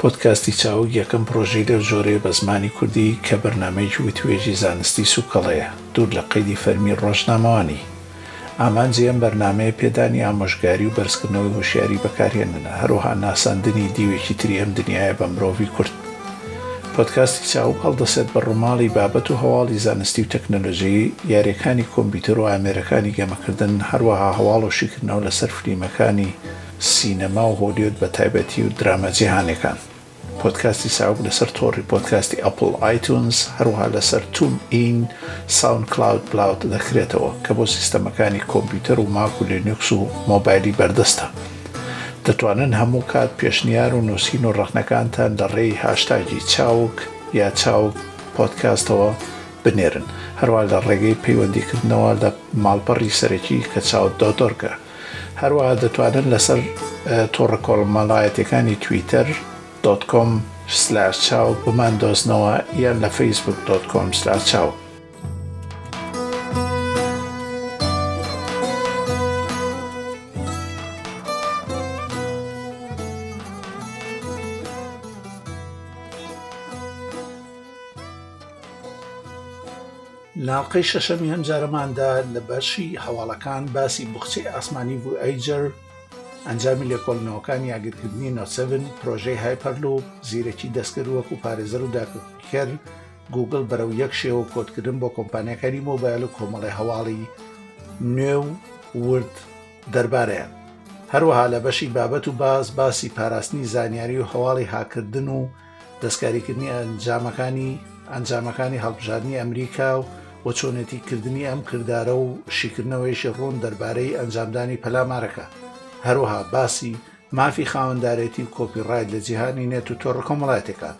پۆدکاستی چاوگ یەکەم پڕۆژەی لەو جۆرەیە بە زمانی کوردی کە بەرنامەیەکی وتووێژی زانستی سووکەڵەیە دوور لە قەیدی فەرمی ڕۆژنامەوانی. ئامانجی ئەم بەرنامەیە پێدانی ئامۆژگاری و بەرزکردنەوەی هۆشیاری بەکارهێنەرە، هەروەها ناساندنی دیوێکی تری ئەم دنیایە بە مرۆڤی کورد. پۆدکاستی چاوگ هەڵدەسێت بە ڕووماڵی بابەت و هەواڵی زانستی و تەکنەلۆژی، یارییەکانی کۆمپیوتەر و ئامێرەکانی گەمەکردن، هەروەها هەواڵ و شیکردنەوە لەسەر فلیمەکانی، سینەما و هۆلیود بە تایبەتی و دراما جیهانیەکان. پۆدکاستی ساوک لەسەر تۆڕی پۆدکاستی ئەپڵ ئایتونز هەروەها لەسەر توون ئین، ساوند کلاود بلاوت دەکرێتەوە کە بۆ سیستەمەکانی کۆمپیوتەر و ماک و لینوکس و مۆبایلی بەردەستە. دەتوانن هەموو کات پێشنیار و نووسین و ڕەخنەکانتان لە ڕێی هاشتاگی چاوک یا چاوک پۆدکاستەوە بنێرن هەروەها لە ڕێگەی پەیوەندیکردنەوە لە ماڵپەڕی سەرەکی کە چاوت دۆت ئۆرگە. هەروەها دەتوانن لەسەر تۆڕە کۆڵمەڵایەتیەکانی تویتەر دۆت کۆم سلاش چاو بمان دۆزنەوە یان لە فەیسبوک دۆت کۆم سلاش چاو. لانقەی شەشەمی ئەم جارەماندا لە بەشی هەواڵەکان باسی بخچەی ئاسمانی ڤوئەیجەر ئەنجامی لێکۆڵنەوەکانی یاگرکردنی نۆسڤن پرۆژەی هایپەرلو زیرەکی دەستکرد وەکو پارێزەر و داکوکیکەر گوگل بەرەو یەک شێوە کۆدکردن بۆ کۆمپانیەکانی مۆبایل و کۆمەڵی هەواڵی نوێ و ورد دەربارەیان هەروەها لە بەشی بابەت و باز باسی پاراستنی زانیاری و هەواڵی هاکردن و دەستکاریکردنی ئەنجامەکانی ئەنجامەکانی هەڵبژاردنی ئەمریکا و و چۆنێتی کردنی ئەم کردارە و شیکردنەوەیشی ڕوون دەربارەی ئەنجامدانی پەلامارەکە هەروها باسی مافی خاوەندارێتی و کۆپی ڕایت لە جیهانی نێت و تۆڕ کۆمەڵاتەکان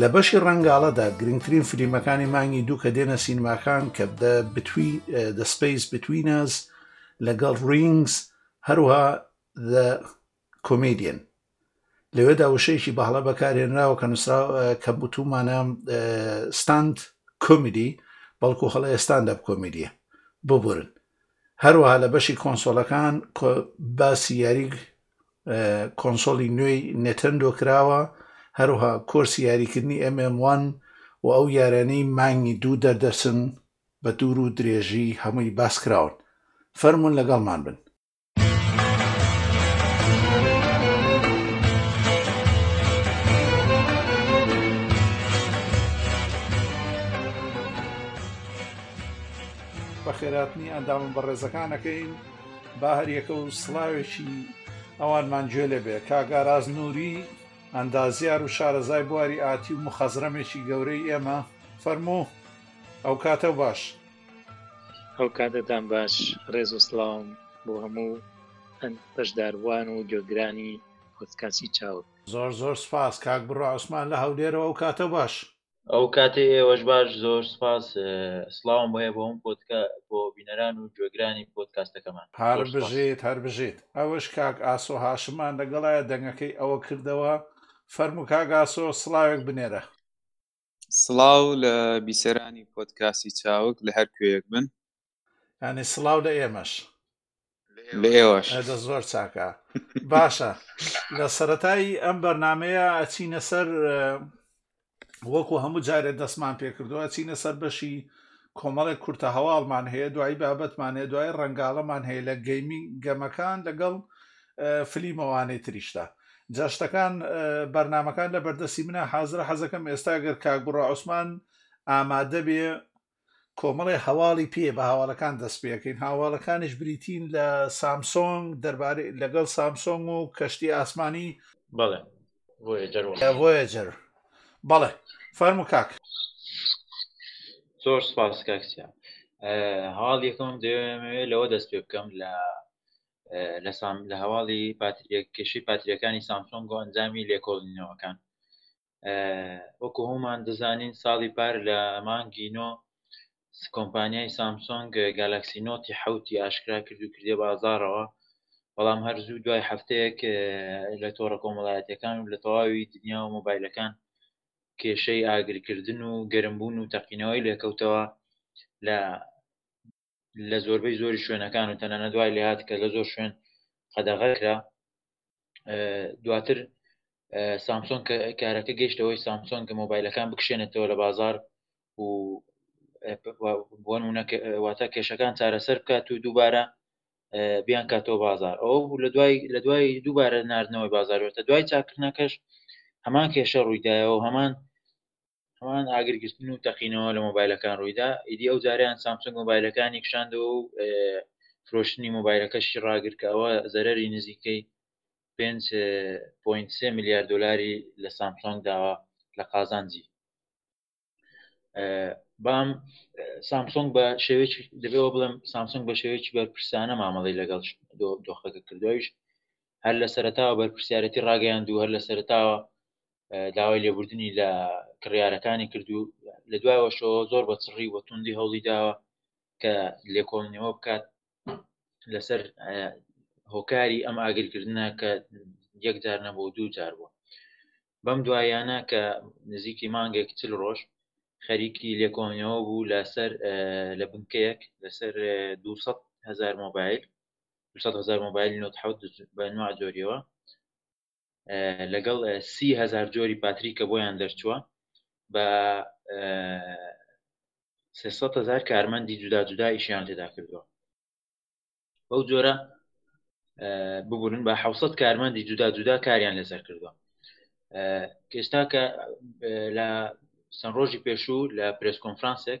لە بەشی ڕەنگاڵەدا گرنگترین فلیمەکانی مانگی دوو کە دێنە سینماکان کە بدە بتوی دەسپیس بتوینەز لەگەڵ ڕینگز هەروها Comedian، لەوێدا وشەیەکی بەهەڵە بەکارهێنراوە کە نووسراوە کە بوتومانە ستاند کۆمیدی بەڵکو هەڵەیە ستاندەپ کۆمیدیە ببورن هەروەها لە بەشی کۆنسۆلەکان باسی یاری کۆنسۆلی نوێی نێتەندۆ کراوە هەروها کۆرسی یاریکردنی MM1 و ئەو یارانی مانگی دوو دەردەچن بە دوور و درێژی هەمووی باسکراون فەرمونون لەگەڵمان بن بەخێراتنی ئەندام و بەڕێزەکانەکەین با هەریەکە و سلااوێکی ئەوانمان گوێ لێ بێ کاگاراز نووری ئەندازیار و شارەزای بواری ئاتی و مخەزرەمێکی گەورەی ئێمە فەرموو ئەو کاتە باش ئەو کاتەتان باش ڕێز و سڵاوم بۆ هەموو ئەن بەشداربووان و گوێگرانی پۆتکاسی چاوگ. زۆر زۆر سپاس کاک بڕا عوسمان لە هەولێرەوە ئەو کاتە باش. ئەو کاتەی ئێوەش باش زۆر سپاس. سڵاوم بۆیە بۆ هەموو پۆدکا بۆ بینەران و گوێگرانی پۆدکاستەکەمان. هەر بژیت هەر بژیت. ئەوەش کاک ئاسۆ هاشممان لەگەڵایە دەنگەکەی ئەوە کردەوە. فەرموو کاک ئاسۆ سڵاوێک بنێرە. سڵاو لە بیسەرانی پۆتکاسی چاوک لە هەر کوێیەک بن ینی سڵاو لە ئێمەش لە ئێوەش ئەدە زۆر چاکە باشە لە سەتایی ئەم بەرنمەیە ئەچینە سەر وەکو هەموو جارێ دەستمان پێکردووە چینە سەر بەشی کۆمەڵێک کورتە هەواڵمان هەیە دوای بابەتمان هەیە دوای ڕنگاڵەمان هەیە لە گەیمینگ گەمەکان لەگەڵ فلیمەو ئانەی تریشدا جا شتەکان بەرنامەکان لە بەردەسی منە حازرە حەزەکەم ئێستا گەر کاک بڕا عوسمان ئامادە بێ کۆمەڵی هەواڵی پێ بە هاواڵەکان دەست پێەکەین هاواڵەکانیش بریتین لە سامسۆنگ دەربارەی لەگەڵ سامسۆنگ و کەشتی ئاسمانی بەڵێ ڤۆیجر بەڵێ فەرمو کاک زۆر سپاس کاکسیان هەواڵ یەکەم دەوێت لەوە دەست پێ بکەم لە لە سام لە هەواڵی کێشی پاتریەکانی سامسۆنگ بۆ ئەنجامی لێکۆڵینەوەکان وەکو هەمان دەزانین ساڵی پار لە مانگی نۆ کۆمپانیای سامسۆنگ گالاکسی نۆتی حوتی ئاشکرا کرد و کردێ بازارەوە بەڵام هەر زوو دوای هەفتەیەک لە تۆڕە کۆمەڵایەتەکان و لە تەواوی دنیا و مۆبایلەکان کێشەی ئاگرکردن و گەرمبوون و تەقینەوەی لێکەوتەوە لە لە زۆربەی زۆری شوێنەکان و تەنانە دوای لە هاات کە لە زۆر شوێن قەدەغەکرا دواتر سامسۆن کارەکە گەشتەوەی سامسۆن کە مۆبایلەکان بکشێنێتەوە لە بازار و واتە کێشەکان چارەسەر بکات و دووبارە بیان کاتەوە بازار ئەو لە دوای لە دوای دووبارە نردنەوەی بازارەوە دوای چاکردنەکەش هەمان کێشە ڕوویدایەوە هەمان هەمان ئاگرگرتن و تەقینەوە لە مۆبایلەکان ڕوویدا ئیدی ئەو جاریان سامسنگ مۆبایلەکانی کشاندەوە و فرۆشتنی مۆبایلەکەشی ڕاگرت کە ئەوە زەرری نزیکەی 5.3 ملیار دلاری لە سامسۆنگ داوە لە قازانجی بام سامسۆنگ بە شێوەیەکی دەبێەوە بڵێم سامسۆنگ بە شێوەیەکی بەرپرسانە مامەڵی لەگەڵ دۆخەکە کردویش هەر لە سەرتاوە بەرپرسیارەتی ڕاگەیاند و هەر لە سەرتاوە داوای لێبوردنی لە کڕیارەکانی کردو لە دوایەوەشەوە زۆر بە چڕی و توندی هەوڵی داوە کە لێکۆڵنەوە بکات لەسەر هۆکاری ئەم ئاگرکردە کە یەک جار نەبوو دوو جار بوو بەم دوایانە کە نزیکی مانگێک چل ڕۆژ خەریکی لێکۆنەوە بوو لەسەر لە بنکەیەک لەسەر 200 هزار مۆبایل 200 هزار مۆبایل 1970 بە نوع جۆریەوە لەگەڵ سی هزار جۆری پاتری کە بۆیان دەرچووە بە هزار کارمەندی جودا جودا ئیشیان تێدا کردووە بەو جۆرە ببوورن بە حوسەت کارمەندی جودا جودا کاریان لەسەر کردووە کێشتا کە لە چەند ڕۆژی پێشوو لە پرس کۆنفرانسێک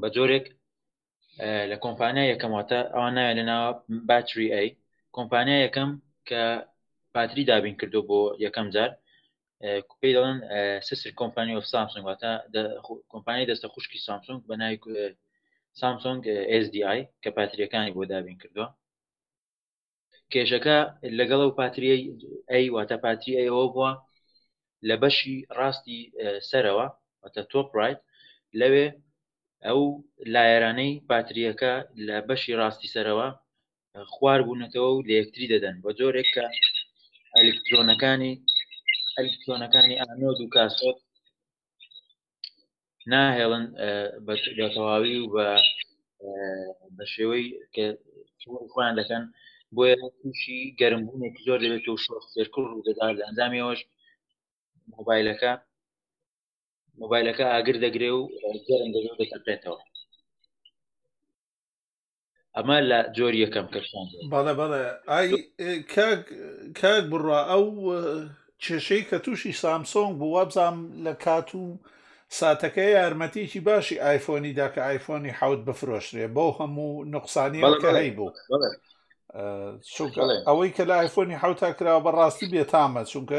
بە جۆرێک لە کۆمپانیا یەکەماتە ئەوان ناوێ لە ناوە باتری ئەی کۆمپانیا یەکەم کە پاتری دابین کردو بۆ یەکەم جار پێی دەڵێن سسر کۆمپانی و سامسنگ واتە کۆمپانی دەستە خوشکی سامسنگ بە ناوی سامسۆنگ SDI کە پاتریەکانی بۆ دابین کردووە کێشەکە لەگەڵ ئەو پاتریەی ئەی واتە پاتری ئەیەوە بووە لە بەشی ڕاستی سەرەوە واتە تۆپ ڕایت لەوێ ئەو لایەرانەی پاتریەکە لە بەشی ڕاستی سەرەوە خوار بوونەتەوە و لە یەکتری دەدەن بە جۆرێک کە ئەلکترۆنەکانی ئەلکترۆنەکانی ئامۆد و کاسۆت ناهێڵن بە تەواوی و بە بە شێوەی کە خۆیان دەکەن بۆیە تووشی گەرمبوونێک زۆر دەبێت و شۆ سێرکڕ و دەدا لە ئەنجامیەوەش مۆبایلەکە مۆبایلەکە ئاگر دەگرێ و گەرم دەبێتەوە ئەمە لە جۆر یەکەم کەشان بەڵێ بەڵێ ئای کاک بڕە ئەو کێشەی کە تووشی سامسۆنگ بوو وابزانام لە کات و ساتەکە یارمەتیکی باشی ئایفۆنی دا کە ئایفۆنی حوت بفرۆشرێ بەو هەموو نقصانی کە هەی بوو چونکە ئەوەی کە لە ئایفۆنی حوتا کراوە بەڕاستی بێتامە چونکە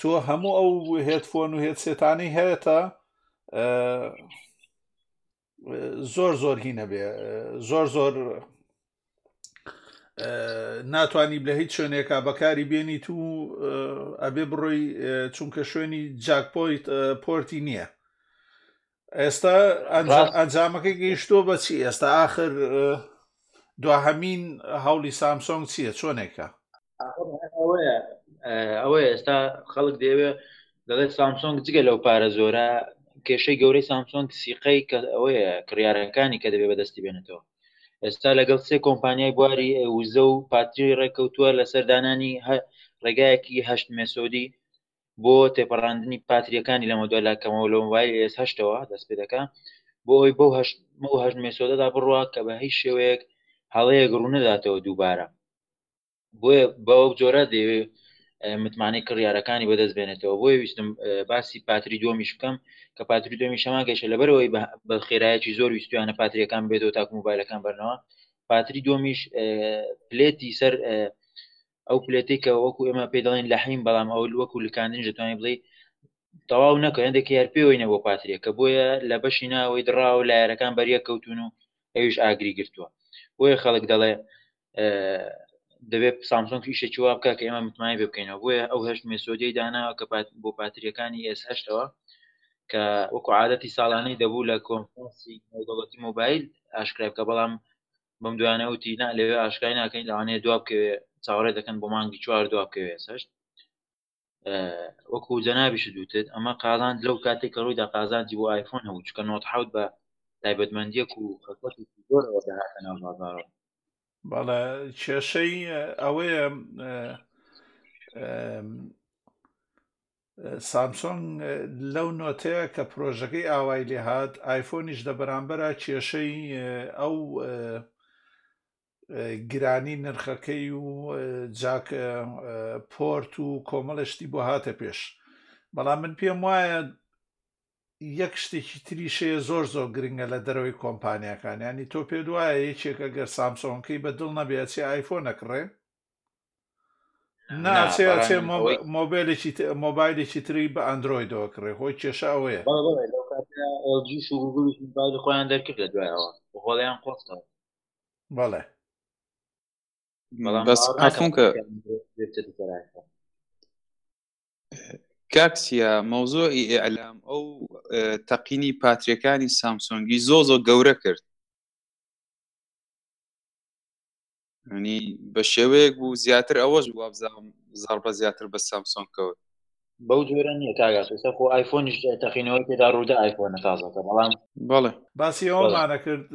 تۆ هەموو ئەو هێتفۆن و هێتسێتانی هەیەە زۆر زۆر هینە بێ زۆر زۆر ناتانی لە هیچ شوێنێکا بەکاری بێنیت و ئەبێ بڕۆی چونکە شوێنی جاکپۆیت پۆرتی نییە ئێستا ئەنجامەکە گەیشتۆ بەچی ئێستا آخر دواهەمین هەوڵی سامسۆنگ چییە چۆنێکە؟ ئەوە ئێستا خەڵک دەیەوێ دەڵێت سامسۆنگ جگە لەو پارە زۆرە کێشەی گەورەی سامسۆنگ سیقەی کە ئەوەیە کڕیارەکانی کە دەبێ بەدەستی بێنێتەوە ئێستا لەگەڵ سێ کۆمپانیای بواری وزە و پاتری ڕێککەوتووە لەسەر دانانی ڕێگایەکی هەشت مێسۆدی بۆ تێپەڕاندنی پاتریەکانی لەمەدوا لا کەمەوە لە مۆبایل ئێس هەشتەوە دەست پێ دەکا بۆ ئەوی بەو هەشت بەو هەشت مێسۆدەدا بڕوا کە بە هیچ شێوەیەک هەڵەیەک ڕوونەداتەوە دووبارە بۆیە بەوەک جۆرە دەیەوێ متمانەی کڕیارەکانی بەدەست بێنێتەوە بۆیە ویستم باسی پاتری دووەمیش بکەم کە پاتری دومی شەما گەشە لەبەرەوەی بە خێرایەکی زۆر ویستویانە پاتریەکان بێتەوە تاکو موبایلەکان بەرنەوە پاتری دومیش پلێتی سەر ئەو پلێتەی کە وەکو ئێمە پێ دەڵێن لەحیم بەڵام ئەو وەکو لکاندنی دەتوانانی بڵێ تەواو نەکە هەندێک یار پێوەی نەبوو پاترێک کە بۆیە لە بەشی ناوەی دڕا و لایەرەکان بەریە کەوتون و ئەویش ئاگری گرتووە بۆیە خەڵک دەڵێ دەبێت سامسۆنگ ئیشێکی وا بکە کە ئێمە متمانای پێ بکەینەوە بۆیە ئەو هەشت مێسۆدی داناوە کە بۆ پاتریەکانی ئێس هەشتەوە کە وەکو عادەتی ساڵانەی دەبوو لە کۆنفرانسی نێودەوڵەتی مۆبایل ئاشکرای بکە بەڵام بەم دوایانە وتی نا لەوێ ئاشکای ناکەین لەوانەیە دواب کەوێ چاوەڕێ دەکەن بۆ مانگی چوار دواب کەوێ سەشت وەکو جەنابیش دوتت ئەمە قازان لەو کاتێک کە ڕوویدا قازانجی بۆ آیفۆن هەبوو چکە نۆت حوت بە تایبەتمەندیەک و زۆرەوە دەهاتە ناو بازارەوە بەڵێ کێشەی ئەوەیە سامسۆنگ لەو نۆتەیە کە پرۆژەکەی ئاوای لێهات ئایفۆنیش لە بەرامبەرە کێشەی ئەو گرانی نرخەکەی و جاک پۆرت و کۆمەڵشتی بۆ هاتە پێش بەڵام من پێم وایە یەک شتێکی تریشەیە زۆر زۆر گرنگە لە دەرەوەی کۆمپانیەکان ینی تۆ پێ دوایە یەکێکە گەر سامسۆنکەی بە دڵ نەبێت چێ ئایفۆ نەکڕێ ناچێ مۆبیلێکی مۆبایلێکی تری بە ئەندروۆیدەوە کڕێ خۆی کێشە ئەوەیە مۆبایل خۆیان دەرکرد لە دوایەوە خۆڵیان قۆستەوە بەڵێ بەس ئەفونکە کاکسیا مەوزۆی ئەلام ئەو تەقینی پاترەکانی سامسۆنگی زۆ زۆ گەورە کرد ینی بە شێوەیەک بوو زیاتر ئەوەش وابزانم زاربە زیاتر بە سامسۆن کەوت بەو جۆرە نییە کاگاسوسە خۆ ئایفۆنیش تەقینەوەی پێدا ڕوودا ئایفۆنە تازەکە بەڵام بەڵێ باسی ئەوەمانە کرد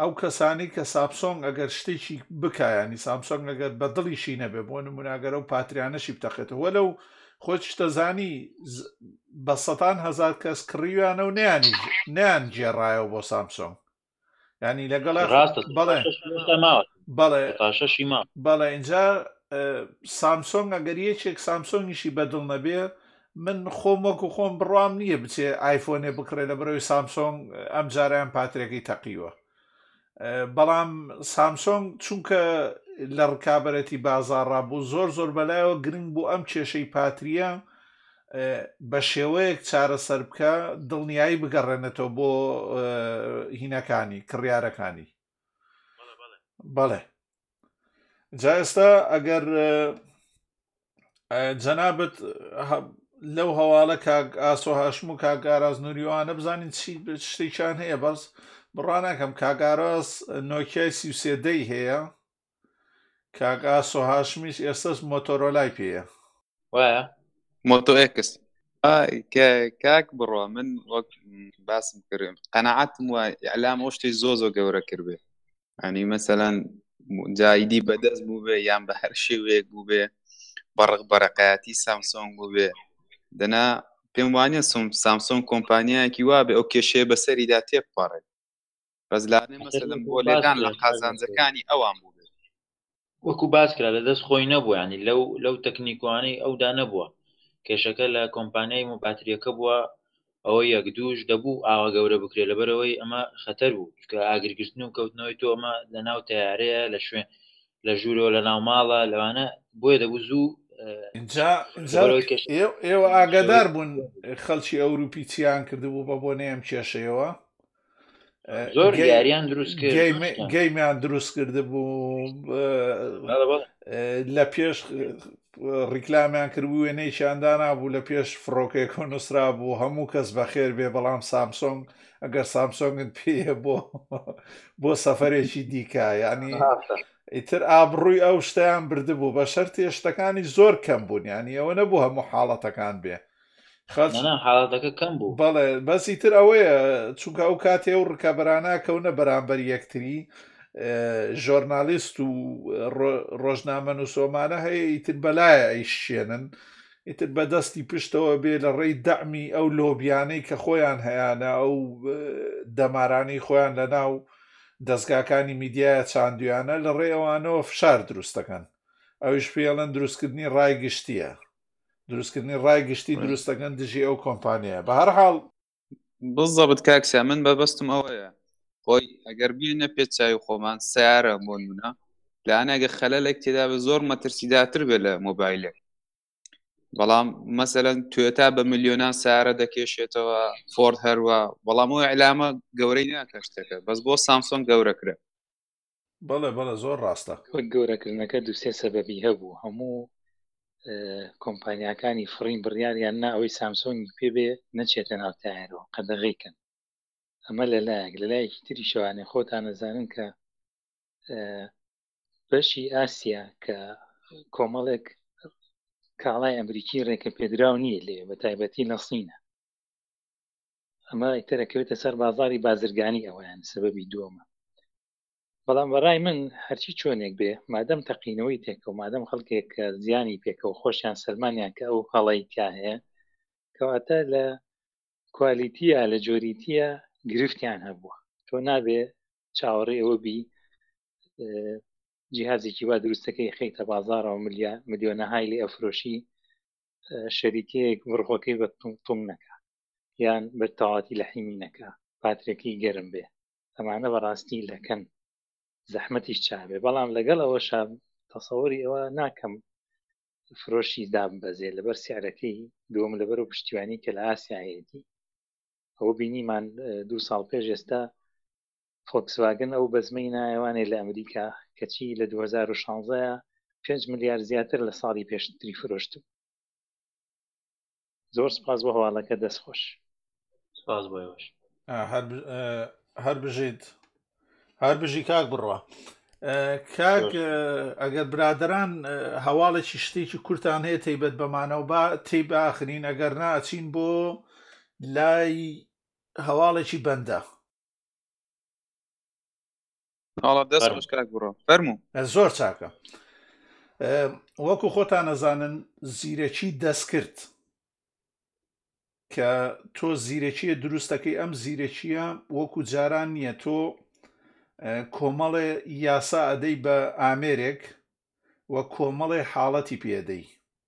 ئەو کەسانی کە سامسۆنگ ئەگەر شتێکی بکایانی سامسۆنگ ئەگەر بە دڵیشی نەبێ بۆ نموناگەرە و پاتریانەشی بتەقێتەوە لەو خۆت شتەزانی بە سەدان هزار کەس کڕیویانە و نیان نیان جێڕایەوە بۆ سامسۆنگ ینی لەگەڵ بەڵێشی ما بەڵێ اینجا سامسۆنگ ئەگەر یەکێک سامسۆنگیشی بەدڵ نەبێ من خۆم وەکو خۆم بڕام نییە بچێ ئایفۆنێ بکڕێ لە بەرەوەی سامسۆنگ ئەم جاریان پاترێکی تەقیوە بەڵام سامسۆنگ چونکە لە ڕکابەتی بازاڕا بوو زۆر زۆر بەلایەوە گرنگ بوو ئەم کێشەی پاتریە بەشێوەیەک چارەسەر بکە دڵنیایی بگەڕێنێتەوە بۆ هینەکانی کڕیارەکانی بەڵێ جا ئێستا ئەگەر جەنابەت لەو هەواڵە کاک ئاسۆ هاشم و کاگاراز نوریوانە بزانین چی شتێکیان هەیە بەس بڕاناکەم کاگاراز نۆکیای سیوسێدەی هەیە کاک ئاسۆ هاشمیش ئێستەش مۆتۆرۆلای پێیە وایە مۆتۆ ئێکس کاک بڕۆ من وەک باسم کردم قەنەعاتم وە ئەلام ئەو شتی زۆ زۆ گەورە کردێ ئەنی مەسەلاەن جایدی بەدەست بوو بێ یان بە هەر شێوەیەک بوو بێ بەڕق بەرەقایەتی سامسۆنگ بوو بێ دەنا پێم وانە سم سامسۆن کۆمپانیایەکی وابێ ئەو کێشەیە بەسەریدا تێپەڕێت بەس لانێ مەسەلم بۆ لێدان لە قازانجەکانی ئەوان بوو وەکو باس کرا لە دەست خۆی نەبوو ینی لەو لەو تەکنیکوانەی ئەودا نەبووە کێشەکە لە کۆمپانیای مباتریەکە بووە ئەوە یەک دووش دەبوو ئاوا گەورە بکرێت لەبەرەوەی ئەمە خەتەر بوو چکە ئاگرگرتن و کەوتنەوەی تۆ ئەمە لە ناو تیارەیە لە شوێن لە ژوورەوە لە ناو ماڵە لەوانە بۆیە دەبوو زوو ئێوە ئاگادار بوون خەڵکی ئەوروپی چیان کردبوو بە بۆ نەیەم کێشەیەوە زۆر یاریان دروست گەیمیان دروست کرد بوو لە پێش ڕیکلامیان کردبوو وێنەیشاندانا بوو لە پێش فڕۆکێک و نووسرا بوو هەموو کەس بەخێر بێ بەڵام سامسۆنگ ئەگەر سامسۆنگت پێ بۆ بۆ سەفرێکی دیکە ینی ئیتر ئابڕووی ئەو شتیان بردبوو بە شەر تێشتەکانی زۆر کەم بوون ینی ئەوە نەبوو هەموو حاڵەتەکان بێ حاڵاتەکە کەم بوو بەڵێ بەسی تر ئەوەیە چونکە ئەو کاتێ و ڕکەبەرانە کەونە بەرامبەر یەکتری ژۆرنالیست و ڕۆژنامەن و سۆمانە هەیە ئیتر بەلایە ئەیش شێنن ئیتر بەدەستی پشتەوە بێ لە ڕێی دەعمی ئەو لۆبیانەی کە خۆیان هەیەە ئەو دەمارانی خۆیان لە ناو دەستگاکانی میدیایە چاندویانە لە ڕێ ئەوانەوە فشار دروستەکەن ئەوش پێڵەن دروستکردنی ڕای گشتیە دروستکردنی ڕای گشتی دروستەکەن دژی ئەو کۆمپانیایە بە هەر حاڵ بزەبت کاکسیا من بەبستم ئەوەیە خۆی ئەگەر بینە پێ چاوی خۆمان سیارە بۆ نمونە لەانەگە خەلەلێک تێدا بە زۆر مەترسیداتر بێ لە مۆبایلێک بەڵام مەسەەن توێتا بە ملیۆنان سارە دەکێشێتەوە فۆرد هەروە بەڵام ئەو علامە گەورەی ناکەشتەکە بەس بۆ سامسۆن گەورەکرە بەڵێ بەڵێ زۆر ڕاستە وەک گەورەکردنەکە دووسێ سەبەبی هەبوو هەموو کۆمپانیاکانی فڕین بڕیاریان نا ئەوەی سامسۆنگی پێبێ نەچێتە ناو تایەرەوە قەدەغیکەن ئەمە لەلایەک لەلایەکی تری شەوانێ خۆتان نەزانن کە بەشی ئاسیا کە کۆمەڵێک کاڵای ئەمریکی ڕێکە پێدراو نییە لێ بە تایبەتی لە سینە ئەمە ئیتر ئەکەوێتە سەر بازاری بازرگانی ئەویان سەبەبی دووەمە بەڵام بەڕای من هەرچی چۆنێک بێ مادەم تەقینەوەی تێکە و مادەم خەڵکێک کە زیانی پێکە و خۆشیان سەلمانیان کە ئەو هەڵەی تیا هەیە کەواتە لە کوالیتیە لە جۆریتیە گرفتیان هەبووە تۆ نابێ چاوەڕێ ئەوە بی جیهازێکی وا دروستەکەی خەیتە بازارەوە ملیا ملیۆنە های لێ ئەفرۆشی شەریکەیەک بڕخۆکەی بە تونگ نەکە یان بەتەواوەتی لەحیمی نەکا پاترێکی گەرم بێ ئەمانە بەڕاستی لەکەن زەحمەتیش چاابێ بەڵام لەگەڵ ئەوە شاب تەسەوەری ئەوە ناکەم فرۆشی داب بەزێ لەبەر سیعرەکەی دوم لەبەر و پشتیوانی کە لە ئاسیایەتی ئەو بینیمان دوو ساڵ پێش ئێستا فۆکسواگن ئەو بەزمەی نایوانێ لە ئەمریکا کەچی لە 2016 5 ملیار زیاتر لە ساڵی پێشتری فرۆشت زۆر سپاس بۆ هەواڵەکە دەست خۆش سپاس بۆ ئێوەش هەر بژیت هەر بژی کاک بڕە کاک ئەگەر برادران هەواڵێکی شتێکی کورتان هەیە تیبەت بەمانەوە با تی باخرین ئەگەر ناچین بۆ لای هەواڵێکی بەندە ئاڵا دەست خۆش کاک بڕۆ فەرموو زۆر چاکە وەکو خۆتان نەزانن زیرەکی دەستکرد کە تۆ زیرەکیە دروستەکەی ئەم زیرەکیە وەکو جاران نییە تۆ کۆمەڵێ یاسا ئەدەی بە ئامێرێک و کۆمەڵێ حاڵەتی پێدەی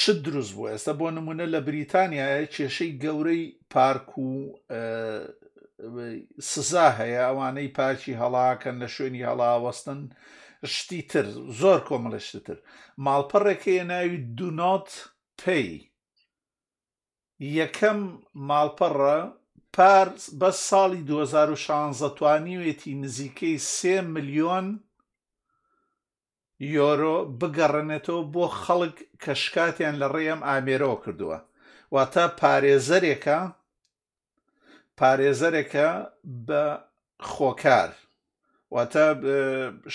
شت دروست بوو ئێستا بۆ نمونە لە بریتانیا کێشەی گەورەی پارک و سزا هەیە ئەوانەی پارکی هەڵاکەن لە شوێنی هەڵاوەستن شتی تر زۆر کۆمەڵە شتتر ماڵپەڕێکەیە ناوی دونات پێی یەکەم ماڵپەڕە پارس بە ساڵی 2016 توانیوێتی نزیکەی سێ ملیۆن یۆرۆ بگەڕێنێتەوە بۆ خەڵک کە شکاتیان لە ڕێی ئەم ئامێرەوە کردووە واتە پارێزەرێکە پارێزەرێکە بە خۆکار واتە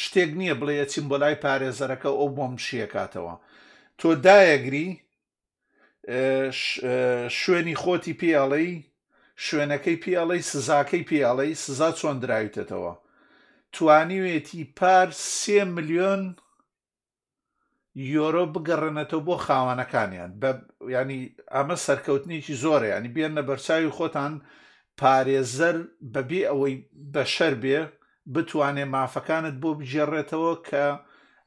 شتێک نییە بڵێ چیم بۆ لای پارێزەرەکە ئەو بۆم شیەکاتەوە تۆ دایەگری شوێنی خۆتی پیاڵی شوێنەکەی پیاڵی سزاکەی پیاڵی سزا چۆن دراویتەتەوە توانیوێتی پار سێ ملیۆن یۆرۆ بگەڕێنێتەوە بۆ خاوانەکانیان بە ینی ئەمە سەرکەوتنێکی زۆرە ینی بێنە بەرچاوی خۆتان پارێزەر بەبێ ئەوەی بەشەر بێ بتوانێ مافەکانت بۆ بگێڕێتەوە کە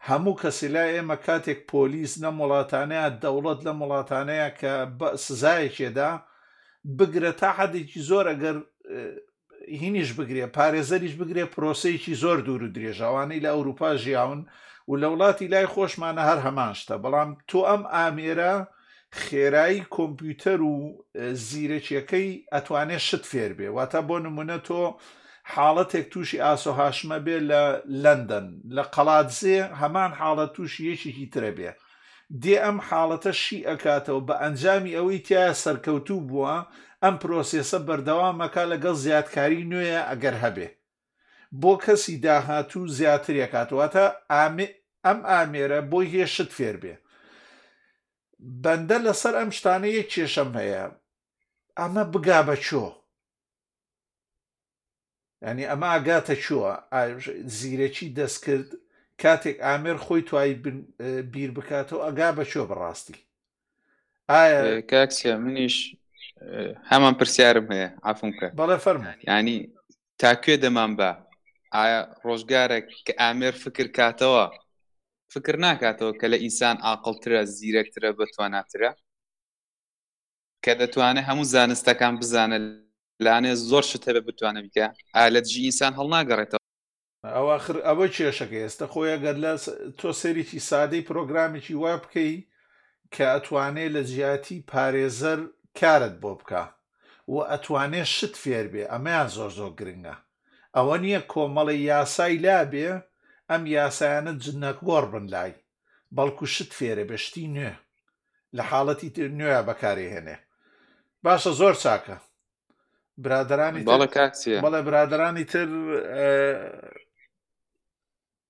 هەموو کەسی لای ئێمە کاتێک پۆلیس لەم وڵاتانەیە دەوڵەت لەم وڵاتانەیە کە بە سزایەکێدا بگرە تا حەدێکی زۆر ئەگەر هینیش بگرێ پارێزەریش بگرێ پرۆسەیەکی زۆر دوور و درێژاوانەی لە ئەوروپا ژیاون و لە وڵاتی لای خۆشمانە هەر هەمان شتە بەڵام تۆ ئەم ئامێرە خێرایی کۆمپیوتەر و زیرەکیەکەی ئەتوانێ شت فێر بێ واتە بۆ نمونە تۆ حاڵەتێک تووشی ئاسۆ هاشمە بێ لە لەندەن لە قەڵادزێ هەمان حاڵەت تووشی یەکێکی ترە بێ دێ ئەم حاڵەتە شی ئەکاتەوە بە ئەنجامی ئەوەی تیا سەرکەوتوو بووە ئەم پرۆسێسە بەردەوامەکە لەگەڵ زیادکاری نوێیە ئەگەر هەبێ بۆ کەسی داهاتوو زیاتر یەکات واتە ئەم ئامێرە بۆی هەیە شت فێر بێ بەندە لەسەر ئەم شتانە یەک کێشەم هەیە ئەمە بگا بە چۆ ینی ئەمە ئاگاتە چووە زیرەکی دەست کرد کاتێک ئامێر خۆی توای بیر بکاتەوە ئەگا بە چۆ بەڕاستی ئایا کاکسە منیش هەمان پرسیارم هەیە ئافم بکە بەڵێ فەرمە ینی تا کوێ دەمان با؟ ئایا ڕۆژگارێک کە ئامێر فکر کاتەوە، فکر ناکاتەوە کە لە ئینسان عاقڵترە، زیرەکترە، بەتواناترە؟ کە دەتوانێت هەموو زانستەکان بزانێت، لانێ زۆر شت هەبێت بتوانێت بیکا؟ ئایا لە دژی ئینسان هەڵناگەڕێتەوە؟ ئەواخر ئەوە کێشەکە ئێستە خۆی ئەگەر لە تۆ سەیرێکی سادەی پرۆگرامێکی وا بکەی کە ئەتوانێت لە جیاتی پارێزەر کارت بۆ بکا، و ئەتوانێ شت فێر بێ ئەمەیان زۆر زۆر گرنگە ئەوە نیە کۆمەڵێ یاسای لابێ ئەم یاسایانە جنەکبۆڕ بن لای بەڵکو شت فێرە بێ شتی نوێ لە حاڵەتی نوێ بەکارێ هێنێ باشە زۆر چاکە برادرانی بەڵێ برادرانی تر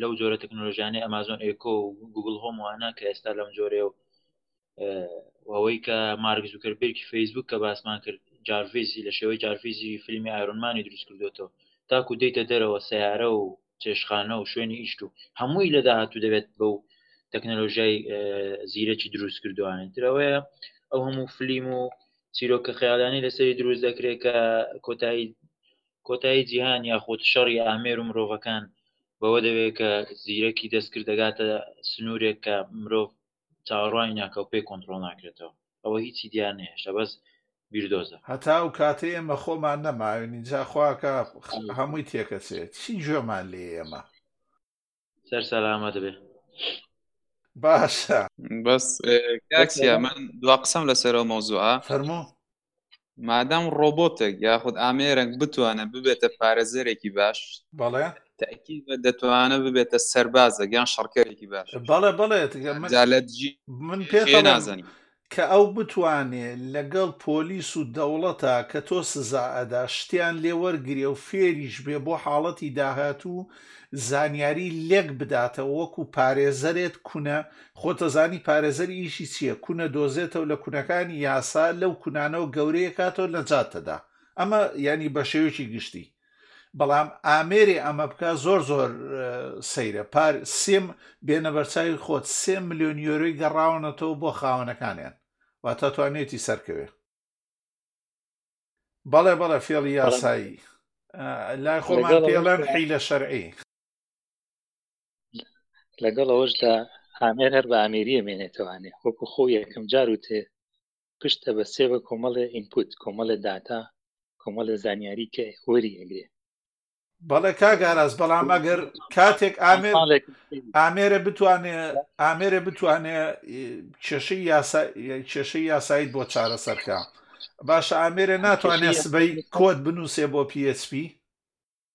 لەو جۆرە تەکنۆلژیانەی ئەمازۆن ئێکۆ و گوگل هۆم وانە کە ئێستا لەم جۆرێ و ئەوەی کە مارک زوکر بێکی فەیسبوک کە باسمان کرد جارڤزی لە شێوەی جارڤزی فیلمی ئایرۆنمانی دروست کردوێتەوە تاکو دەیتە دەرەوە سیارە و چێشخانە و شوێنی ئیشت و هەمووی لە داهاتوو دەبێت بەو تەکنەلۆژیای زیرەکی دروست کردوانێت ترەوەیە ئەو هەموو فلیم و چیرۆکە خەیاڵانی لەسەری دروست دەکرێت کە کۆتایی کۆتایی جیهان یاخود شەڕی ئامێر و مرۆڤەکان بەوە دەوێت کە زیرەکی دەستکرد دەگاتە سنوورێک کە مرۆڤ چاوەڕوانی ناکە و پێی کۆنتڕۆڵ ناکرێتەوە ئەوە هیچی دیار نەهێشتە بەس بیردۆزە. هەتا ئەو کاتەی ئێمە خۆمان نەماوین ئینجا خواکە هەمووی تێکەچێت چی گوێمان لێیە ئێمە. سەر سەلامەت بێ باشە بەس کاکسیا من دوا قسەم لەسەرەوە مەوزوعە فەرمۆ مادەم ڕۆبۆتێک یاخود ئامێرەنگ بتوانە ببێتە پارێزەرێکی باش بەڵێ تاکی دەتوانە ببێتە سەربازە گیان شەڕکەرێکی باش بەڵێ بەڵێت من پێ نازانانی کە ئەو بتوانێ لەگەڵ پۆلیس و دەوڵەتا کە تۆ سزا ئەدا شتیان لێ وەرگرێ و فێریش بێ بۆ حاڵەتی داهاتوو زانیاری لێک بداتەوە وەکو پارێزەرێت کونە خۆتەزانی پارێزەر ئیشی چیە کونە دۆزێتەوە لە کونەکانی یاسا لەو کونانەوە گەورەیەکاتەوە نەجاتتەدا ئەمە یانی بەشێوەکی گشتی بەڵام ئامێری ئەمە بکە زۆر زۆر سەیرە پار سێم بێنە بەرچوی خۆت سێ میلیۆن یۆرۆی گەڕاونەتەوە بۆ خاوەنەکانیان واتە توانێتی سەرکەوێ بەڵێ بەڵێ فێڵی یاسایی لای خۆمان پێڵەن حی لە شەرعی لەگەڵ ئەوەشدا ئامێر هەر بە ئامێریە مێنێتوانێ وەکو خۆ یەکەم جار وتێ پشت دەبەستێ بە کۆمەڵێ ئینپوت، کۆمەڵێ داتا، کۆمەڵێ زانیاری کە وەری ئەگرێ. بەڵێ کاک ئاراس بەڵام ئەگەر کاتێک ئامێر ساڵێک ئامێرە بتوانێ ئامێرە بتوانێ کێشەی یاسا کێشەی یاسایت بۆ چارەسەرکە باشە ئامێرە ناتوانێت سبەی کۆت بنووسێ بۆ PHP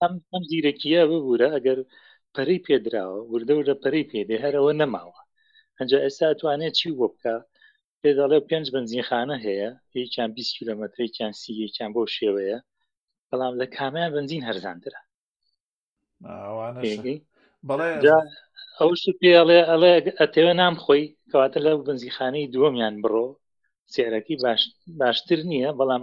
ئەم ئەم زیرەکیە ببوورە ئەگەر پەرەی پێدراوە وردە وردە پەرەی پێدێ هەرەوە نەماوە ئەجا ئێستا توانێت چی بۆ بکە پێ دەڵێ پێنج بنزینخانە هەیە یەکیان 20 کیلومترێکیان سی یەکیان بۆ شێوەیە بەڵام لە کامیان بنزین هەرزاندرا بەڵێ ئەو پێڵێ ئەڵێ ئەتەوە نام خۆی کەواتە لە بنزیخانەی دووەمیان بڕۆ سیارەکەی باش باشتر نییە بەڵام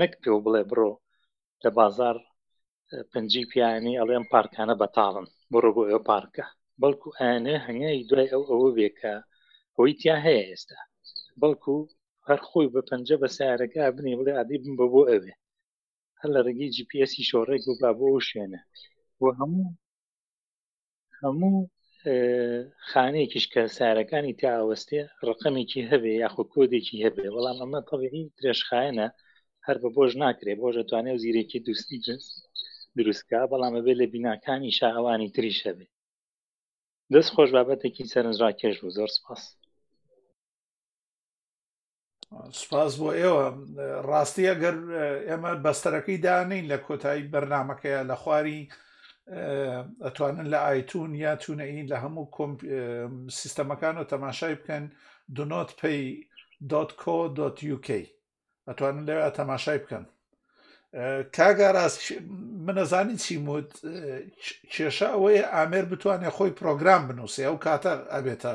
نەک پێو بڵێ بڕۆ لە بازار پنجی پیانی ئەڵێ ئەم پارکانە بەتاڵن بڕۆ بۆ ئەو پارکە بەڵکو ئەیانێ هەنگاوی دوای ئەو ئەوە بێکە ئەوەی تیا هەیە ئێستا بەڵکو هەر خۆی بە پەنجە بە سیارەکە بنی بڵێ ئادی بم بە بۆ ئەوێ هەر لە ڕێگەی جیپسی شۆڕێک ببا بۆ ئەو شوێنە بۆ هەموو هەموو خانەیەکیش کە سارەکانی تا ئەوەستێ ڕقەمێکی هەبێ یاخۆ کۆدێکی هەبێ بەڵام ئەمە تەبیعی درێژخایەنە هەر بە بۆش ناکرێت بۆش دەتوانێت و زیرێکی دوستی جنس دروستکە بەڵامە بێت لە بیناکانی شاوانی تریش هەبێ دەست خۆش بابەتێکی سەرنجڕاکێش بوو زۆر سپاس سپاس بۆ ئێوە ڕاستی ئەگەر ئێمە بەستەرەکەی دانین لە کۆتایی بەرنمەکەیە لە خواری ئەتوانن لە ئایتون یا تونەین لە هەموو سیستەمەکان و تەماشای بکەن دونۆت پێی دۆت کۆ دۆت یوکەی ئەتوانن لەوێ تەماشای بکەن کاک ئاراس منەزانین چیموت کێشە ئەوەیە ئامێر بتوانێت خۆی پرۆگرام بنووسێ ئەو کاتە ئەبێتە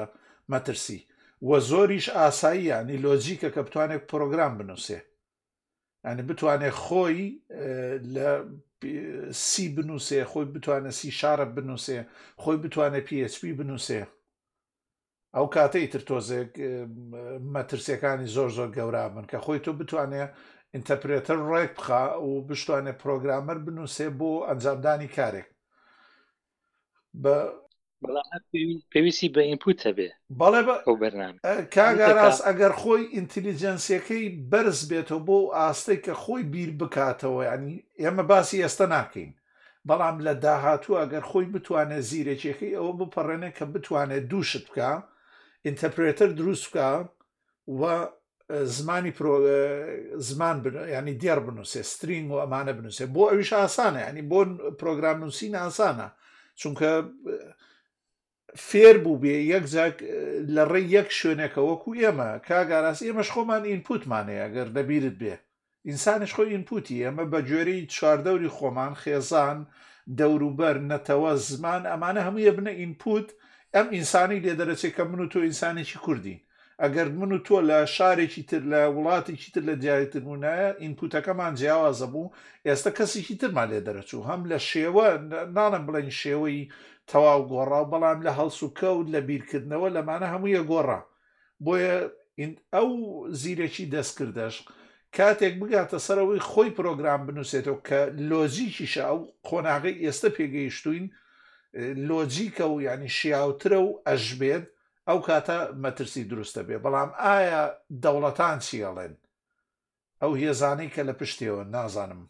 مەترسی وە زۆریش ئاسایی ینی لۆجیکە کە بتوانێت پرۆگرام بنووسێ ئەنی بتوانێت خۆی لە سی بنووسێ خۆی بتوانێت سی شارە بنووسێ خۆی بتوانێت PHP بنووسێ ئەو کاتە ئیتر تۆزێک مەترسیەکانی زۆر زۆر گەورا بن کە خۆی تۆ بتوانێ ئینتەپرێتەر ڕێک بخا و بشتوانێ پرۆگرامەر بنووسێ بۆ ئەنجامدانی کارێک بە پێویستی بە ئینپوت هەبێ بەڵێ بە ئەو بەرنامە کاگاراس ئەگەر خۆی ئینتلیجنسیەکەی بەرز بێتەوە بۆ ئاستەی کە خۆی بیر بکاتەوە ینی ئێمە باسی ئێستا ناکەین بەڵام لە داهاتوو ئەگەر خۆی بتوانێت زیرەکیەکەی ئەوە بپەڕێنێ کە بتوانێت دوو شت بکە ئینتەپرێتەر دروست بکە و زمانی زمان ینی دێڕ بنووسێ سترینگ و ئەمانە بنووسێ بۆ ئەویش ئاسانە ینی بۆ پرۆگرام نووسین ئاسانە چونکە فێر بووبێ یەک جاک لە ڕێی یەک شوێنێکە وەکو ئێمە کاگاراس ئێمەش خۆمان ئینپوتمانەیە گەر دەبیرت بێ ئینسانش خۆی ئینپوتی ئێمە بە گوێرەی چواردەوری خۆمان خێزان دەوروبەر نەتەوە زمان ئەمانە هەموو یە بنە ئینپوت ئەم ئینسانی لێ دەرەچێ کە من و تۆ ئینسانێکی کوردین ئەگەر من و تۆ لە شارێکی تر لە وڵاتێکی تر لە دیاری تر بوونایە ئینپوتەکەمان جیاوازە بوو ئێستا کەسێکی ترمان لێ دەرەچوو هەم لە شێوە ناڵم بڵێن شێوەی تەواو گۆڕاو بەڵام لە هەڵسوکەوت لە بیرکردنەوە لەمانە هەموویە گۆڕا بۆیە ئەو زیرەکی دەستکردەش کاتێک بگاتە سەرەوەی خۆی پرۆگرام بنووسێتەوە کە لۆجیکیشە ئەو قۆناغی ئێستا پێگەیشتوین لۆجیکە و ینی شیاوترە و ئەش بێت ئەو کاتە مەترسی دروست دەبێت، بەڵام ئایا دەوڵەتان چی ئەڵێن؟ ئەو هێزانەی کە لە پشتیەوەن، نازانم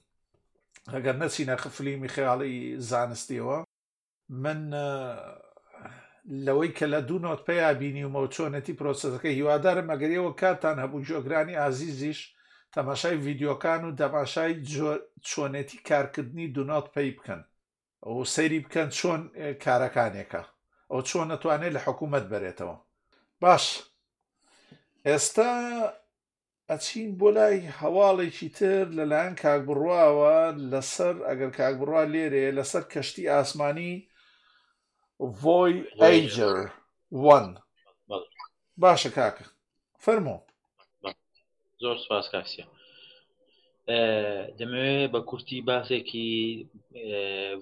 ئەگەر نەچینە فلیمی خەیاڵی زانستیەوە، من لەوەی کە لە دوو نۆت پیا بینیومەوە چۆنێتی پرۆسەکە هیوادارم ئەگەر ئێوە کاتان هەبوو جۆگرانی ئازیزیش تەماشای ڤیددیوکان و دەماشای چۆنێتی کارکردنی دونۆت پێی بکەن ئەو سەیری بکەن چۆن کارەکانێکە ئەو چۆن نەتوانێت لە حکوومەت بەرێتەوە باش ئێستا ئەچین بۆ لای هەواڵێکی تر لەلایەن کاک بڕواوە لەسەر ئەگەر کاک بڕوا لێرێ لەسەر کەشتی ئاسمانی ڤۆی ئەیجر وان باشە کاکە فەرمۆ زۆر سپاس کاکسە دەمەوێت بە کورتی باسێکی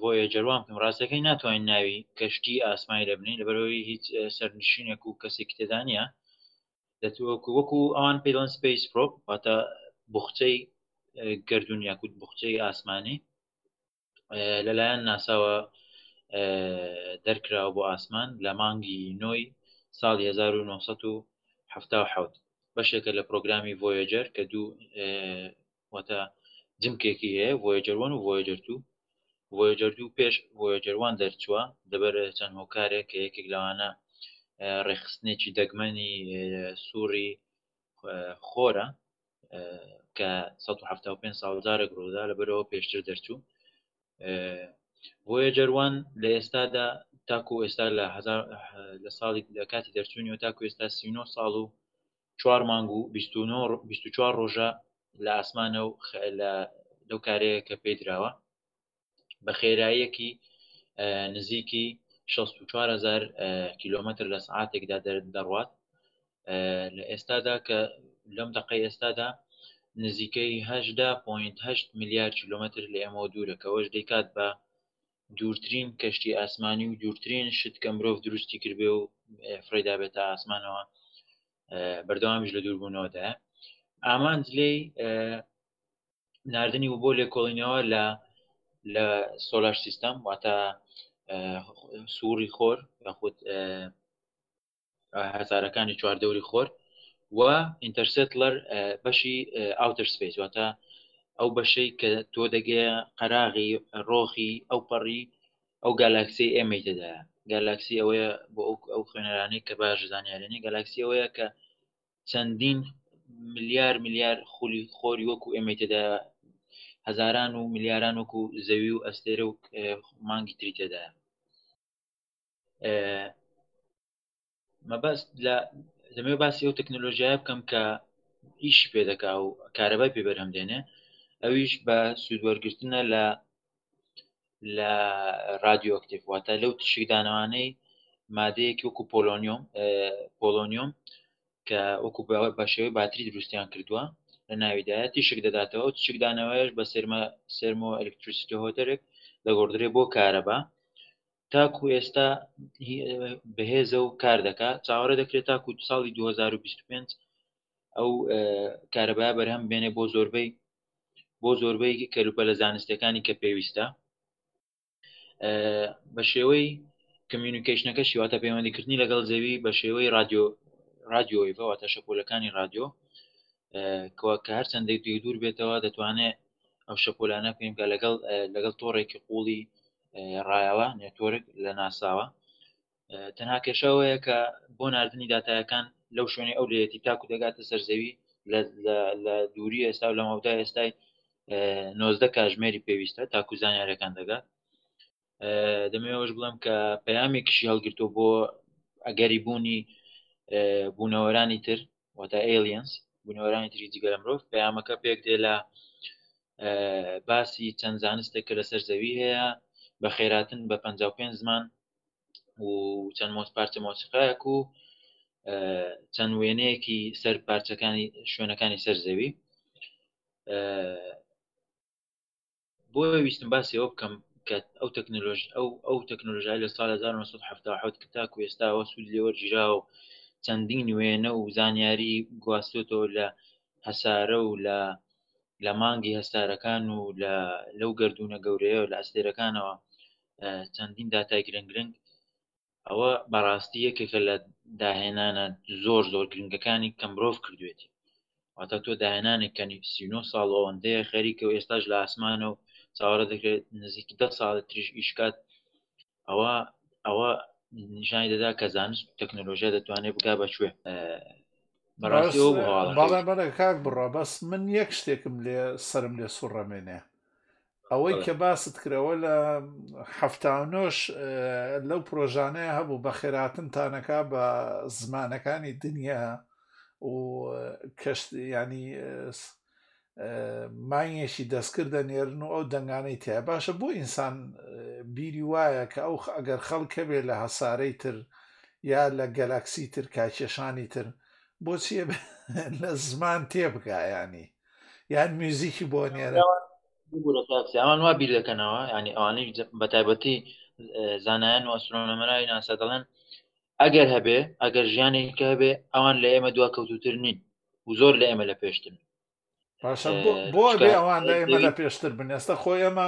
بۆیە جەروان کەم ڕاستەکەی ناتوانین ناوی کەشتی ئاسمانی دەبنین لەبەرەوەی هیچ سەرنشینێک و کەسێک تێدانە دەتوەکو وەکو ئەوان پیلۆن سپیس پرۆپ واتە بخچەی گردون یاکوت بخچەی ئاسمانی لەلایەن ناساوە دەرکراوە بۆ ئاسمان لە مانگی نۆی ساڵی 1970 بەشێکە لە پرۆگرامی ڤۆیەجەر کە دوو واتە جمکێکی هەیە ڤۆیەجەر وەن و ڤۆیەجەر دوو ڤۆیەجەر دوو پێش ڤۆیەجەر وان دەرچووە دەبەر چەند هۆکارێک کە یەکێک لەوانە ڕێخستنێکی دەگمەنی سووری خۆرە کە 1970 ساڵ جارێک ڕوودا لەبەرەوە پێشتر دەرچوو بۆیە جەروان لە ئێستادا تاکو ئێستا لە لە ساڵی لە کاتی دەرچوونی و تاکو ئێستا 39 ساڵ و چوار مانگ و 24 ڕۆژە لە ئاسمانە و لەو کارەیە کە پێدراوە بە خێراییەکی نزیکی 64هزار کیلومتر لە سعاتێکدا دەڕوات لە ئێستادا کە لەم دقی ئێستادا نزیکەی هەشدا پوین هەشت میلیارد کیلومتر لە ئێمە دوورە کەەوەش دەیکات بە دوورترین کەشتی ئاسمانی و دوورترین شت کە مرۆڤ دروستی کردێ و فرەیدا بێتە ئاسمانەوە بەردەوامیش لە دووربوونەوەدا ئامانج لێی ناردنی و بۆ لێکۆڵینەوە لە لە سۆلار سیستەم واتە سووری خۆر یاخود هەزارەکانی چواردەوری خۆر و ئینتەرسێتلەر بەشی ئاوتر سپیس واتە ئەو بەشەی کە تۆ دەگەێ قەراغی ڕۆخی ئەو پەڕی ئەو گالاکسی ئێمەی تێدا گالاکسی ئەوەیە بۆ ئەو خوێنەرانی کە باش زانیارێنی گالاکسی ئەوەیە کە چەندین ملیار ملیار خولی خۆری وەکو ئێمەی تێدا هەزاران و ملیاران وەکو زەوی و ئەستێرە و مانگی تری تێدا مەبەست لە دەمێ باسی ئەو تەکنۆلۆژیای بکەم کە ئیشی پێ دەکا و کارەبای پێ بەرهەم دێنێ ئەویش بە سوود وەرگرتنە لە لە رادیۆکتیف واتە لەو تشکدانەوانەی مادەیەکی وەکو پۆلۆنیۆم پۆلۆنیۆم کە وەکو بە شێوەی باتری دروستیان کردووە لە ناویدایە تیشک دەداتەوە تشکدانەوەش بە سرمە سرمۆ ئەلکتریسیتە هۆتەرێک دەگۆڕدرێ بۆ کارەبا تاکو ئێستا بەهێزە و کار دەکا چاوەڕێ دەکرێت تاکو ساڵی 2025 ئەو کارەبا بەرهەم بێنێ بۆ زۆربەی بۆ زۆربەی کەلوپەلە زانستیەکانی کە پێویستە بە شێوەی کمیونیکیشنەکە شیواتە پەیوەندیکردنی لەگەڵ زەوی بە شێوەی رادیۆ رادیۆیڤەواتە شەپۆلەکانی رادیۆ کە هەر چندێک دی دوور بێتەوە دەتوانێت ئەو شەپۆلانە پێمکە لەگەڵ لەگەڵ تۆڕێکی قوڵی ڕایەوە نێتۆرک لە ناساوە تەنها کێشەوەیە کە بۆ نردنی دااتایەکان لەو شوێنی ئەو لەتی تاکو دەگاتە سەرزەوی لە دووری ئێستا و لە مەودا ئێستای نۆزدە کاژمێری پێویستە تاکو زانیارەکان دەگات دەمەوەش بڵم کە پەیامێکیشی هەڵگرتو بۆ ئەگەری بوونی بوونەوەرانی تر واتا ئێلیەنس بونەوەرانی تری جگە لە مرۆڤ پەیامەکە پێک دێ لە باسی چەند زانستێک کە لەسەر زەوی هەیە بە خێراتن بە 55 زمان و چەند مۆز پارچە مۆسیقایەک و چەند وێنەیەکی سەر پارچەکانی شوێنەکانی سەر زەوی بۆیە ویستم باسی ئەوە بکەم کە ئەو تەکنۆلۆژ ئەو ئەو تەکنۆلژای لە سال 1970 کە تاکو ئێستاوە سوود لێوەرگیرا و چەندین وێنە و زانیاری گواستێتەوە لە هەسارە و لە لە مانگی هەستارەکان و لە لەو گردونە گەورەیە لە ئەستێرەکانەوە چەندین داتای گرنگ گرنگ ئەوە بەڕاستی یەکێکە لە داهێنانە زۆر زۆر گرنگەکانی کە مرۆڤ کردوێتی واتە تۆ داهێنانێک کەنی سینۆ ساڵ ئەوەندەیە خەریکە و ئێستاش لە ئاسمانە و چاوەڕە دەکرێت نزیکی دە ساڵی تریش ئیشکات ئەوە ئەوە نیشانی دەدا کە زانست تەکنۆلۆژیا دەتوانێت بگا بەکوێ بەڕێ بەڕێ کاک بڕە بەس من یەک شتێکم لێ سرم لێ سوڕەمێنێ ئەوەی کە باست کرەوە لە هەفتانۆش لەو پرۆژانەیە هەبوو بە خێراتن تانەکە بە زمانەکانی دنیا و کەشت ینی مانگێکی دەستکرد دەنێرن و ئەو دەنگانەی تیا باشە بۆ ئینسان بیری وایە کە ئەو ئەگەر خەڵکە بێ لە هەسارەی تر یا لە گەلاکسی تر کاکێشانی تر بۆچیە لە زمان تێبگایانی یان میوزیکی بۆ نێرە ئەوان وا بیر دەکەنەوە ینی ئەوانیش بە تایبەتی زانایان وەسرۆنەمەرای ناسە دەڵێن ئەگەر هەبێ ئەگەر ژیانی کە هەبێ ئەوان لە ئێمە دوا کەوتوتر نین و زۆر لە ئێمە لە پێشتن باشە بۆ بێ ئەوان لە ئێمە لە پێشتر بن ئێستا خۆی ئەمە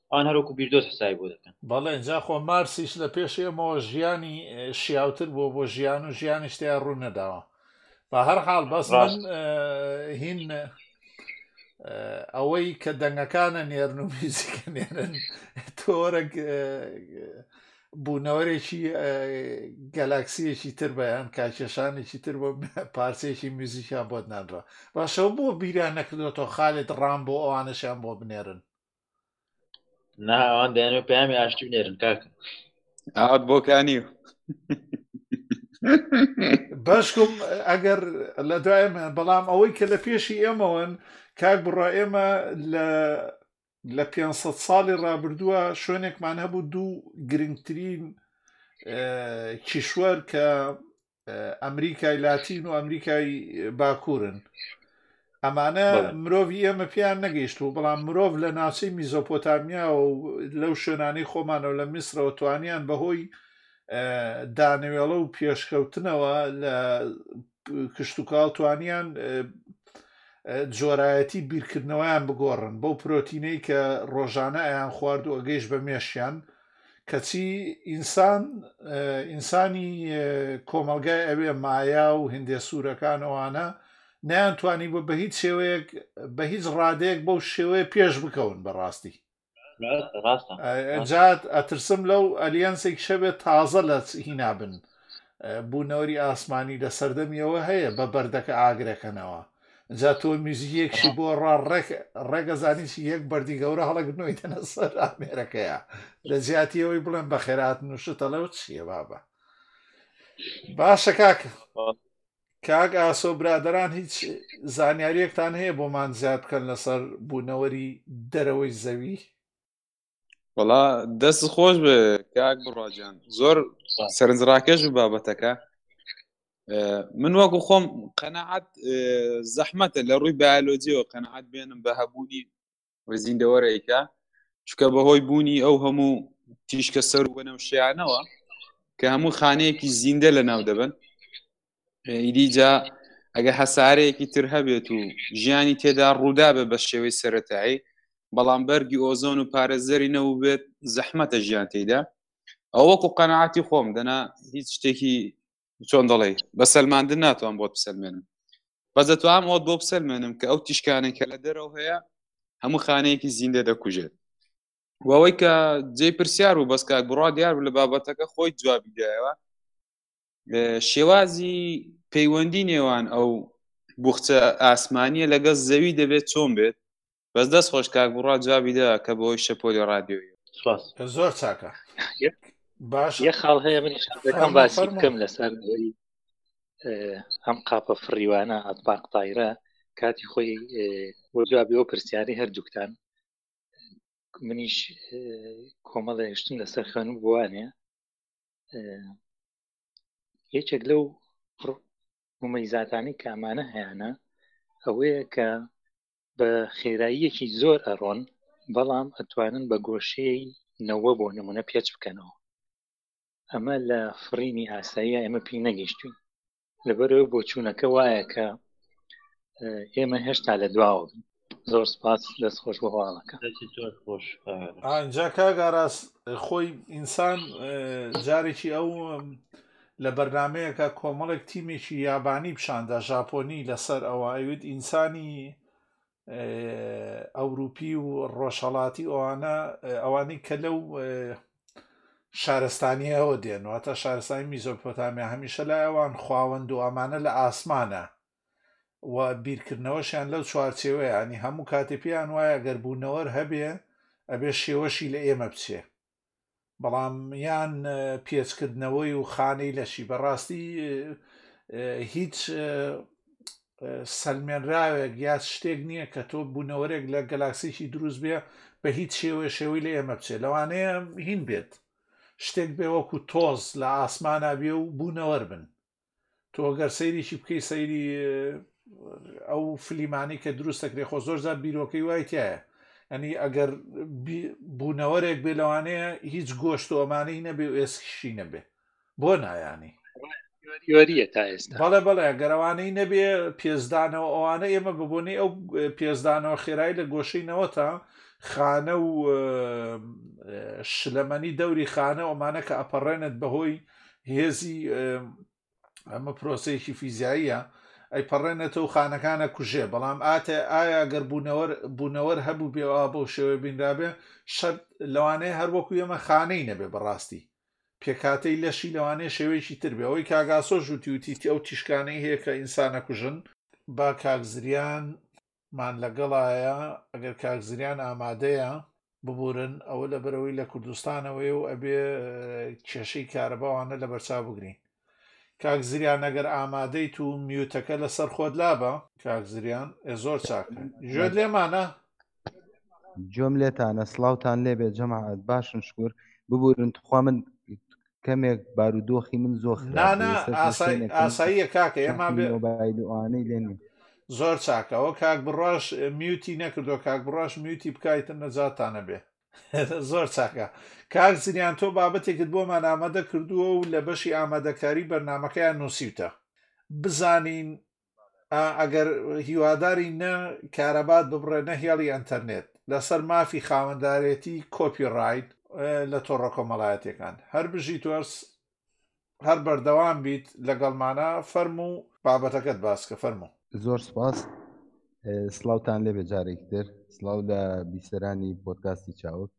ئەوان هەروەکو بیردۆز حسابی بۆ دەکەن بەڵێ جا خۆ مارسیش لە پێش ئێمەوە ژیانی شیاوتر بووە بۆ ژیان و ژیانیش تیا ڕوو نەداوە بە هەر حاڵ بەس من هین ئەوەی کە دەنگەکانە نێرن و میزیکە نێرن تۆرە بوونەوەرێکی گەلاکسیەکی تر بەیان کاکێشانێکی تر بۆ پارچێکی میزیکیان بۆت نانرا باشەو بۆ بیران نەکردوەوە خالێت ڕام بۆ ئەوانەشیان بۆ بنێرن نا ئەوان دەیانێ پامی ئاشتی نێرن کاکە ئاوت بۆکانی و بەشکم ئەگەر لە دوایم بەڵام ئەوەی کە لە پێشی ئێمەوەن کاک بڕا ئێمە لە لە 500 ساڵی ڕابردووە شوێنێکمان هەبوو دوو گرنگترین کیشوەر کە ئەمریکای لاتین و ئەمریکای باکوورن ئەمانە مرۆڤی ئێمە پێیان نەگەیشت و بەڵام مرۆڤ لە ناوچەی میزۆپۆتامیا و لەو شوێنانەی خۆمانەوە لە میسرەوە توانیان بەهۆی دانەوێڵە و پێشکەوتنەوە لە کشتتوکاڵ توانیان جۆرایەتی بیرکردنەوەیان بگۆڕن بەو پرۆتینەی کە ڕۆژانە ئەیان خوارد و ئەگەیش بە مێشیان کەچی ئینسان ئینسانی کۆمەڵگای ئەوێ مایا و هندێ سوورەکان ئەوانە نەیان توانی بوو بە هیچ شێوەیەک بە هیچ ڕادەیەک بەو شێوەیە پێش بکەون بەڕاستی جات ئەترسم لەو ئەلیەنسێک شەبێت تازە لە هینابن بوونەوەری ئاسمانی لە سەردەمیەوە هەیە بە بەردەکە ئاگرەکەنەوە جا تۆ میوزیکێکشی بۆ ڕا ڕێک ڕێگەزانیش یەک بەردی گەورە هەڵەگرنەوەی دەنە سەر ئامێرەکەیە لە جیاتی ئەوەی بڵێن بە خێرات نووشتەڵێ و چییە بابە باشە کاک کاک ئاسۆ برادران هیچ زانیاریەکتان هەیە بۆمان زیاد بکەن لەسەر بوونەوەری دەرەوەی زەوی وڵا دەست خۆش بێ کاک بڕاجان زۆر سەرنجڕاکێش و بابەتەکە من وەکو خۆم قەنەعات زەحمەتە لە ڕووی بایلۆجیەوە قەنەعات بێنم بە هەبوونی زیندەوەرەیکە چکە بەهۆی بوونی ئەو هەموو تیشکە سەر و بەنەوشیانەوە کە هەموو خانەیەکی زیندە لە ناو دەبن ئیدی جا ئەگە هەسارەیەکی تر هەبێت و ژیانی تێدا ڕوودابێ بە شێوەی سەتایی بەڵام بەرگی ئۆزۆن و پارێزەری نەبوو بێت زەحمەتە ژیان تێدا ئەو وەکو قەنەعاتی خۆم دەنا هیچ شتێکی چۆن دەڵێ بە سەلماندن ناتوان بۆت بسەلمێنم بەس دەتوانم ئەوت بۆ بسەلمێنم کە ئەو تیشکانێک کە لە دەرەوە هەیە هەموو خانەیەکی زیندە دەکوژێت وەوەی کە جێ پرسیار و بەسکاک بڕا دیار لە بابەتەکە خۆی جوابی دایەوە شێوازی پەیوەندی نێوان ئەو بوخچە ئاسمانیە لەگەڵ زەوی دەبێت چۆن بێت بەس دەست خۆش کاک بڕا جوابیدا کە بۆی شەپۆلی رادیۆی زۆر چاکە باش یە خاڵ هەیە من شەکەم باسی بکەم لەسەر ئەم قاپە فڕیوانە ئەتباق تایرە کاتی خۆی بۆ جوابی ئەو پرسیاری هەردووکتان منیش کۆمەڵە هشتم لەسەر خوێن بووانێ یەکێک لەو ممەیزاتانی کە ئەمانە هەیەە ئەوەیە کە بە خێراییەکی زۆر ئەڕۆن بەڵام ئەتوانن بە گۆشەی نەوە بۆ نمونە پێچ بکەنەوە ئەمە لە فڕینی ئاسایی ئێمە پێی نەگەیشتوین لەبەرەوەی بۆچوونەکە وایە کە ئێمە هێشتا لە دواوە بن زۆر سپاس دەست خۆش بە هەواڵەکە خۆش ئەجا کاگاراس خۆی ئینسان جارێکی ئەو لە بەرنمەیەکە کۆمەڵێک تیمێکی یابانی پیشاندا ژاپۆنی لەسەر ئەوە ئەوید ئینسانی ئەوروپی و ڕۆژهڵاتی ئەوانە ئەوانەی کە لەو شارستانیەوە دێن واتە شارستانی میزۆپۆتامیا هەمیشە لای ئەوان خواوەند و ئەمانە لە ئاسمانە و بیرکردنەوەشیان لەو چوارچێوەیانی هەموو کاتێ پێیان وایە گەر بوونەوەر هەبێ ئەبێ شێوەشی لە ئێمە بچێ بەڵام یان پێچکردنەوەی و خانەی لەشی بەڕاستی هیچ سەلمێنراوێک یا شتێک نییە کە تۆ بوونەوەرێک لە گەلاکسێکی دروست بێ بە هیچ شێوە شێوەی لە ئێمە بچێت لەوانەیە هین بێت شتێک بێ وەکو تۆز لە ئاسمانە بێ و بوونەوەر بن تۆ گەر سەیرێکی بکەی سەیری ئەو فلیمانی کە دروست دەکرێت خۆ زۆر زار بیرۆکەی وای تایە ئەنی ئەگەر بوونەوەرێک بێ لەوانەیە هیچ گۆشت و ئەمانەی نەبێ و ئێسکیشی نەبێ بۆ نایانی یۆریە تا ئێستا بەڵێ بەڵێ گەرەوانەی نەبێ پێزدانەوە ئەوانە ئێمە بەبوونی ئەو پێزدانەوە خێرایی لە گۆشەی نەوەتە خانە و شلەمەنی دەوری خانە ئەمانە کە ئەپەڕێنێت بەهۆی هێزی ئەمە پرۆسەیەکی فیزیاییە ئەیپەڕێنێتەوە خانەکانە کوژێ بەڵام ئاتێ ئایا گەر بوونەوەر بوونەوەر هەبوو بێەوە بۆ شێوە بینرابێ شەر لەوانەیە هەروەکو ئێمە خانەی نەبێ بەڕاستی پێکاتەی لەشی لەوانەیە شێوەیەکی تر بێ ئەوەی کاگاسۆ ژووتی وتیتی ئەو تیشکانەی هەیە کە ئینسانە کوژن با کاکزریان مان لەگەڵایە ئەگەر کاک زریان ئامادەیە ببورن ئەوە لە بەرەوەی لە کوردستانەوەی و ئەبێ کێشەی کارەباوانە لە بەرچاو بگرین کاک زریان ئەگەر ئامادەیت و میوتەکە لەسەر خۆت لابە کاک زریان زۆر چاکە ژێت لێمانە جۆم لێتانە سلااوان لێبێ جەماعات باشن شکر ببورن تخوا من کەمێک بارودۆخی من زۆر ئاساییە کاکە ئێمە بەوانەی لێن زۆر چاکەوە کاک بڕاش میوتی نەکردو کاک بڕاش میوتی بکایتن نەجاتانە بێ زۆر چاکە کاک زریان تۆ بابەتێکت بۆمان ئامادە کردووە و لە بەشی ئامادەکاری بەرنمەکەیان نووسیوتە بزانین ئا ئەگەر هیواداری نە کارەبات ببڕێ نە هێڵی ئەنتەرنێت لەسەر مافی خاوەندارێتی کۆپی ڕایت لە تۆڕە کۆمەڵایەتەکان هەر بژی تۆرس هەر بەردەوام بیت لەگەڵمانە فەرم و بابەتەکەت باسکە فەرمو زۆر سپاس سلااوان لێبێ جارێکتر سلااو لە بیسەرانی پۆتکاستی چاوک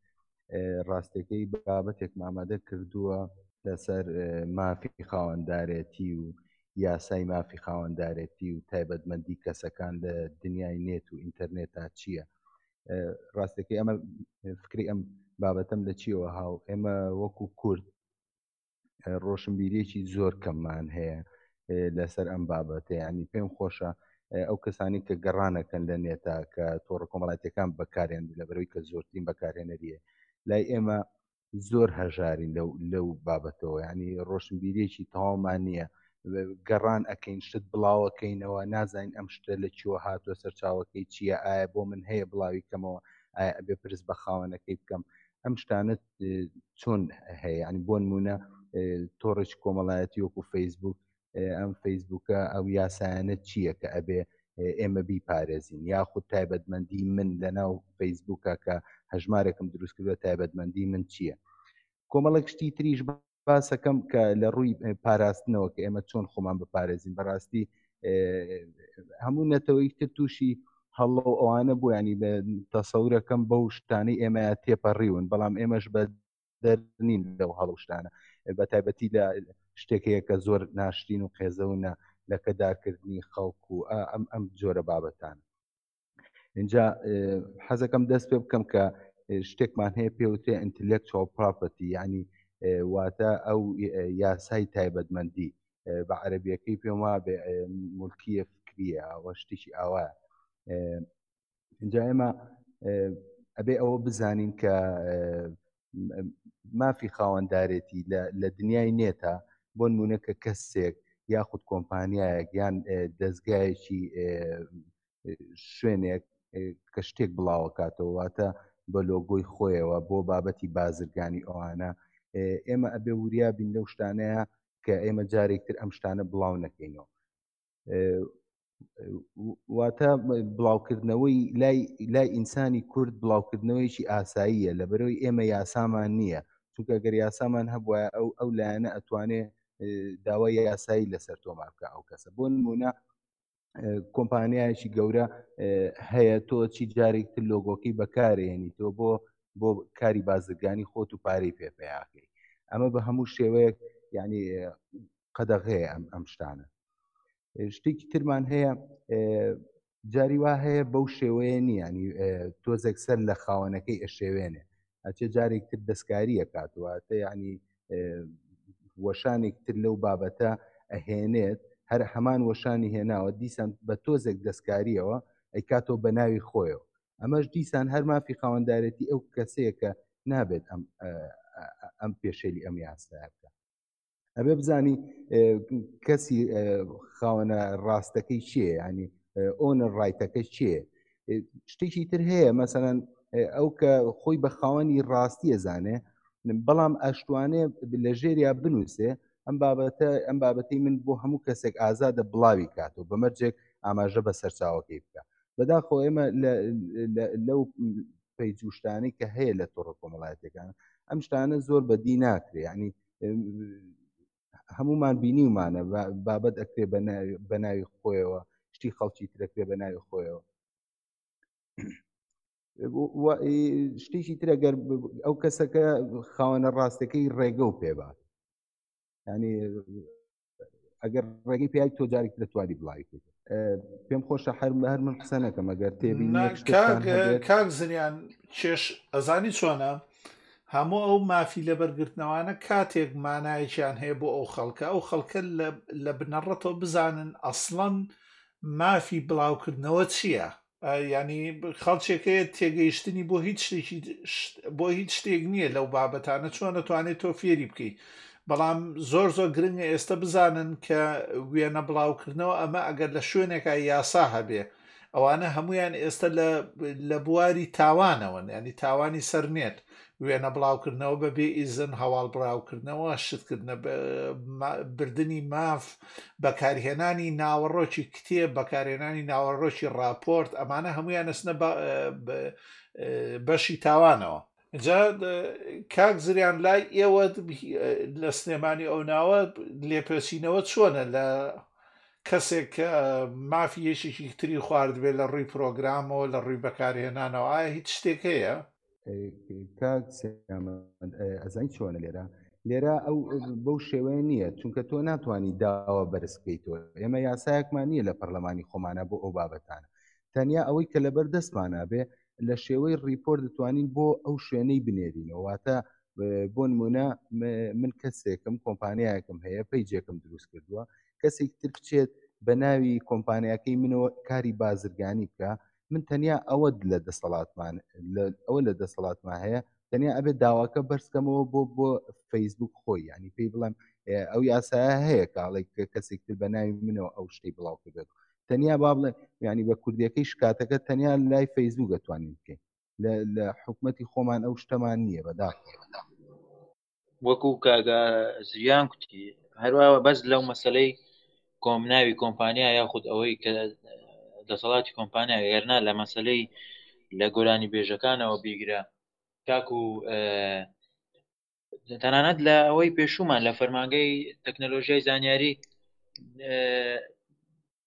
ڕاستەکەی بابەتێک مامادە کردووە لەسەر مافی خاوەندارێتی و یاسای مافی خاوەندارێتی و تایبەتمەندی کەسەکان لە دنیای نێت و ئینتەرنێت تا چییە ڕاستەکەی ئەمە فکری ئەم بابەتەم لە چیەوە هاو ئێمە وەکو کورد ڕۆشنبیرێکی زۆر کەممان هەیە لەسەر ئەم بابەتە ینی پێم خۆشە ئەو کەسانی کە گەڕانەکەن لە نێتا کە تۆڕە کۆمەڵاتەکان بەکارێن لە بەرەوەی کە زۆرترین بەکارهێنەریە لای ئێمە زۆر هەژارین لەو لەو بابەتەوە ینی ڕۆشنبیرێکی تەوامان نییە گەڕان ئەەکەین شت بڵاوەکەینەوە نازانین ئەم شتە لە چوە هاتووە سەرچاوەکەی چییە ئایا بۆ من هەیە بڵاوی کەمەوە ئایا ئەبێ پرس بە خاوەنەکەی بکەم ئەم شتانە چۆن هەیە ئەنی بۆن مونە تۆڕێکی کۆمەڵایەتی وەکو فەیسبوک ئەم فەیسبوکە ئەو یاسایانە چییە کە ئەبێ ئێمە بیپارێزین یاخود تایبەتمەندی من لە ناو فەیسبوکە کە هەژمارێکم دروستکردە تایبەتمەندی من چییە کۆمەڵێک شتی تریش بە باسەکەم کە لە ڕووی پاراستنەوە کە ئێمە چۆن خۆمان بپارێزین بەڕاستی هەموو نەتەوەی تر تووشی هەڵڵە و ئەوانە بۆ ینی بە تەسەورەکەم بەو شتانەی ئێمە تێپەڕیون بەڵام ئێمەش بە دەرنین لەو هەڵشتانە بە تایبەتی لە شتێکەیە کە زۆر ناشتین و قێزەونە لەکەداکردنی خەڵک و ئەم ئەم جۆرە بابەتان اینجا حەزەکەم دەست پێ بکەم کە شتێکمان هەیە پێوتێ ئینتلیکچوال پراپەتی ینی واتە ئەو یاسای تایبەتمەندی بە عەربیەکەی پێم وا بێ ملکیە فکریە ئەوە شتێکی ئاوا اینجا ئێمە ئەبێ ئەوە بزانین کە مافی خاوەندارێتی لە دنیای نێتە بۆ نمونە کە کەسێک یاخود کۆمپانیایەک یان دەستگایەکی شوێنێک کە شتێک بڵاوەکاتەوە واتە بە لۆگۆی خۆیەوە بۆ بابەتی بازرگانی ئەوانە ئێمە ئەبێ وریا بین لەو شتانەیە کە ئێمە جارێکتر ئەم شتانە بڵاو نەکەینەوە واتە بڵاوکردنەوەی لای ئینسانی کورد بڵاوکردنەوەیکی ئاساییە لە بەرەوەی ئێمە یاسامان نییە چونکە گەر یاسامان هەبواە ئەو ئەو لایەنە ئەتوانێ داوای یاسایی لەسەر تۆمار بکە ئەو کەسە بۆ نمونە کۆمپانیایکی گەورە هەیە تۆ چی جارێک تر لۆگۆکەی بەکارێنی تۆ بۆ بۆ کاری بازرگانی خۆت و پارەی پێپیاکەی ئەمە بە هەموو شێوەیەک ینی قەدەغەیە ئەم ئەم شتانە شتێکی ترمان هەیە جاری وا هەیە بەو شێوەیە نییانی تۆزێک سەر لە خاوەنەکەی ئەشێوێنێ ئەچێ جارێک تر دەستکاریە کاتوە تە ینی وەشانێک تر لەو بابەتە ئەهێنێت هەر هەمان وەشانی هێناوە دیسان بە تۆزێک دەستکاریەوە ئەیکاتۆ بە ناوی خۆیەوە ئەمەش دیسان هەر مافی خاوەندارێتی ئەو کەسەیە کە نابێت ئەم ئەم پێشێلی ئەم یاسایە بکە ئەبێ بزانی کەسی خاوەنە ڕاستەکەی چیە ینی ئۆنە ڕایتەکە چێ شتێکی تر هەیە مەسەەن ئەو کە خۆی بە خاوەنی ڕاستیە زانێ بەڵام ئەشتوانێ لە ژێریا بنووسێ ئەم بابەتە ئەم بابەتی من بۆ هەموو کەسێک ئازادە بڵاوی کات و بەمەرجێک ئاماژە بە سەرچاوەکەی بکە بەداخۆ ئێمە لەو پەیجوشتانی کە هەیە لە تۆڕە کۆمەڵایەتەکان ئەم شتانە زۆر بەدی ناکرێ ینی هەمومان بینیومانە بابەت ئەکرێ بە ناوی خۆیەوە شتی خەڵکی ترەکرێ بە ناوی خۆیەوە شتێکی ترە گەر ئەو کەسەکە خاوەنە ڕاستەکەی ڕێگە و پێبات ینی ئەگەر ڕێگەی پیاوی تۆ جارێک دەتوانی بڵاوی کرد پێم خۆشە هەر هەر من قسە نەکەم ئەگەر تێبی کاک زریان چێش ئەزانی چۆنە هەموو ئەو مافی لەبەرگرتنەوانە کاتێک مانایەکیان هەیە بۆ ئەو خەڵکە ئەو خەڵکە لە بنەڕەتەوە بزانن ئەسڵەن مافی بڵاوکردنەوە چییە ینی خەڵچێک هەیە تێگەیشتنی بۆ هیچ شتێکی بۆ هیچ شتێک نییە لەو بابەتانە چۆن دەتوانێت تۆ فێری بکەیت بەڵام زۆر زۆر گرنگە ئێستا بزانن کە وێنە بڵاوکردنەوە ئەمە ئەگەر لە شوێنێکە یاسا هەبێ ئەوانە هەمویان ئێستا لە بواری تاوانەوەن ینی تاوانی سەرنێت وێنە بڵاوکردنەوە بە بێ ئیزن، هەواڵ بڕاوکردنەوە، شتکردنە، بردنی ماف، بەکارهێنانی ناوەڕۆکی کتێب، بەکارهێنانی ناوەڕۆکی ڕاپۆرت، ئەمانە هەمویان ئەچنە بەشی تاوانەوە. جا کاک زریان لای ئێوە لە سلێمانی ئەو ناوە لێپێچینەوە چۆنە لە کەسێک کە مافی یەکێکی تری خواردبێت لە ڕووی پرۆگرامەوە لە ڕووی بەکارهێنانەوە ئایا هیچ شتێک هەیە؟ کاک سیامەند ئە، ئەزانی چۆنە لێرە لێرە ئەو بەو شێوەیە نییە چونکە تۆ ناتوانانی داوا بەرز بکەیتەوە ئێمە یاسایەکمان نییە لە پەرلەمانی خۆمانە بۆ ئەو بابەتانە تەنیا ئەوەی کە لەبەر دەستمانە بێ لە شێوەی ڕیپۆرت دەتوانین بۆ ئەو شوێنەی بنێرینەوە واتە ب- بۆ نمونە م- من کەسێکم کۆمپانیایەکم هەیە پەیجێکم دروست کردووە کەسێک تر بچێت بە ناوی کۆمپانیاکەی منەوە کاری بازرگانی بکە من تەنیا ئەوە لە دەسەڵاتمان ئەوە لە دەسەڵاتمان هەیە تەنیا ئەبێت داواکە بەرزکەمەوە بۆ بۆ فەیسبوک خۆی ینی پێی بڵێم ئەو یاسایە هەیە کاڵێک کەسێک تر بە ناوی منەوە ئەو شتەی بڵاو کردێت تەنیا با بڵێ ینی بە کوردیەکەی شکاتەکە تەنیا لای فەیسبوو دەتوانین بکەین لە حکومەتی خۆمان ئەو شتەمان نییە بەدا وەکو کاگا زریان کوتی هەروە بەس لەو مەسلەی کۆمناوی کۆمپانیا یاخود ئەوەی کە دەسەڵاتی کۆمپانیا گەرنا لە مەسلەی لە گۆرانی بێژەکانەوە بیگرە تاکو تەنانەت لە ئەوەی پێشومان لە فەرمانگەی تەکنەلۆژیای زانیاری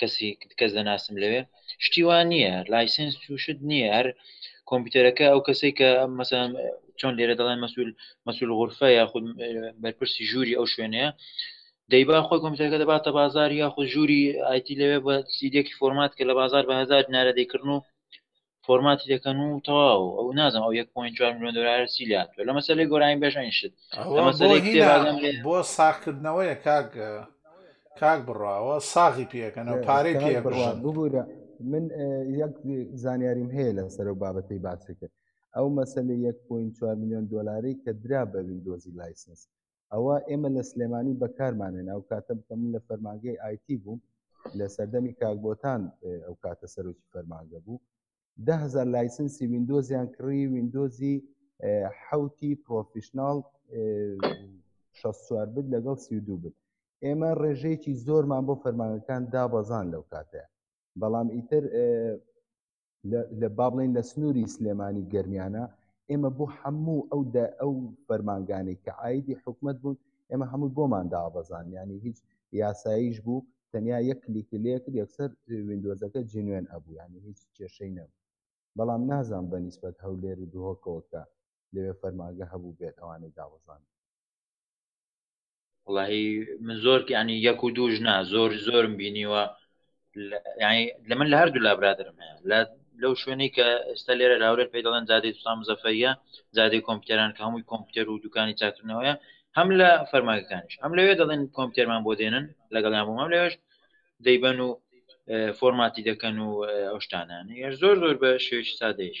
کەسی کەس دەناسم لەوێ شتی وان نییە لایسنس تووشت نییە هەر کۆمپیوتەرەکە ئەو کەسی کە مەسە چۆن لێرە دەڵێن مەسول مەسول غورفە یاخود بەرپرسی ژووری ئەو شوێنەیە دەیبا خۆی کۆمپیوتەرەکە دەباتە بازار یاخود ژووری ئایتی لەوێ بە سیدێکی فۆرمات کە لە بازار بە هزار نارە دەیکردن و فۆرماتی دەکەن و تەواو ئەو نازم ئەو 1.4 میلیۆن دلار چی لە هاتووە لە مەسەلەی گۆرانی بێژ ئەین شت بۆ ساخکردنەوەیە کاک کاک بڕاوە ساغی پێکەنەوە پارەی پێ ببوورە من یەک زانیاریم هەیە لە سەر و بابەتی باسی کرد ئەو مەسلە 1.4 میلیۆن دلاری کە درا بە ویندۆزی لایسنس ئەوە ئێمە لە سلێمانی بەکارمانێنا ئەو کاتە بکە من لە فەرمانگەی ئایتی بووم لە سەردەمی کاکبۆتان ئەو کاتە سەرۆکی فەرمانگە بوو دههزار لایسنسی وینندۆزیان کڕی وینندۆزی حوتی پرۆفیشنناڵ 64 بت لەگەڵ سیدو بت ئێمە ڕێژەیەکی زۆرمان بۆ فەرمانەکان دابەزان لەو کاتەیە بەڵام ئیتر لە با بڵێن لە سنووری سلێمانی گەرمیانە ئێمە بۆ هەموو ئەو دە ئەو فەرمانگانی کە ئایدی حکومت بوون ئێمە هەموو بۆمان داوەزان ینی هیچ یاساییش بوو تەنیا یەک کلیکی لەکرد یەکسەر وینندۆزەکە جنوێن ئەبوو ینی هیچ کێشەی نەبوو بەڵام نازان بە نیسبەت هەولێر و دهۆکەوەکە لەوێ فەرماگە هەبوو بێت ئەوانەی داوەزان وڵی من زۆر ینی یەک و دووش نا زۆر زۆرم بینیوە لە من لە هەردوو لا برادرم هەیە لە لەو شوێنەی کە ئێستا لێرە راورێت پێ دەڵێن زادی سام زەفەیە زادی کۆمپیوتەران کە هەمووی کۆمپیوتەر و دوکانی چاکردنەوەیە هەم لە فەرماگەکانش هەم لەوێ دەڵێن کۆمپیوتەرمان بۆ دێنن لەگەڵیان بووم هەم لەوێش دەیبەن و فۆرماتی دەکەن و ئەوشتانیان زۆر زۆر بە شێوی سادەیش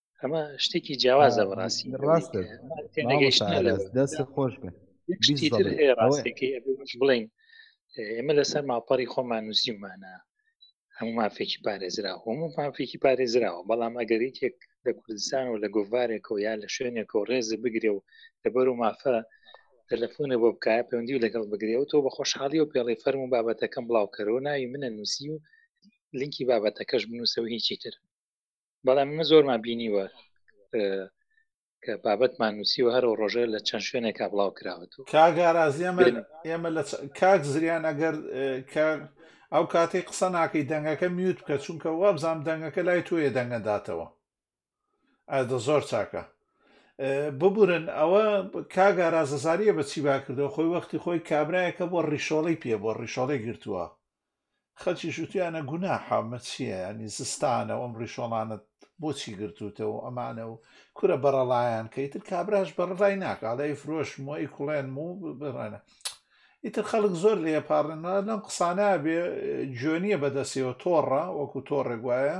ئەمە شتێکی جیاوازە بەڕاستی ڕاست دەست خۆش بێت بڵین ئێمە لەسەر ماپەڕی خۆمان نووسیمانە هەموو مافێکی پارێزرا هەموو مافێکی پارێزراوە بەڵام ئەگەر یەکێک لە کوردستان و لە گۆڤارێکەوە یا لە شوێنێکەوە ڕێزە بگرێ و لەبەر و مافە تەلەفۆنە بۆ بکایە پەیوەندی و لەگەڵ بگرێ و تۆ بە خۆشحاڵی و پێڵی فەرم و بابەتەکەم بڵاوکەرەوە ناوی منە نووسی و لینکی بابەتەکەش بنووسەوە هیچی تر بەڵام ئمە زۆرمان بینیوە کە بابەتمان نووسیوە هەرو ڕۆژە لە چەند شوێنێکا بڵاو کراوەت و کاگارازی ئەمە ئێمە لە کاک زریان ئەگەر کە ئەو کاتێک قسە ناکەی دەنگەکە میوت بکە چونکە وابزانام دەنگەکە لای توێ دەنگەداتەوە ئەدە زۆر چاکە ببورن ئەوە کاگارازەزاریە بە چی باکردەوە خۆی وەختی خۆی کابراایەکە بۆ ڕیشۆڵی پێ بۆ ڕیشۆڵی گرتووە خەلکیش وتویانە گوناحە مە چیە یانی زستانە و ئەم ریشۆڵانەت بۆچی گرتوتە و ئەمانە و کورە بەڕەڵایان کە ئیتر کابراش بەڕرای ناکە ئەڵێ ئەی فرۆشم و ئەی کوڵێنم و بڕێنە ئیتر خەڵک زۆر لێ پاڕێنە لەم قسانە بێ جوێنیە بەدەسیەوە تۆڕە وەکو تۆڕێک وایە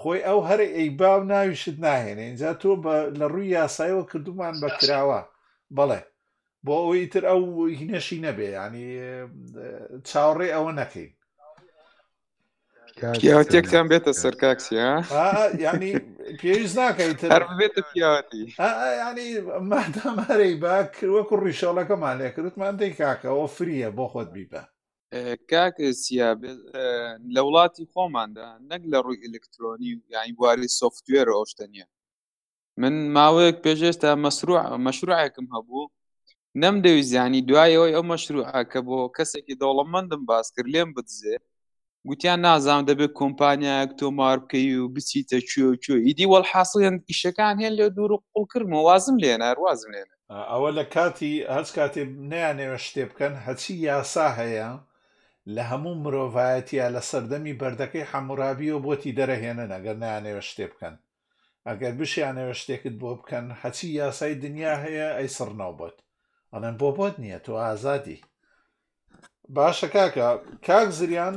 خۆی ئەو هەرە ئەی باو ناویشت ناهێنێ اینجا تۆ لە ڕووی یاسایەوە کردومان بە کراوە بەڵێ بۆ ئەوەی تر ئەو هینەشی نەبێ ینی چاوەڕێ ئەوە نەکەین پیاوەتێکتان بێتە سەرکاکسیا ینی پێویست ناکەیت بێتە پیاوەتی ینی مادامارەی باک وەکو ڕیشۆڵەکەمان لێکردمان دەی کاکەەوە فریە بۆ خۆت بیبە کاک سیا لە وڵاتی خۆماندا نەک لە ڕووی ئەلکترۆنی و یانی بواری سوفتوێر ئەوشتە نیە من ماوەیەک پێشێستا مەسروع مەشروعێکم هەبوو نەم دەویزیانی دوایەوەی ئەو مەشروعە کە بۆ کەسێکی دەوڵەمەندم باس کرد لێم بدزێ گوتیان نازانام دەبێت کۆمپانیایەک تۆمار بکەی و بچیتە کوێ و کوێ ئیدی وەڵحاصل هێن ئیشەکان هێن لێ دوور و قوڵکردمەوە وازم لێنار وازم لێنە ئەوە لە کاتی هەچ کاتێ نیانەوێ شتێ بکەن هەچی یاسا هەیە لە هەموو مرۆڤایەتە لە سەردەمی بەردەکەی حەمورابیەوە بۆتی دەرەهێنن ئەگەر نیانەوێ شتێ بکەن ئەگەر بشیانەوێ شتێکت بۆ بکەن هەچی یاسای دنیا هەیە ئەی سڕنەوە بۆت ئەڵێن بۆ بۆت نییە تۆ ئازادی باشە کاکە کاک زریان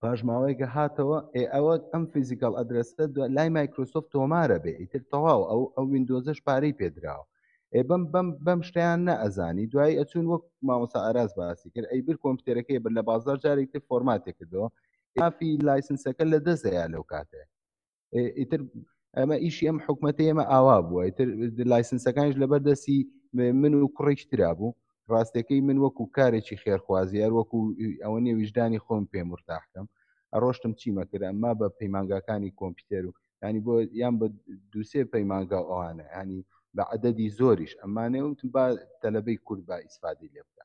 پاش ماوەیەکە هاتەوە ئێ ئەوە ئەم فیزیکال ئەدرسە لای مایکرۆسۆفت تۆمارە بێ ئیتر تەواو ئەو ئەو وینندۆزش پارەی پێدراوە ئێ بەم بەم بەم شتیان نەئەزانی دوایی ئەچون وەک مامۆسا ئاراز باسی کرد ئەی بر کۆمپیوتەرەکەی بر لە بازار جارێکتر فۆرماتێک کردەوە مافی لایسنسەکە لە دەستەیە لەو کاتێ ئیتر ئەمە ئیشی ئەم حکوومەتی ئێمە ئاوا بووە ئیتر لایسنسەکانش لەبەر دەستی من و کوڕێکی تررا بوو ڕاستەکەی من وەکو کارێکی خێرخوازیار وەکو ئەوە نیە ویژدانی خۆم پێم مرتاحکەم ئەڕۆشتم چیمە کرد ئەمما بە پەیمانگاکانی کۆمپیوتەر و ینی بۆ یان بە دووسێ پەیمانگا و ئەوانە ینی بە عدەدی زۆریش ئەمانێ وتم با تەلەبەی کورد با ئیسفادی لێ بکە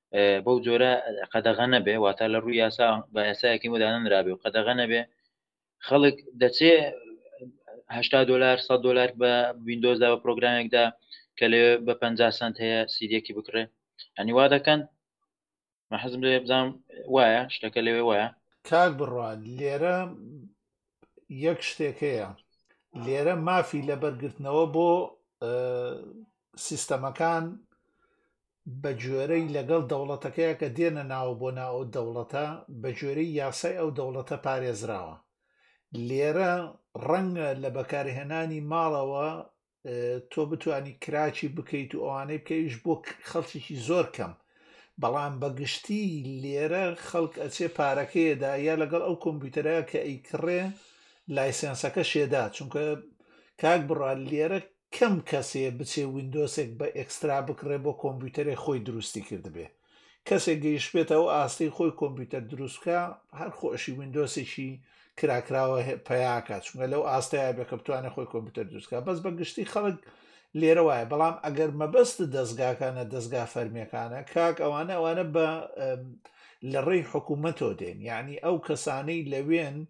بەو جۆرە قەدەغە نەبێ واتە لە ڕووی یاسا بە یاسایەکی مدانراابێ و قەدەغە نەبێ خەڵک دەچێ هشتا دلار 100 دلار بە وینندۆزدا بە پرۆگرامێکدا کە لێ بە 50 سنت هەیە سیدیەکی بکرێ ئەنی وا دەکەن حەزم لێ بزانام وایە شتەکە لەوێ وایە کاک بڕوان لێرە یەک شتێک هەیە لێرە مافی لەبەرگرتنەوە بۆ سیستەمەکان بە گوێرەی لەگەڵ دەوڵەتەکەیە کە دێنە ناوە بۆ ناو ئەو دەوڵەتە بە گوێرەی یاسای ئەو دەوڵەتە پارێزراوە لێرە ڕەنگە لە بەکارهێنانی ماڵەوە تۆ بتانی کراکی بکەیت و ئەوانەی بکەویش بۆ خەڵکیی زۆر کەم بەڵام بەگشتی لێرە خەڵک ئەچێ پارەکەیەدا یا لەگەڵ ئەو کۆمپیوتەرە کە ئەیکڕێ لایسێنسەکە شێدا چونکە کاک بڕا لێرە کەم کەسێ بچێ وینندۆسێک بە ئەکسترا بکڕێ بۆ کۆمپیوتەرێ خۆی دروستی کردبێ کەسێک گەیشتبێتە ئەو ئاستەی خۆی کۆمپیوتەر دروست بکە هەر خۆشی ویندۆسێکی کراکراوە پیاکە چونگە لەو ئاستەیە بێ کە بتوانێت خۆی کۆمپیوتەر دروستکە بەس بە گشتی خەڵک لێرە وایە بەڵام ئەگەر مەبەست دەستگاکانە دەستگا فەرمیەکانە کاک ئەوانە ئەوانە بە لە ڕێی حکوومەتەوە دێن یعنی ئەو کەسانەی لەوێن و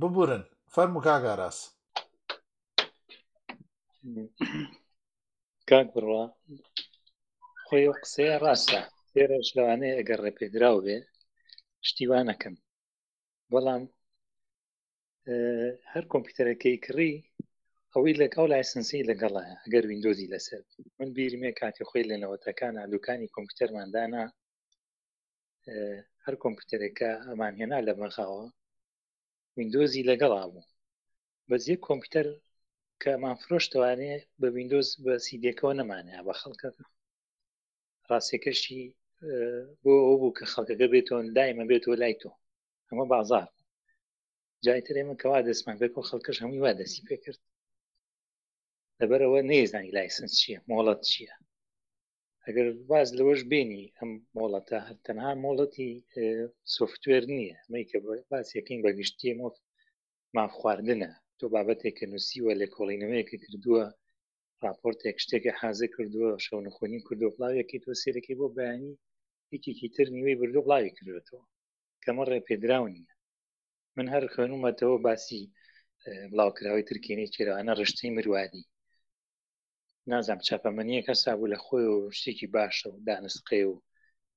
ببورن فەرمو کاک ئاراس کاک بڕوا خۆی ئەو قسەیە ڕاستە پێرەش لەوانەیە ئەگەر ڕێپێدراو بێ شتیوانەکەن بەڵام هەر کۆمپیوتەرەکەی کڕی ئەوەی لە ئەو لایسنسی لەگەڵە ئەگەر وینندۆزی لەسەر من بیرمێ کاتی خۆی لە نەوەتەکان هەلوکانی کۆمپیوتەرماندانا هەر کۆمپیوتەرێکە ئەمان هێنا لە بەغاوە وینندۆزی لەگەڵا بوو بەس یەک کۆمپیوتەر کە ئەمان فرۆشتوانێ بە وینندۆز بە سیدێکەوە نەمانە بە خەڵکە ڕاستێکەشی بۆ ئەو بوو کە خەڵکەکە بێتەوە دایمە بێتەوە لای تۆ ئەمە بازار جایتر ئێمە کەوا دەستمان پێک و خەڵکەش هەمووی وا دەستی پێکرد لەبەرەوە نێزانی لایسنس چییە مۆڵەت چییە ئەگەر باز لەوەش بینی ئەم مۆڵەتە هەر تەنها مۆڵەتی سوفتوێر نییە مەیکە باس یەکەین بەگشتی مۆف ماف خواردنە تۆ بابەتێک کە نووسیوە لە کۆڵینەوەیەکە کردووە راپۆرتێک شتێکی حازە کردووە شەو نخۆنی کردو بڵاوێکی تۆ سێرەکەی بۆ بەیانی یەکێکی تر نیوەی بردو بڵاوی کردوێتەوە کەمە ڕێ پێدراو نییە من هەر خوێنومەتەوە باسی بڵاوکراوی ترکێنی چێراوانە ڕشتەی مرواری نازانم چاپەمەنیە کەسا بوو لە خۆی و شتێکی باشە و دانسقێ و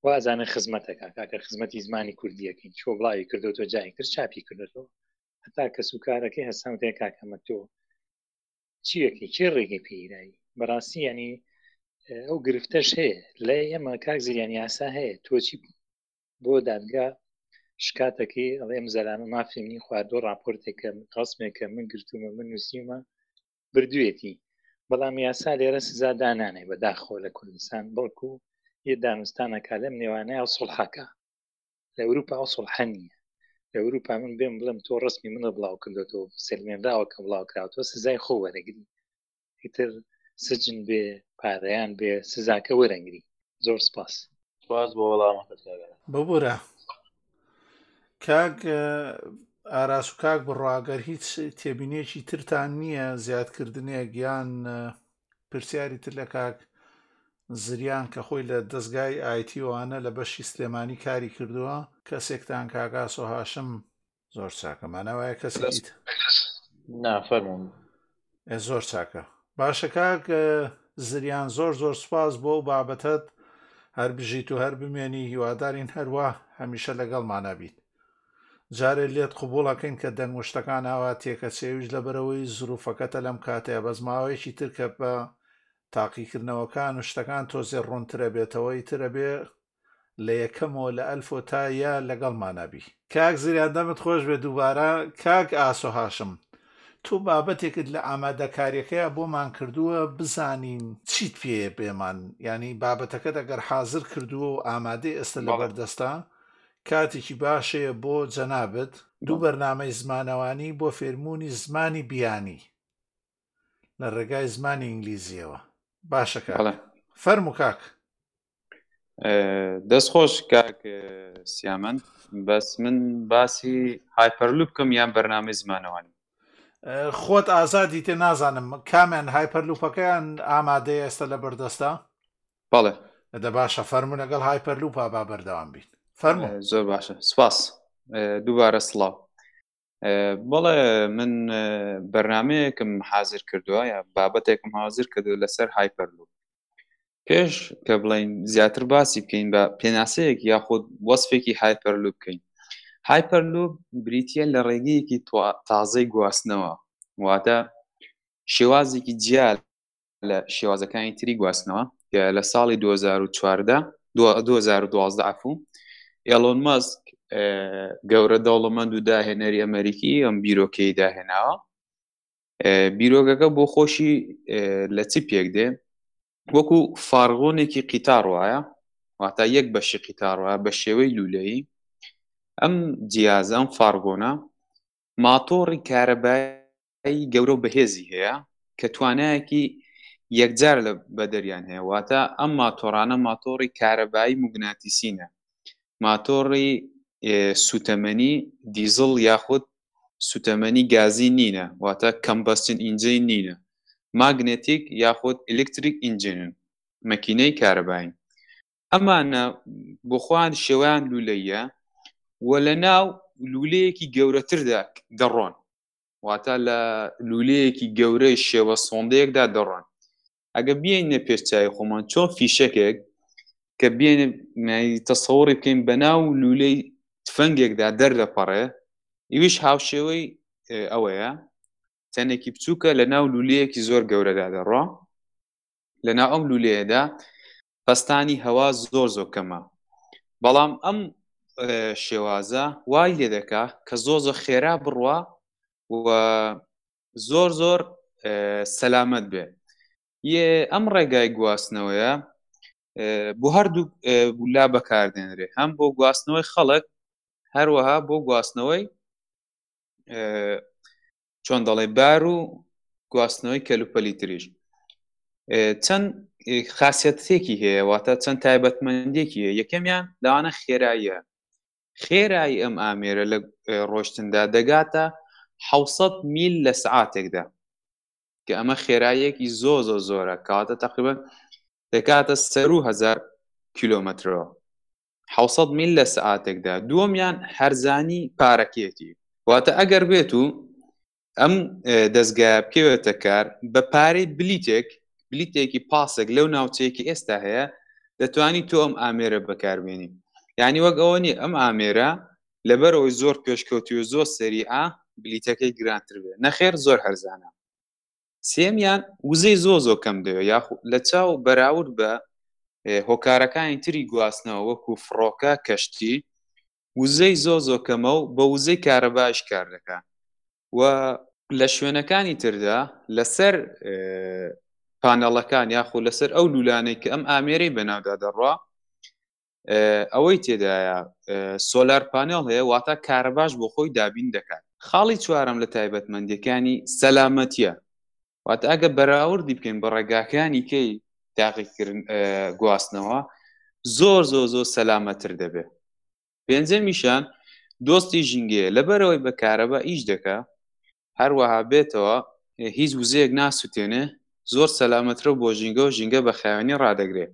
وازانە خزمەتەکە کاکە خزمەتی زمانی کوردیەکەین چۆ بڵاوی کردو تۆ جایکتر چاپی کردەوە هەتا کەس و کارەکەی هەسان تێ کاکەمە تۆ چیەکەی چێ ڕێگەی پیرایی بەڕاستی ینی ئەو گرفتەش هەیە لە ئێمە کاک زیریان یاسا هەیە تۆچی بۆ دادگا شکاتەکەی ئەڵێم زەرانە مافێنی خواردۆ راپۆرتێکە ڕاستمێکە من گرتومە من نووسیمە بردوێتی بەڵام یاسا لێرە سزا دانانێ بە داخەوە لە کوردستان بەڵکو یە دانوستانەکە لەم نێوانە ئەو سڵحەکە لە ئەوروپا ئەو سڵحە نیە لە ئەوروپا من بێم بڵم تۆ ڕسمی منە بڵاو کردێتەوە سلمێنراوە کە بڵاو کراوەوە سزای خۆ وەرەگری ئیتر سجن بێ پارەیان بێ سزاکە وەرەگری زۆر سپاس سپاس بۆ وەڵامەکەت کاگە ببورە کاک ئاراس و کاک بڕواگەر هیچ تێبینێکی ترتان نییە زیادکردنێک یان پرسیاری تر لە کاک زریان کە خۆی لە دەستگای ئایتیوانە لە بەشی سلێمانی کاری کردووە کەسێکتان کاگاسۆ هاشم زۆر چاکە مانا وایە کەسیت نافەرمون زۆر چاکە باشە کاک زریان زۆر زۆر سپاس بۆ و بابەتت هەر بژیت و هەر بمێنی هیوادارین هەروە هەمیشە لەگەڵ مانەبیت جارێ لێت قوبوڵەکەین کە دەنگ وشتەکان ئاوا تێکە چێویش لە بەرەوەی زروفەکەتە لەم کاتەیە بەس ماوەیەکی ترکە بە تاقیکردنەوەکان و شتەکان تۆزێ ڕوونترە بێتەوەی ترە بێ لە یەکەمەوە لە ئەلفۆ تا یە لەگەڵمانا بی. کاک زریان دەمت خۆش بێت دووبارە. کاک ئاسۆ هاشم تۆ بابەتێکت لە ئامادەکاریەکەیا بۆمان کردووە بزانین چیت پێیە بێمان یانی بابەتەکەت ئەگەر حازر کردووە و ئامادەی ئێستا لەبەر دەستە کاتێکی باشەیە بۆ جەنابت دوو بەرنامەی زمانەوانی بۆ فێرموونی زمانی بیانی لە ڕێگای زمانی ئینگلیزیەوە باشەکە فەرموو کاک دەست خۆش کاک سیامەند بەس من باسی هایپەرلوب بکەم یان بەرنامەی زمانەوانی خۆت ئازادی تێ نازانم کامیان هایپەرلوپەکەیان ئامادەی ئێستا لە بەردەستا بەڵێ دە باشە فەرمو لەگەڵ هایپەرلوپا با بەردەوام بین فەرمو زۆر باشە سپاس دووبارە سڵاو بەڵێ من بەرنمەیەکم حازر کردووە یا بابەتێکم حازر کردو لەسەر هایپەرلوپ پێش کە بڵین زیاتر باسی بکەین بە پێناسەیەک یاخود وەصفێکی هایپەرلوپ بکەین هایپەرلوپ بریتە لە ڕێگەیەکی تازەی گواستنەوە واتە شێوازێکی جیال لە شێوازەکانی تری گواستنەوە کە لە ساڵی 2014 2012 عفو ئێلۆن ماسک گەورە دەوڵەمەند و داهێنەری ئەمریکی ئەم بیرۆکەی داهێناوە بیرۆگەکە بۆ خۆشی لە چی پێک دێ وەکو فارغۆنێکی قیتار وایە واتا یەک بەشی قیتار وایە بە شێوەی لولەیی ئەم جیازە ئەم فارگۆنە ماتۆڕی کارەبای دەریایی گەورە و بەهێزی هەیە کە توانایەکی یەکجار لە بەدەریان هەیە واتە ئەم ماتۆڕانە ماتۆڕی کارەبایی موگناتیسینە ماتۆڕی سوتەمەنی دیزڵ یاخود سوتەمەنی گازی نینە واتە کەمبەستن ئینجین نینە ماگنێتیک یاخود ئەلکتریک ئینجینن مەکینەی کارەباین ئەمانە بۆخۆیان شێوەیان لولەیە و لە ناو لولەیەکی گەورەتردا دەڕۆن واتە لە لولەیەکی گەورەی شێوە سۆندەیەکدا دەڕۆن ئەگە بینە پێچوی خۆمان چۆن فیشەکێک کە بێنە تەسەوڕی بکەین بە ناو لولەی تفەنگێکدا دەردەپەڕێ ئیویش هاوشێوەی ئەوەیە تەنێکی بچووکە لە ناو لولەیەکی زۆر گەورەدا دەڕۆ لە ناو ئەم لولەیەدا پەستانی هەوا زۆر زۆر کەمە بەڵام ئەم شێوازە وای لێ دەکا کە زۆر زۆر خێرا بڕوا و زۆر زۆر سەلامەت بێ ئەم ڕێگای گواستنەوەیە بۆ هەردوو لا بەکاردێنرێ هەم بۆ گواستنەوەی خەڵک هەروەها بۆ گواستنەوەی چۆن دەڵێ بار و گواستنەوەی کەلوپەلی تریش چەند خاصەتێکی هەیە واتە چەند تایبەتمەندێکی هەیە یەکەمیان لەوانە خێراییە خێرایی ئەم ئامێرە لە ڕۆشتندا دەگاتە 600 میل لە سعاتێکدا کە ئەمە خێراییەکی زۆ زۆ زۆرە کاتە تقریبن دەکاتە سەر و هزار کیلومترەوە حەوسەد میل لە سەعاتێکدا دووەمیان هەرزانی پارەکێتی واتە ئەگەر بێت و ئەم دەستگا بکەوێتە کار بە پارەی بلیتێک بلیتێکی پاسێک لەو ناوچەیەکی ئێستا هەیە دەتوانی تۆ ئەم ئامێرە بەکاربێنی یعنی وەک ئەوە نیە ئەم ئامێرە لەبەرەوەی زۆر پێشکەوتوی و زۆر سەریعە بلیتەکەی گرانتر بێ نەخێر زۆر هەرزانە سێمیان وزەی زۆ زۆ کەم دەوێت یاخو لە چاو بەراورد بە هۆکارەکانی تری گواستنەوە وەکو فڕۆکە کەشتی وزەی زۆ زۆ کەمە و بە وزەی کارەباش کار دەکە و لە شوێنەکانی تردا لەسەر پانەڵەکان یاخو لەسەر ئەو لولانەی کە ئەم ئامێرەی بەناودا دەڕوا ئەوەی تێدایە سۆلار پانێڵ هەیە واتە کارەباش بۆ خۆی دابین دەکات خاڵی چوارم لە تایبەتمەندەکانی سەلامەتیە واتە ئەگە بەراوردی بکەین بە ڕێگاکانی کەی تاقیکردن گواستنەوە زۆر زۆر زۆر سەلامەتر دەبێت پێنجەمیشان دۆستی ژینگەیە لەبەرەوەی بە کارەبا ئیش دەکە هەروەها بێتەوە هیچ وزەیەک ناسووتێنێ زۆر سەلامەترە بۆ ژینگە و ژینگە بە خاوێنی ڕدەگرێت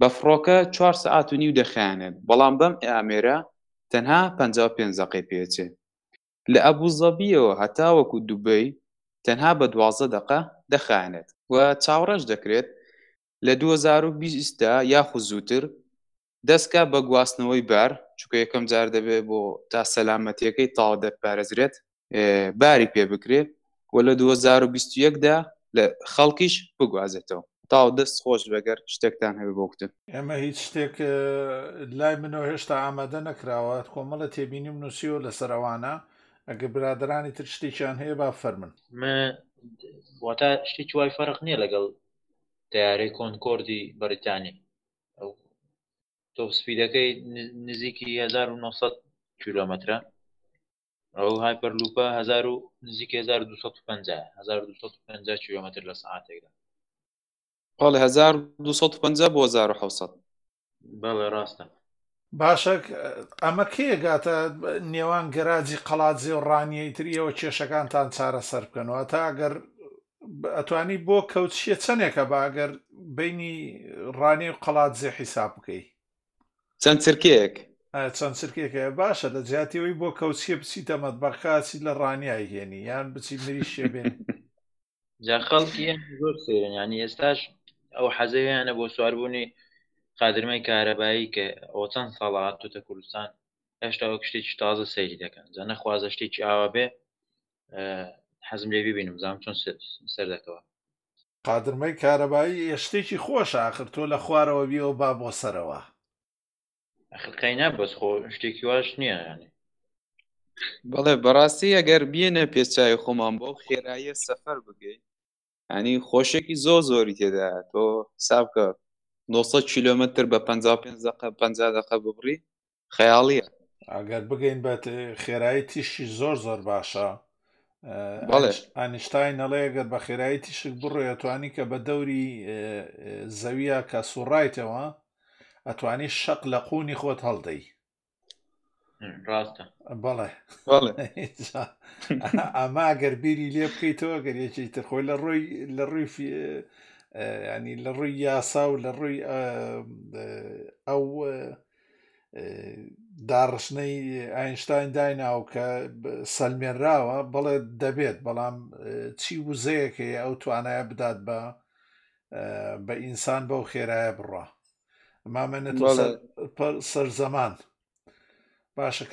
بە فڕۆکە چوار سەعات و نیو دەخایەنێت بەڵام بەم ئامێرە تەنها پەنجا و پێنج دەقەی پێدەچێت لە ئەبوزەبیەوە هەتاوەکو دوبەی تەنها بە دوازدە دەقە دەخایەنێت. و چاوڕەش دەکرێت لە دوو هەزار و بیست دا یاخود زووتر دەستکا بە گواستنەوەی بار چونکە یەکەم جار دەبێت بۆ تا سەلامەتیەکەی تاوە دەپارێزرێت. باری پێ بکرێت و لە 2021 دا لە خەڵکیش بگوازێتەوە تاو دەست خۆش بەگەر شتێکتان هەبێ بۆ گوتن ئێمە هیچ شتێک لای منەوە هێشتا ئامادە نەکراوە کۆمەڵە تێبینیم نووسیەوە لەسەر ئەوانە ئەگە برادرانی تر شتێکیان هەیە با فەرمن واتە شتێکی وای فەرق نییە لەگەڵ تیارەی کۆنکۆردی بەریتانی ئەو تۆپسپیدەکەی نزیکی 1900 کیلومترە ئەو هایپەرلوپە هزار و نزیک 1250 کیلومتر لە سعاتێکدا بەڵێ 1250 بۆ 1970 بەڵێ ڕاستە باشە ئەمە کێ گاتە نێوان گەراجی قەڵاتزێ و ڕانیەی تر ئێوە کێشەکانتان چارەسەر بکەنەوە تا ئەگەر ئەتوانی بۆ کەوتشیە چەندێکە باگەر بینی ڕانێ و قەڵات زێ حیساب بکەی چەند چرکەیەک چەند چرکێکە باشە لە جیاتیەوەی بۆ کەوچیە بچیتە مەدبەقاسی لە ڕانیای هێنی یان بچی مری شێبێن جا خەڵکی زۆر سێرن ینی ئێستاش ئەو حەزەیانە بۆ سواربوونی قادرمەی کارەبایی کە ئەو چەند ساڵات توتە کوردستان هێشتا ئەو شتێکی تازە سەیری دەکەن جا نەخوازە شتێکی ئاوا بێ حەزم لێ ببینم زام چۆن سەر دەکەوە قادرمەی کارەبایی ئێشتێکی خۆش ئاخر تۆ لە خوارەوە بیەوە با بۆ سەرەوە ئەخلقای نا بەس خۆ شتێکی واش نییە یانێ بەڵێ بەڕاستی ئەگەر بینە پێچوی خۆمان بۆ خێراییە سەفەر بگەین ئەنی خۆشێکی زۆ زۆری تێدا تۆ سابکە 900 کیلومتر بە 55 دقە 50 دقە ببڕی خەیاڵیە ئەگەر بگەین بە خێرایی تیشی زۆر زۆر باشە ئەنیشتای نەڵێ گەر بە خێرایی تیشک بڕۆێ توانی کە بە دەوری زەویە کە سوڕایتەوە ئەتوانی شەق لە قوونی خۆت هەڵدەی ڕاستە بەڵێ ئەما گەر بیری لێ بکەیتەوە گەر یەکی ترخۆی لە ڕۆی لە ڕووی ینی لە ڕووی یاسا و لە ڕووی ئەو داڕشتنەی ئاینشتین دایناو کە سەلمێنراوە بەڵێ دەبێت بەڵام چی وزەیەک هەیە ئەو توانایە بدات بە بە ئینسان بەو خێرایە بڕە مامەنێت سەر زەمان باشە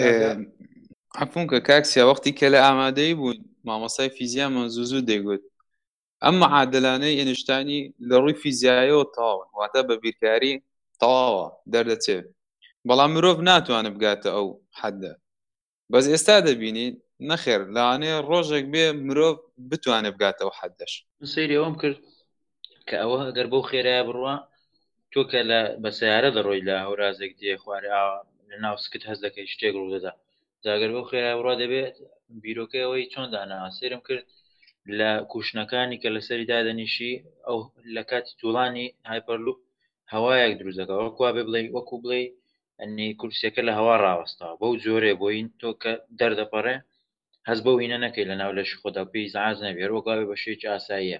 حکوونکە کاکسیا وەختی کە لە ئامادەی بوون مامۆسای فیزیامان زوو زوو دەیگوت ئەم معادلانەی ئێنشتانی لە ڕووی فیزیایەوە تەواون واتە بە بیرکاری تەواوە دەردەچێت بەڵام مرۆڤ ناتوانێت بگاتە ئەو حەدە بەس ئێستا دەبینی نەخێر لاانێ ڕۆژێک بێ مرۆڤ بتوانێت بگاتە ئەو حەدەش سەیری ئەوم کرد کە ئەوە گەر بەو خێرای بڕە تۆ کە لە بە سیارە دەڕۆی لە هەورازێک دێ خوارێ ئاوا لە ناو سکت هەز دەکەی شتێک ڕوو دەدا جاگەر بەو خێرای بڕا دەبێت بیرۆکەی ئەوەی چۆن دانا سێرم کرد لە کوشتنەکانی کە لەسەری دادەنیشی ئەو لە کاتی جوڵانی هایپەرلوپ هەوایەک دروزەکە وەکوا بێ بڵێ وەکو بڵێ ئەنی کورسەکە لە هەوا ڕاوەستا بەو جۆرێ بۆین تۆ کە دەردەپەڕێ هەز بەو هینە نەکەی لە ناو لەش خۆدا پێی زعاز نەبێر وەگاوێ بە شێکی ئاساییە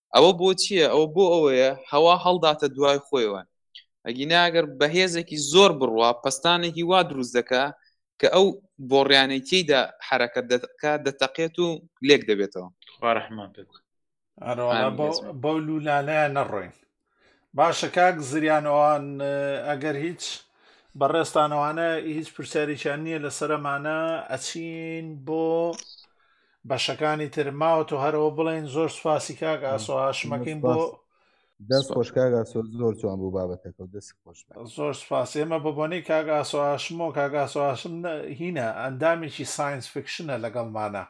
ئەوە بۆچیە ئەوە بۆ ئەوەیە هەوا هەڵداتە دوای خۆیەوە ئەگیناگەر بەهێزێکی زۆر بڕوا پستانێکی وا دروست دەکە کە ئەو بۆڕیانەی تێیدا حرەکە دەکە دەتەقێت و لێک دەبێتەوە خوارەحمان پێ بکە بەو لولاە نەڕۆین باشە کاک زریان ئەوان ئەگەر هیچ بەڕێستانەوانە هیچ پرسیارێکیان نییە لە سەرمانە ئەچین بۆ بەشەکانی تر ماوە تۆ هەرەوە بڵێن زۆر سوپاسی کاک ئاسۆ هاشمەکەین بۆ دەست خۆشکاگا سۆ زۆر جوان بوو بابەتەکە دەست خۆش زۆر سپاس ئێمە بەبوونەی کاگاسۆهاشمەوە کاگاسۆهاشم هینە ئەندامێکی ساینس فکشنە لەگەڵمانە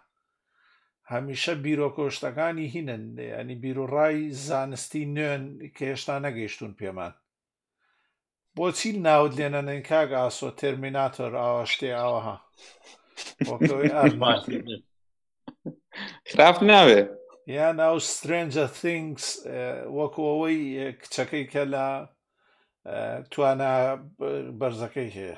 هەمیشە بیرۆکەو شتەکانی هینن ینی بیروڕای زانستی نوێن کە هێشتا نەگەیشتون پێمان بۆچی ناوت لێنەنین کاک ئاسۆ تێرمیناتۆر ئاوا شتێ ئاوەها وەکەوەی ئەرناڵد خراپ ناوێ یان ئەو سترنجە ثینگس وەکو ئەوەی کچەکەی کە لە توانا بەرزەکەی هەیە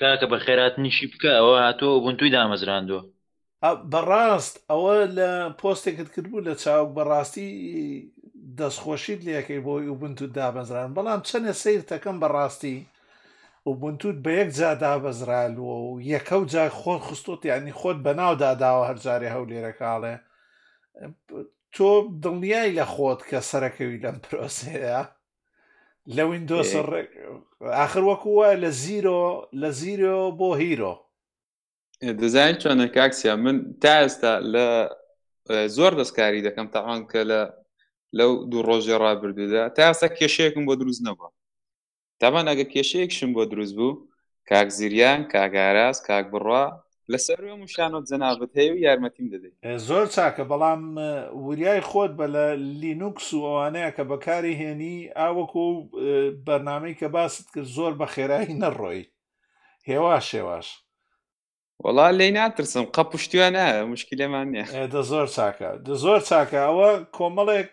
کاکە بەخێراتنیشی بکە ئەوە هاتووە ئوبونتوی دامەزراندووە. بەڕاست ئەوە لە پۆستێکت کردبوو لە چاوگ بەڕاستی دەستخۆشیت لەکەی بۆی ئوبنتو دابەزران بەڵام چەنێ سیرتەکەم بەڕاستی ئوبنتوت بە یەک جا دابەزرالووە و یەکە و جا خۆت خستۆت یعنی خۆت بەناو داداوە هەرجارێ هەولێرەکاڵێ تۆ دڵنیای لە خۆت کە سەرەکەوی لەم پرۆسەیە لە وینندۆس آخر وەکو وە لە زیرۆ لە زیرۆ بۆ هیرۆ دەزای چۆنە کاکسیا من تا ئێستا لە زۆر دەستکاری دەکەم تاوان کە لە لەو دوو ڕۆژێ ڕابردوودا تا ئێستا کێشەیەکم بۆ دروست نەبووە تاوان ئەگە کێشەیەکشم بۆ دروست بوو کاک زریان کاک ئاراس کاک بڕوا لەسەروی ئەم وشانەت جەنابت هەیە و یارمەتیم دەدەی. زۆر چاکە بەڵام وریای خۆت بە لە لینوکس و ئەوانەیا کە بەکاری هێنی ئا وەکو ئەو بەرنامەی کە باست کرد زۆر بە خێرایی نەڕۆی هێواش هێواش. وڵا لی ناترسم قە پشتیوان نایە مشکلێمان نیە دە زۆر چاکە دە زۆر چاکە ئەوە کۆمەڵێک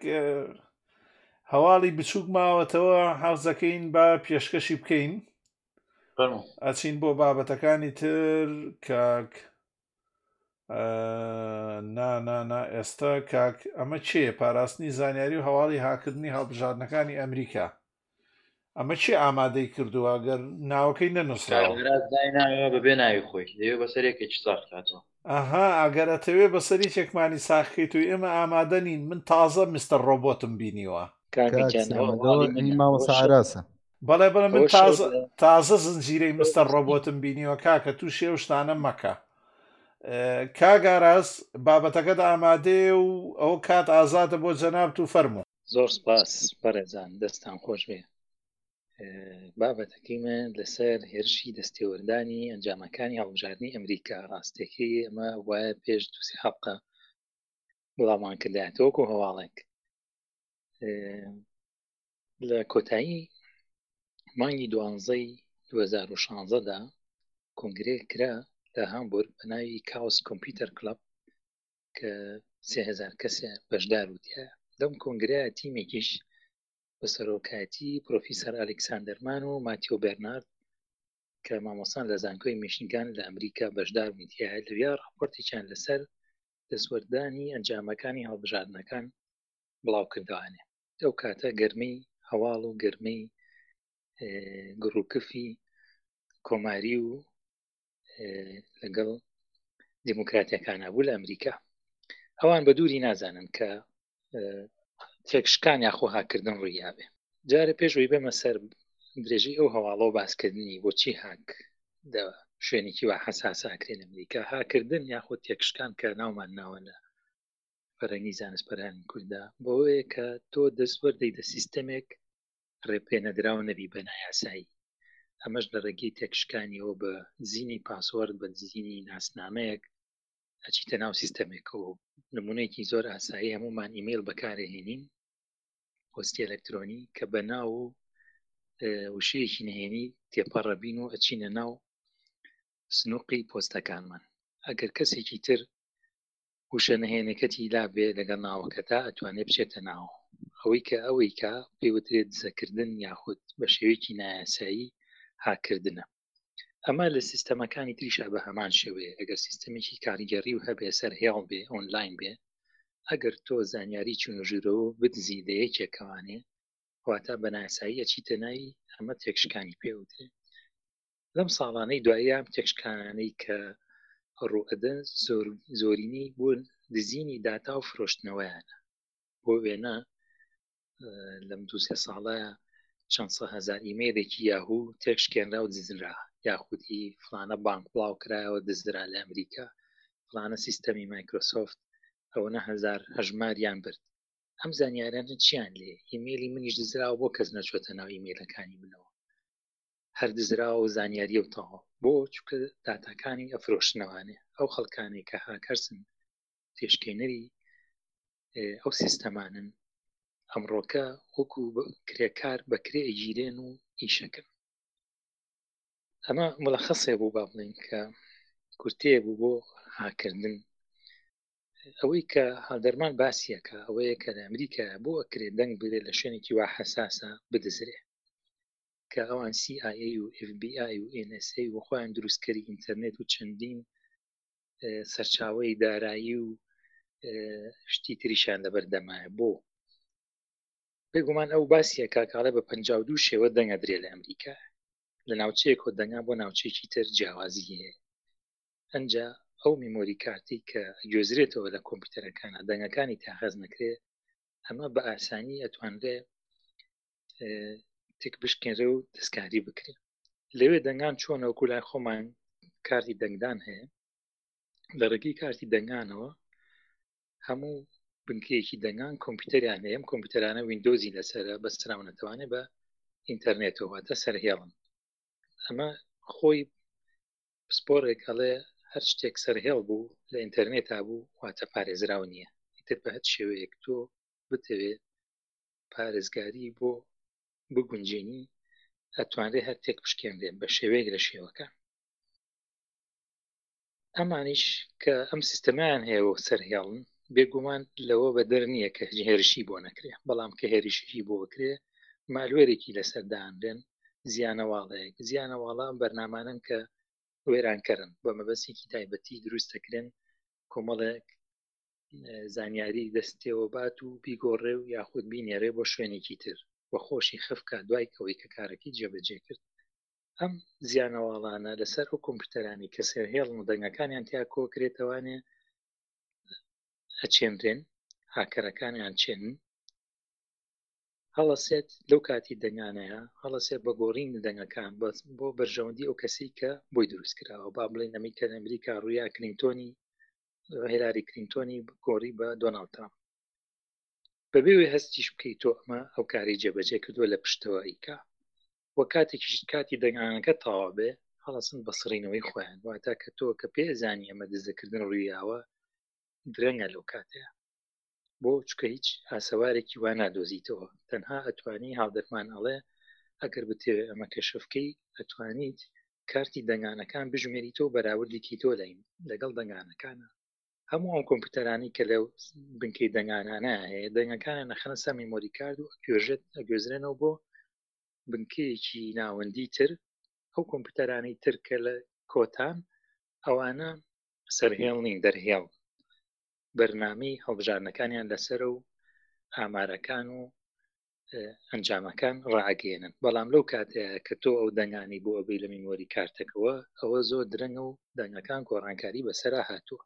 هەواڵی بچووک ماوەتەوە حەوزەکەین بە پێشکەشی بکەین ئەچین بۆ بابەتەکانی تر کاک نانانا ئێستا کاک ئەمە چێ پاراستنی زانیاری و هەواڵی هاکردنی هەڵبژاردنەکانی ئەمریکا ئەمە چێ ئامادەی کردووە گەر ناوەکەی نەنووسراوە کارمەرات دایناوە بەبێ ناوی خۆی دەیەوێ بەسەر یەکێکی ساغ کاتەوە ئەها ئەگەر ئەتەوێ بەسەر یەکێکمانی ساغ کەیت و ئێمە ئامادە نین من تازە مستەر ڕۆبۆتم بینیوە کاکە کاک گیان ئەوە سامان ئەوە هەواڵی ئی منە ئەوە مامۆستا شەو ئاراسە بەڵێ بەڵێ من ئەوە شەو تازە لە تازە زنجیرەی شەو مستەر نووسین ڕۆبۆتم بینیوە کاکە تووشی ئەو شتانە مەکە اه، کاک ئاراس بابەتەکەت ئامادەیە و ئەو کات ئازادە بۆ جەنابت و فەرموو زۆر سپاس بەڕێزان دەستان خۆش بێ بابەتەکەی من لەسەر هێرشی دەستێوەردانی ئەنجامەکانی هەڵبژاردننی ئەمریکا ڕاستێکی ئەمە وایە پێش دوسی حەقە بڵامان کردایەتەوەکو هەواڵێک لە کۆتایی مانگی دوانزەی 2016دا کنگرێک کرا لە هامبورگ بە ناوی کاوس کۆمپیوتەر کلب کە سهزار کەسە بەشدار و دیە لەم کۆنگرە تیمێکیش بە سەرۆکایەتی پرۆفیسەر ئەلکساندەرمان و ماتیۆ بەرنارد کە مامۆسان لە زانکۆی میشنگان لە ئەمریکا بەشدار میدیە لەویا راپۆرتێکیان لەسەر دەستوەردانی ئەنجامەکانی هەڵبژاردنەکان بڵاو کردوانێ ئەو کاتە گەرمەی هەواڵ و گەرمەی گڕوکفی کۆماری و لەگەڵ دیموکراتەکانە بوو لە ئەمریکا ئەوان بە دووری نازانن کە تێکشکان یاخۆ هاکردن ڕوویاێ جارە پێشەوەی بەمە سەر درێژی ئەو هەواڵەوە باسکردنی بۆچی هاک دە شوێنێکی وا حەساساکرێن ئەمریکا هاکردن یاخۆ تێکشکان کە ناومان ناوە لە فەرەنگی زانستپەرانی کووردا بۆیە کە تۆ دەستوەردەی دە سیستەمێک ڕێپێنەدراو نەبی بە نایاسایی ئەمەش لە ڕێگەی تێکشکانیەوە بە زینی پاسۆرد بە زینی ناسنامەیەک ئەچیتە ناو سیستەمێکەوە نمونەیەکی زۆر ئاسایی هەمومان ئیمەیل بەکارهێنین پۆستی ئەلکترۆنی کە بە ناو و وشەیەکی نهێنی تێپەڕەبین و ئەچینە ناو سنوقی پۆستەکانمان ئەگەر کەسێکی تر وشە نهێنەکەتی لابێ لەگەڵ ناوەکەدا ئەتوانێت بچێتە ناو ئەوەی کە ئەوەی کە پێوترێت دزەکردن یاخود بە شێوەیەکی نایاسایی هاکردنە ئەمە لە سیستەمەکانی تریشا بە هەمان شێوەیە ئەگەر سیستەمێکی کاریگەڕی و هەبێ سەر هێڵ بێ ئۆنلاین بێ ئەگەر تۆ زانیاری چونژورەوە بدزی لە یەکێکەوانێ واتا بە ناسایی ئەچیتە ناوی ئەمە تێکشکانی پێوترێت لەم ساڵانەی دوایی ئەم تێکشکانانەی کە ڕووئەدەن زۆرینەی بۆ دزینی داتا و فرۆشتنەوەیانە بۆ وێنە لەم دو سێ ساڵە چەند سە هزار ئیمەیلێکی یاهوو تێکشکێنرا و دزرا یاخودی فلانە بانک بڵاو کرایەوە دزرا لە ئەمریکا فلانە سیستەمی مایکرۆسۆفت ئەوەنە هزار هەژماریان برد ئەم زانیارانە چیان لێ ئیمەلی منیش دزراوە بۆ کەس نەچۆتە ناو ئیمەلەکانی منەوە هەر دزراوە و زانیاریە و تەواو بۆ چونکە داتاکانی ئەفرۆشنەوانێ ئەو خەڵکانەی کە هاکەرسن پێشکێنەری ئەو سیستەمانن ئەمڕۆکە وەکو کرێکار بە کرێ ئەگیرێن و ئیشەکەن ئەمە مڵەخەسێ بوو با بڵین کە کورتەیە بوو بۆ هاکردن ئەوەی کە هادەرمان باسیەکە ئەوەیە کە لە ئەمریکا بۆ ئەکرێ دەنگ بگرێت لە شوێنێکی وا حساسە بدزرێ کە ئەوان سی ئای ئەی و ئێف بی ئای و ئێن ئێس ئەی و خۆیان دروستکەری ئینتەرنێت و چەندین سەرچاوەی دارایی و شتی تریشیان لەبەردەمایە بۆ بێگومان ئەو باسیە کاکاڵێ بە پ دوو شێوە دەنگە درێ لە ئەمریکا لە ناوچەیەک و دەنگا بۆ ناوچێکی تر جیاوازی هەیە ئەجا ئەو میمۆری کارتی کە گوێزرێتەوە لە کۆمپیوتەرەکانە دەنگەکانی تاخەز نەکرێ ئەمە بە ئاسانی ئەتوانرێ تێک بشکێنرێ و دەستکاری بکرێ لەوێ دەنگان چۆنە وەکو لای خۆمان کارتی دەنگدان هەیە لە ڕێگەی کارتی دەنگانەوە هەموو بنکەیەکی دەنگان کۆمپیوتەریان هەیەم کۆمپیوتەرانە وینندۆزی لەسرە بەستراونەتوانێ بە ئینتەرنێتەوەواتە سەرهێڵن ئەمە خۆی پسپۆرێک ئەڵێ هەر شتێک سەرهێڵ بوو لە ئینتەرنێتا بوو واتە پارێزراو نییە ئیتر بە هەت شێوەیەک تۆ بتەوێ پارێزگاری بۆ بگونجێنی ئەتوانرێ هەر تێک پشکێنرێ بە شێوەیەک لە شێوەکان ئەمانیش کە ئەم سیستەمیان هەیە و سەرهێڵن بێگومان لەوە بە دەر نییە کە هێرشی بۆ نەکرێ بەڵام کە هێرشی بۆ بکرێ مالوێرێکی لەسەردانرێن زیانەواڵەیەک زیانەواڵە بەرنامانن کە وێرانکەرن بە مەبەسێکی تایبەتی دروستەکرێن کۆمەڵێک زانیاری دەستەوە بات و بیگۆڕێ و یاخود بینێرێ بۆ شوێنێکی تر و خۆشی خفکە دوای ئەوەی کە کارەکەی جێبەجێ کرد ئەم زیانەواڵانە لەسەر ئەو کۆمپیوتەرانی کە سێرهێڵن و دەنگەکانیان تیا کۆکرێتەوانێ ئەچێنرێن هاکەرەکانیان چێن هەڵەسێت لەو کاتی دەنگانەیە هەڵەسێت بە گۆڕین دەنگەکان بەس بۆ بەرژەوەندی ئەو کەسی کە بۆی دروست کراوە با بڵێن ئەمیکە ئەمریکا ڕویا کلینتۆنی هێلاری کلینتۆنی گۆڕی بە دۆناڵد ترامپ بەبێ وێ هەستیش بکەیت تۆ ئەمە ئەو کاری جێبەجێ کردووە لە پشتەوە ئیکا و کاتێکیش کاتی دەنگانەکە تاوا بێ هەڵسن بە سڕینەوەی خۆیان واتە کە تۆ کە پێزانی ئەمە دزەکردن ڕوویاوە درەنگە لەو کاتەیە بۆ چکە هیچ ئاسەوارێکی وا نادۆزیتەوە تەنها ئەتوانی هاودەرمان ئەڵێ ئەگەر بتەوێ ئەمە کەشفکەی ئەتوانیت کارتی دەنگانەکان بژمێریتەوە بەراوردێکی تۆ لای لەگەڵ دەنگانەکانە هەموو ئەم کۆمپیوتەرانی کە لە بنکەی دەنگانانە هەیە دەنگەکانە نەخەنە سەر میمۆری کارد و ئەکێژێت ئەگوێزرێنەوە بۆ بنکەیەکی ناوەندی تر ئەو کۆمپیوتەرانی ترکە لە کۆتان ئەوانە سەرهێڵ نین دەرهێڵ بەرنامەی هەڵبژاردنەکانیان لەسەرە و ئامارەکان و ئەنجامەکان ڕاگەێنن بەڵام لەو کاتەیە کە تۆ ئەو دەنگانی بۆ ئەبی لە مینوەری کارتەکەەوە ئەوە زۆر درەنگە و دەنگەکان گۆڕانکاری بەسرا هاتووە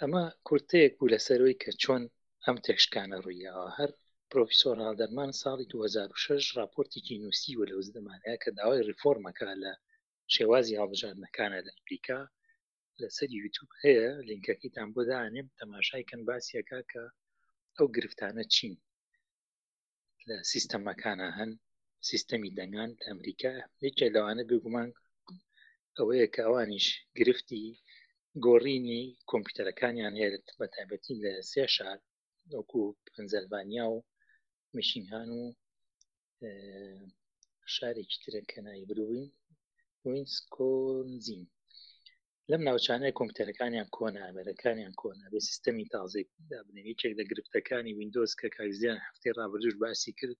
ئەمە کورتەیەک بوو لەسەرەوەی کە چۆن ئەم تێکشکانە ڕوویەوە هەر پرۆفیسۆر هاڵدەرمان ساڵی 2006 راپۆرتێکی نووسی و لە وزدەمانەیە کە داوای ریفۆرمەکە لە شێوازی هەڵبژاردنەکانە لە ئەمریکا لەسەر یوتوب هەیە لینکەکەیتان بۆ دانێم تەماشای کەن باسیەکە کە ئەو گرفتانە چین لە سیستەمەکانە هەن سیستەمی دەنگان لە ئەمریکا یەکێ لەوانە بێگومان ئەوەیە کە ئەوانیش گرفتی گۆڕینی کۆمپیوتەرەکانیان هەیە بە تایبەتی لە سێ شار وەکو پەنزەلڤانیا و میشینهان و شارێکی ترە کە ناوی بروین وینسکۆنزین لەم ناوچانەیە کۆمپیوتەرەکانیان کۆنە ئامێرەکانیان کۆنە بێ سیستەمی تازەی دابنێن یەکێک لە گرفتەکانی وینندۆز کە کاکزیان هەفتەی ڕابردوش باسی کرد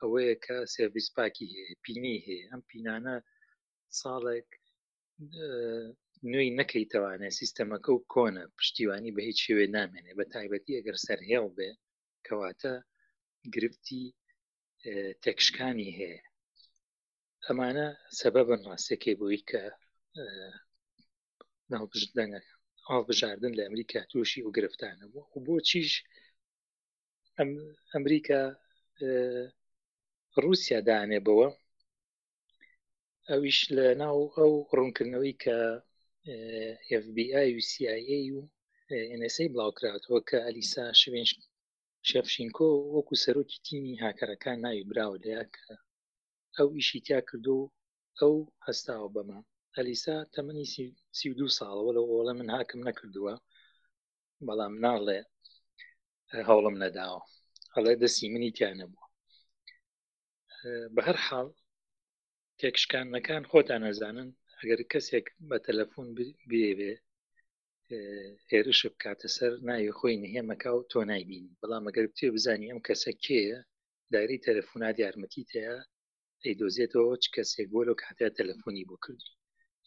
ئەوەیە کە سرویس پاکی هەیە پینەی هەیە ئەم پینانە ساڵێک نوێی نەکەیتەوانێ سیستەمەکە و کۆنە پشتیوانی بە هیچ شێوێ نامێنێ بە تایبەتی ئەگەر سەرهێڵ بێ کەواتە گرفتی تێکشکانی هەیە ئەمانە سەبەبن ڕاستەکەی بۆی کە ناوبژ دەنگە هاڵبژاردن لە ئەمریکا تووشی و گرفتانە بوو و بۆچیش ئەمریکا رووسیا دانێ بەوە ئەویش لە ناو ئەو ڕوونکردنەوەی کە FBI و CIA و NSA بڵاوکراتەوە کە ئەلیسا شوێن شەفشینکۆ وەکو سەرۆکی تیمی هاکەرەکان ناوی براوە لە کە ئەو ئیشی تیا کردو ئەو هەستاوە بەمە ئەلیسا تەمەنی سی دو ساڵەوە لە ئۆڵە من هاکم نەکردووە بەڵام ناڵێ هەوڵم نەداوە هەڵێ دەسی منی تیا نەبوو بە هەر حاڵ تێکشکانەکان خۆتان نەزانن ئەگەر کەسێک بە تەلەفۆن بێبێ هێرش بکاتە سەر ناوی خۆی نهێمەکە و تۆ نایبین بەڵام ئەگەر بچێ بزانانی ئەم کەسە کێە داری تەلەفۆنات یارمەتی تەیە ئەیدۆزێتەوە چ کەسێک بۆ لە کاتە تەلەفۆنی بۆ کردی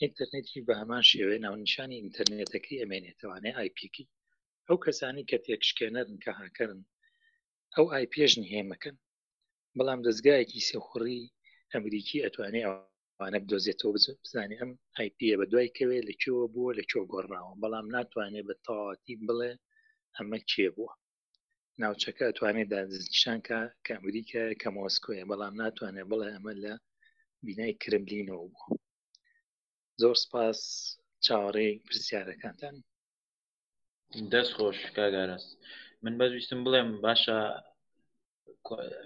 ئینتەرنێتی بە هەمان شێوێ ناونیشانی ئینتەرنێتەکەی ئەمێنێتوانێ ئایپیکی ئەو کەسانی کە تێکشکێنەرن کە هاکەرن ئەو ئای پێش نهێمەکەن بەڵام دەستگایەکی سێخوڕی ئەمریکی ئەتوانێ ئەوانە بدۆزێتەوە بزانێ ئەم آیپە بە دوای کەوێ لە کێوە بووە لە کێو گۆڕناوە بەڵام ناتوانێت بە تەواتی بڵێ ئەمە کێ بووە ناوچەکە ئەتوانێت دادزنیشانکە کە ئەمریکا کە مۆسکۆیە بەڵام ناتوانێت بڵێ ئەمە لە بینای کرملینەوە بووە زۆر سپاس چاوەڕێ پرسیارەکانتان دەست خۆش کاگاراس من بەزویستم بڵێم باشە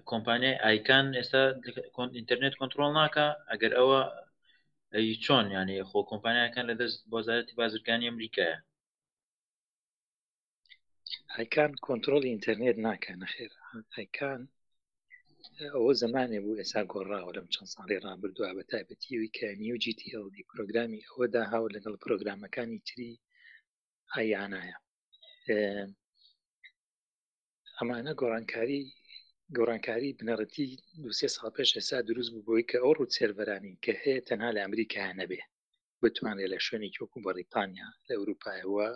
کۆمپانیای ئایکان ئێستا ئینتەرنێت کۆنتترۆل ناکە ئەگەر ئەوە ئەی چۆن یانە خۆ کۆمپانیاکان لە دەست بۆزارەتی بازرگانی ئەمریکایە ئایکان کۆنتترۆلی ئینتەرنێت ناکە نەخێر ئایکان ئەوە زمانێ بوو ئێسا گۆڕاوە لەم چەند ساڵی ڕابردووە بە تایبەتیەوەی کە نیو GTLD پرۆگرامی ئەوەدا هاو لەگەڵ پرۆگرامەکانی تری ئایانایە ئەمانە گۆڕانکاری گۆڕانکاری بنەڕەتی دوسێ ساڵ پێش ئێسا دروست بوو بۆی کە ئەو ڕوو سێرڤەرانی کە هەیە تەنها لە ئەمریکا نەبێ بتوانێت لە شوێنی چۆک و بەڕیتانیا لە ئەوروپایەوە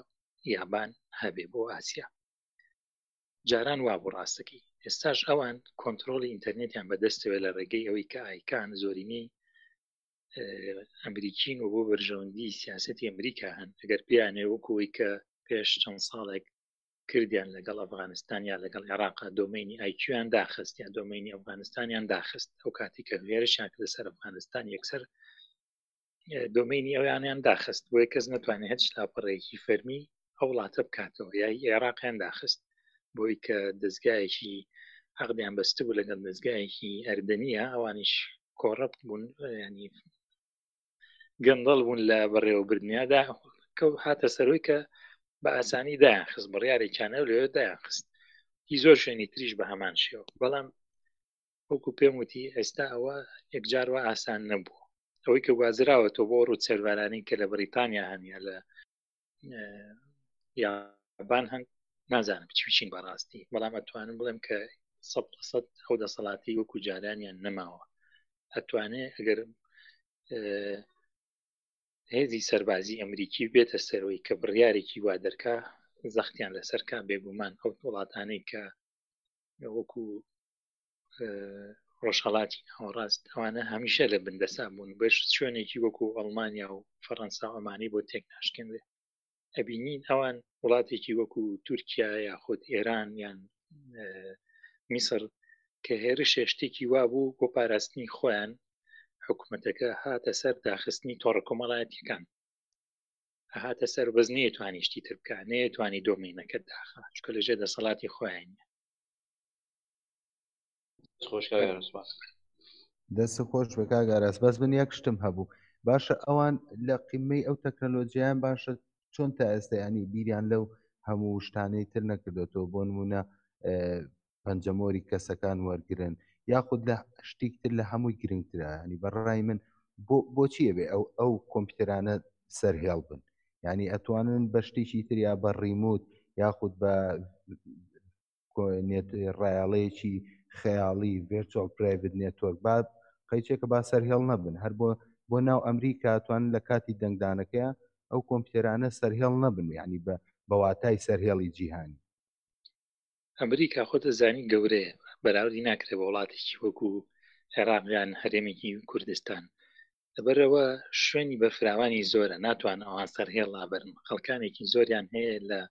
یابان هەبێ بۆ ئاسیا جاران وابوو ڕاستەکەی ئێستاش ئەوان کۆنتترۆلی ئینتەرنێتیان بەدەستەوێت لە ڕێگەی ئەوەی کە ئایکان زۆرینەی ئەمریکین و بۆ بەرژەوەندی سیاستی ئەمریکا هەن ئەگەر بیانێ وەکوی کە پێش چەند ساڵێک کردیان لەگەڵ ئەفغانستان یا لەگەڵ عێراق دۆمینی ئایکیان داخست یا دۆمینی ئەفغانستانیان داخست ئەو کاتی کە هێرشیان کردە سەر ئەفغانستان یەکسەر دۆمینی ئەویانیان داخست بۆی کەس نتوانێت هەچ لاپەڕێکی فەرمی ئەو وڵاتە بکاتەوە یای عێراقیان داخست بۆی کە دەستگایەکی عقدیان بەست بوو لەگەڵ دەستگایەکی ئەردەنیە ئەوانیش کۆڕپت بوون ینی گەندەڵ بوون لە بەڕێوەبردنیادا کە هاتە سەرۆی کە بە ئاسانی دایان خست بڕیارێکیانە لێ دایان خست هی زۆر شوێنی تریش بە هەمان شێوە بەڵام وەکو پێم وتی ئێستا ئەوە یەکجار وە ئاسان نەبوو ئەوەی کە گوازراوە تۆ بۆ ڕوو سێرڤەرانی کە لە بەریتانیا هەنە لە یابان هەن نازانم چویچین بەڕاستی بەڵام ئەتوانم بڵێم کە سە سەد ئەو دەسەڵاتی وەکو جارانیان نەماوە ئەتوانێ ئەگەر هێزی سەربازی ئەمریکی بێتە سەرەوەی کە بڕیارێکی وا دەرکا زەختیان لەسەرکە بێگومان ئەو وڵاتانەی کە وەکو ڕۆژهڵاتی ناوەڕاست ئەوانە هەمیشە لە بندەسا بوون بەش شوێنێکی وەکو ئەڵمانیا و فەڕەنسا و ئەمانی بۆ تێک ناشکێنێ ئەبینین ئەوان وڵاتێکی وەکو تورکیا یا خود ئێران یان میسر کە هێرش شتێکی وا بوو بۆ پاراستنی خۆیان حکوومەتەکە هاتە سەر داخستنی تۆڕە کۆمەڵایەتەکان هاتە سەر بەس نەیەتوانیشتی ترکە نەیەتوانی دۆمینەکە داخە چکە لەژێ دەسەڵاتی خۆیان دەست خۆش بە کاگاراس بەس من یەک شتم هەبوو باشە ئەوان لە قیمەی ئەو تەکنەلۆجییان باشە چۆن تا ئێستایانی بیریان لەو هەموو شتانەی تر نەکردێتەوە بۆ نمونە پەنجەمۆری کەسەکان وەرگن یاخود لە شتیک تر لە هەمووی گرنگترانی بەڕای من بۆچیە بێ ئەو ئەو کۆمپیوتەرانە سەرهێڵ بن ینی ئەتوانن بە شتێکی تریا بە ڕیموت یاخود بە ڕایەڵەیەکی خەیاڵی ڤێرچۆڵ پرایڤت نێتۆرک با قەیچێکە با سەرهێڵ نەبن هەر بۆ بۆ ناو ئەمریکا توان لە کاتی دەنگدانەکەی ئەو کۆمپیوتەرانە سەرهێڵ نەبن یعنی بە بەواتای سەرهێڵی جیهانی ئەمریکا خۆ دەزانی گەورەیە بەراوردی ناکرێت بە وڵاتێکی وەکو عێراق یان هەرێمێکی کوردستان لەبەرەوە شوێنی بەفراوانی زۆرە ناتوان ئەوان سەرهێڵ لابرن خەڵکانێکی زۆریان هەیە لە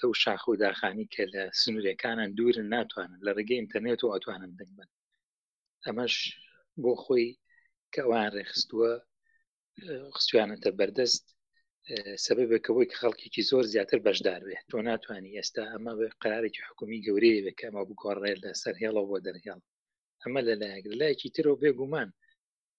ئەو شاخ و داخانی کە لە سنوورەکانان دوورن ناتوانن لە ڕێگەی ئینتەرنێت و ئەتوانن دەنگ بن ئەمەش بۆ خۆی کە ئەوان ڕێخستووە خسویانەتە بەردەست سەبەبێکەوەی کە خەڵکیی زۆر زیاتر بەشدار بێت تۆ ناتوانانی ئێستا ئەمە بێ قرارێکی حکومی گەورەیە بێت کە ئەمە بگۆڕێت لەسەر هێڵەوە بۆ دەرهێڵ ئەمە لەلایەک لایەکی ترەوە بێگومان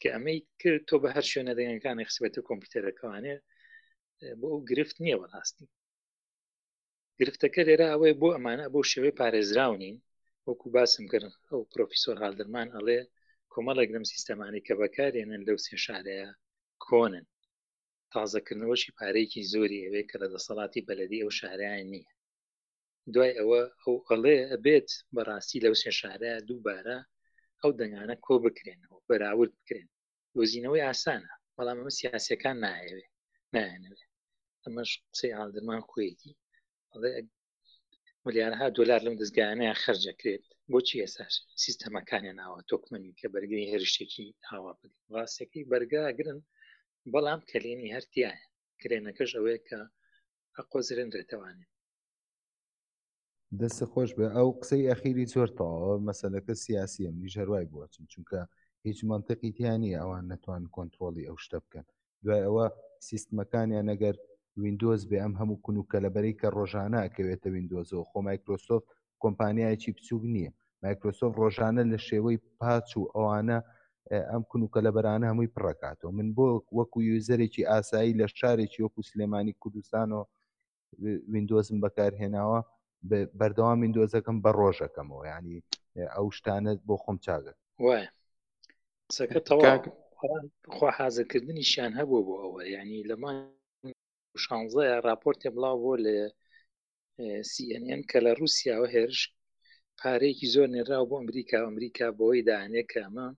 کە ئەمەی کرد تۆ بە هەر شوێنە دەنگەکانی خسبێت و کۆمپیوتەرەکەوانێ بۆ ئەو گرفت نییە بەڕاستی گرفتەکە لێرا ئەوەیە بۆ ئەمانە بۆ شێوەی پارێزراونین وەکو باسم کرد ئەو پرۆفیسۆر هاالدرمان ئەڵێ کۆمەڵێک لەم سیستەمانی کە بەکارێنن لەو سێ شارەیە کۆنن تازەکردنەوەشی پارێکی زۆری ئەوێ کە لە دەسەڵاتی بەلەدی ئەو شاریان نییە دوای ئەوە ئەو ئەڵێ ئەبێت بەڕاستی لەو سێ شارە دووبارە ئەو دەنگانە کۆ بکرێنەوە بەراورد بکرێن دۆزینەوەی ئاسانە بەڵام ئەمە سیاسەکان نایەوێ نایەنەوێ ئەمەش قسەی ئالدرمان کوێتی ملیارها دلار لەم دەستگایانیان خرجەکرێت بۆچی ئێستا سیستەمەکانیان ئاوا تۆکمەنی کە بەرگری هێرشتێکی ئاوا بگرن ڕاستەکەی بەرگاگرن بەڵام کەلێنی هەرتیایە کرێنەکەش ئەوەیە کە ئەقۆزرێنرێتەوانێ. دەستت خۆش بێ ئەو قسەی ئەخیری زۆر تەواوە مەسەلەکە سیاسیە منیش هەروای بووەچم چونکە هیچ منطقی تیا نیە ئەوان نەتوان کۆنتترۆلی ئەو شتە بکەن دوای ئەوە سیستمەکانیان نەگەر وینندۆز بێ ئەم هەموو کونوکە لەبەری کە ڕۆژانە کەوێتە وینندۆزەوە خۆ مایکرۆسۆفت کۆمپانیایەکی بچووک نییە مایکرۆسۆف ڕۆژانە لە شێوەی پاچ و ئەوانە ئەم کنوکە لە بەرانە هەمووی پڕکاتەوە من بۆ وەکو یوزەرێکی ئاسایی لە شارێکی وەکو سلێمانی کوردستان و وینندۆزم بەکارهێناوە بەردەوام میندۆزەکەم بە ڕۆژەکەمەوە ینی ئەو شتانت بۆ خۆم چاگەت وایە قسەکە تەوا خوا حازرکردنیشیان هەبوو بۆ ئەوە ینی لەمان شانزەیە راپۆرتێ بڵاو بۆ لە CNN کە لە رووسیاوە هێرش پارەیەکی زۆر نێراو بۆ ئەمریکا و ئەمریکا بۆی دانێ کە ئەمە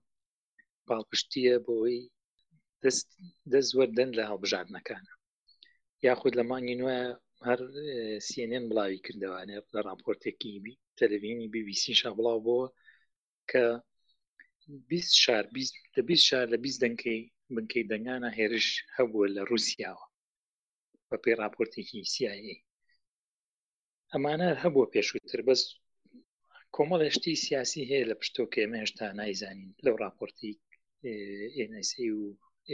پاڵپشتیە بۆی دەست دەست وەردەن لە هەڵبژاردنەکان یاخود لە مانگی نوێ هەر سیێنێن بڵاوی کردوانێ لە راپۆرتێکی تەلوینی بیبیسی شا بڵاو بۆ کە 20 شار لە 20 شار لە 20 دەنکەی بنکەی دەنگانە هێرش هەبووە لە رووسیاوە بە پێی راپۆرتێکی CIA ئەمانە هەبووە پێشووتر بەس کۆمەڵی شتی سیاسی هەیە لە پشتۆکە ئێمە هێشتا نایزانین لەو راپۆرتی NSA و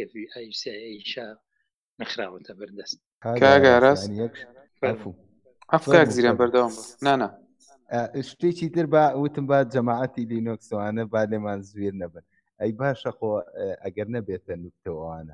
FBI CIA نەخراوەتە بەردەست کاگاراس ئەفکار زیران بەردەوام نانا شتێکی تر با وتم با جەماعەتی لینۆکسوانە با لێمان زوێر نەبن ئەی باشە خۆ ئەگەر نەبێتە نوکتەوەوانە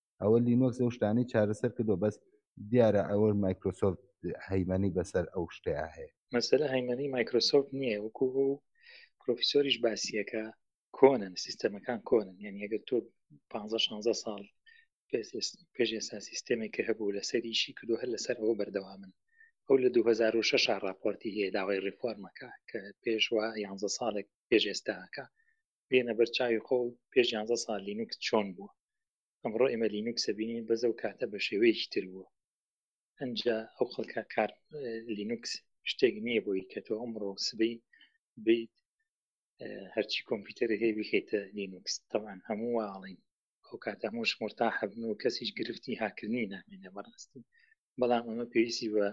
ئەوە لینۆکس ئەو شتانەی چارەسەر کردو بەس دیارە ئەوە مایکرۆسۆفت هەیمەنی بەسەر ئەو شتەیە هەیە مەسەلە هەیمەنەی مایکرۆسۆفت نییە وەکو ئەو پرۆفیسۆریش باسیەکە کۆنن سیستەمەکان کۆنن یعنی ئەگەر تۆ پ 16 ساڵ پێش ئێستا سیستەمێک کە هەبوو لەسەریشی کردو هەر لەسەر ئەوە بەردەوامن ئەو لە 2006 راپۆرتی هەیە داوای ریفۆرمەکە کە پێشوە 11 ساڵێک پێش ئێستاکە بێنە بەر چاوی خۆ پێش یانزە سال لینوکس چۆن بووە ئەمڕۆ ئێمە لینوکسە بینین بەس ئەو کاتە بە شێوەیەکی تر بووە ئەجا ئەو خەڵکە کار لینوکس شتێک نییە بۆی کە تۆ ئەمڕۆ سبەی بیت هەرچی کۆمپیوتەر هەیە بخیتە لینوکس تەوان هەموو واڵین ئەو کاتە هەمووش مرتاحە بن و کەسیش گرفتی هاکردنی نامێنێ بەڕاستی بەڵام ئەمە پێویستی بە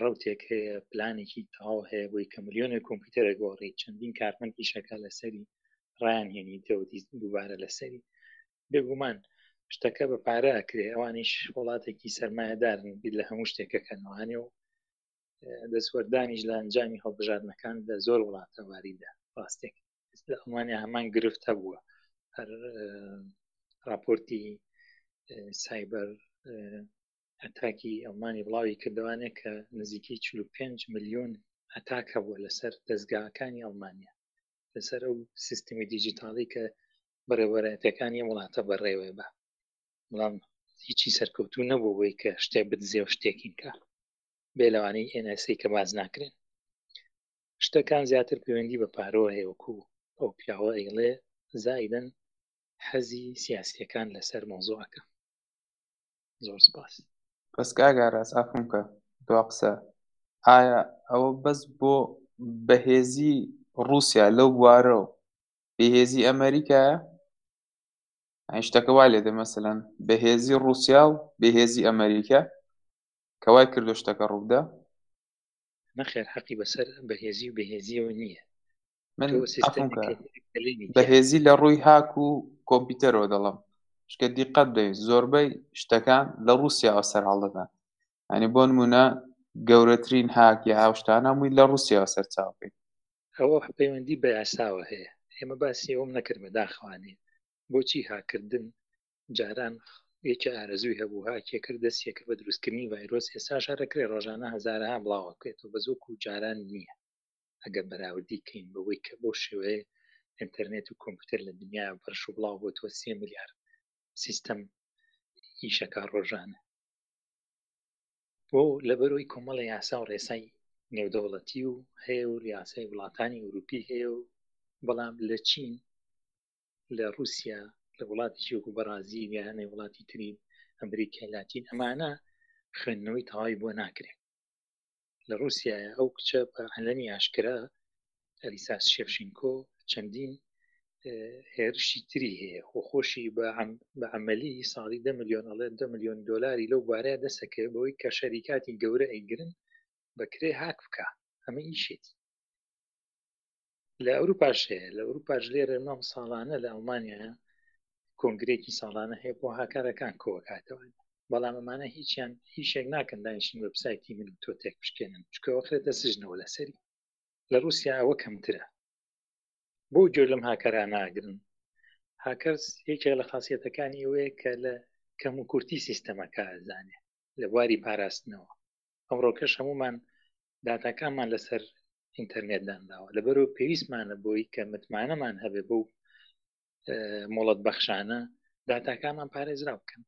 ڕوتێک هەیە پلانێکی تەواو هەیە بۆی کە ملیۆنە کۆمپیوتەرە گۆڕی چەندین کارمەند ئیشەکە لەسەری ڕایان هێنی دەوتی دووبارە لەسەری بێگومان شتەکە بە پارە ئەکرێ ئەوانیش وڵاتێکی سەرمایەدارن بیر لە هەموو شتێکەکەنوانێ و دەسوەردانیش لە ئەنجامی هەڵبژاردنەکان لە زۆر وڵاتە واریدا ڕاستێک لە ئەڵمانیا هەمان گرفت هەبووە هەر راپۆرتی سایبەر ئەتاکی ئەڵمانی بڵاوی کردوانێک کە نزیکی 45 میلیۆن ئەتاک هەبووە لەسەر دەستگاکانی ئەڵمانیا لەسەر ئەو سیستمی دیجیتاڵی کە بەڕێوەرەتەکانی وڵاتە بەڕێوێ بە بەڵام هیچی سەرکەوتو نەبوو بۆی کە شتێ بدزێ و شتێکین کە بێ لەوانەی ئێنسی کە باز ناکرێن شتەکان زیاتر پەیوەندی بە پارەوە هەیە وەکو ئەو پیاوە ئەیڵێ زائیدەن حەزی سیاسیەکان لەسەر مەوزوعەکە زۆر سپاس بەس کاگاراس ئافم کە دوا قسە ئایا ئەوە بەس بۆ بەهێزی ڕوسیا لەو بوارە و بەهێزی ئەمریکایە شتەکە وا لێ دەمەسەلەن بەهێزی ڕوسیا و بەهێزی ئەمریکا کەوای کردو شتەکە ڕوودا نەخێر حەقی بەسەر بەهێزی و بەهێزیەوە نییە من بەهێزی لە ڕووی هاک و کۆمپیوتەرەوە دەڵم شکە دیقەت دەی زۆربەی شتەکان لە رووسیاوە سەرهاڵدەدان ئەنی بۆ نمونە گەورەترین هاک یا هاوشتانە مووی لە رووسیاوە سەرچاوکەین ئەوە پەیوەندی بە یاساوە هەیە ئێمە باسی ئەوم نەکرد بە داخوانێ بۆچی هاکردن جاران یەکێ ئارەزووی هەبوو هاکێ کرد دەسیە کرد بە دروستکردنی ڤایرۆس ئێساش هەر ئەکرێ ڕۆژانە هەزارەها بڵاو ئەکرێتەوە بەس وەکو جاران نیە ئەگەر بەراوردی کەین بەوەی کە بەو شێوەیە ئینتەرنێت و کۆمپیوتەر لە دنیا پرش و بڵاو بۆتەوە سێ ملیار سیستەم ئیشەکە ڕۆژانە بۆ لەبەرەوەی کۆمەڵە یاسا و ڕێسای نێودەوڵەتی و هەیە و یاسای وڵاتانی ئەوروپی هەیە و بەڵام لە چین لە رووسیا لە وڵاتی شێک و بەڕازی یانە وڵاتی تری ئەمریکای لاتین ئەمانە خوێندنەوەی تەواوی بۆ ناکرێت لە رووسیا ئەو کچە بە عەلەمی ئاشکرا ئەلیساس شێفشینکۆ چەندین هێرشی تری هەیە خۆ خۆشی بە عملی ساڵی دە میلیۆن ئەڵێن دە میلیۆن دلاری لەو بارەیە دەسەکە بەوەی کە شەریکاتی گەورە ئەیگرن بەکرێ هاک بکە ئەمە ئیشێتی لە ئەوروپاش هەیە لە ئەوروپاش لێرە نۆم ساڵانە لە ئەڵمانیا کۆنگرێکی ساڵانە هەیە بۆ هاکارەکان کۆکاتەوە بەڵام ئەمانە هیچیان هیچێک ناکەن دانیشن وبسایتی من تۆ تێک بشکێنن چکەوەخرێتە سژنەوە لەسەری لە رووسیا ئەوە کەمترە بۆ گوێ لەم هاکارا ناگرن هاکەرس یەکێک لە خاصیەتەکانی ئەوەیە کە لە کەم و کورتی سیستەمەکە زانێ لە بواری پاراستنەوە ئەمڕۆکەش هەمومان داتاکانمان لەسەر ئینتەرنێت دانراوە لەبەرو پێویستمانە بۆی کە متمانەمان هەبێ بۆ مۆڵەت بەخشانە داتاکانمان پارێزرا بکەن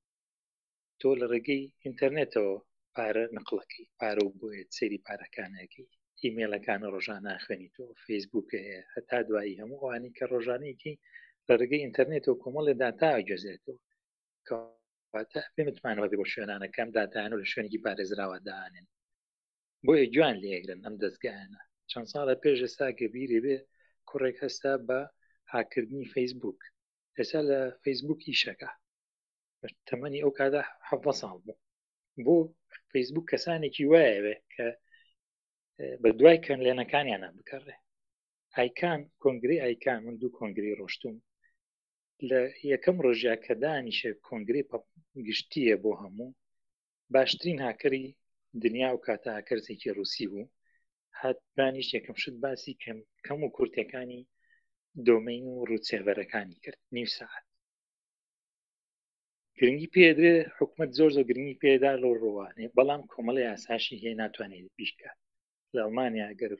تۆ لە ڕێگەی ئینتەرنێتەوە پارە نقلەکەی پارە و بۆیە سەیری پارەکانەکەی ئیمێلەکان ڕۆژانە خوێنی تۆ فەیسبوک هەیە هەتا دوایی هەموو ئەوانی کە ڕۆژانەیەکی لە ڕێگەی ئینتەرنێتەوە کۆمەڵێ داتا گوێزێتەوە کەواتە پێ متمانەوە بۆ شوێنانەکەم داتیان و لە شوێنێکی پارێزراوە دانێن بۆیە گوێیان لێگرن ئەم دەستگایانە چەند ساڵە پێش ئێستا گەبیری بێ کوڕێک هەستا بە هاکردنی فەیسبوک ئێستا لە فەیسبوک ئیشەکە تەمەنی ئەو کادا حەڤە ساڵ بوو بۆ فەیسبوک کەسانێکی وایەوێ کە بە دوای کەن لێنەکانیانە بکەڕێ ئایکان کۆنگری ئایکان من دوو کۆنگری ڕۆشتوم لە یەکەم ڕۆژیا کە دانیشێ کۆنگری گشتیە بۆ هەموو باشترین هاکەری دنیا و کاتە هاکەرزێکی ڕوسی بوو هات بانیش یەکەم شت باسی کەم کەم و کورتەکانی دۆمین و ڕووچێڤەرەکانی کرد نیو سعات گرنگی پێدرێ حکومت زۆر زۆر گرنگی پێدا لۆ ڕوانێ بەڵام کۆمەڵی یاساشی هەیە ناتوانێت بیشکە لە ئەڵمانیا گەر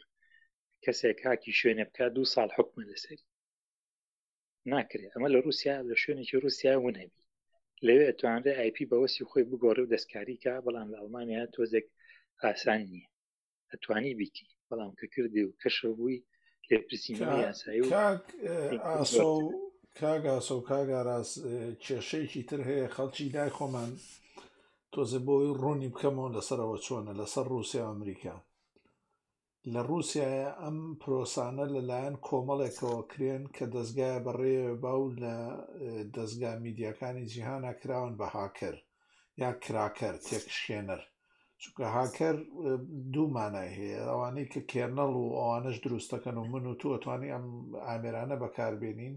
کەسێک کاکی شوێنە بکە دوو ساڵ حکومە لەسەری ناکرێت ئەمە لە رووسیا لە شوێنێکی رووسیا ونەبی لەوێ ئەتوانرێ آیپی بەوەسی خۆی بگۆڕێ و دەستکاریکە بەڵام لە ئەڵمانیا تۆزێک ئاسان نییە ئەتوانی بیتی بەڵام کە کردی و کەشە بووی لێپرسینەوە یاسایی و ئاسۆ کاگاسە و کاگاراس کێشەیەکی تر هەیە خەڵکی لای خۆمان تۆزە بۆی ڕوونی بکەمەوە لەسەرەوە چۆنە لەسەر رووسیا ئەمریکا لە ڕووسیایە ئەم پرۆسانە لەلایەن کۆمەڵێکەوە کرێن کە دەستگایە بەڕێوەبا و لە دەستگا میدیاکانی جیهانا کراون بە هاکەر یا کراکەر تێکشکێنەر چونکە هاکەر دوو مانای هەیە ئەوانەی کە کێرنەڵ و ئەوانەش دروستەکەن و من و تو ئەتوانی ئەم ئامێرانە بەکاربێنین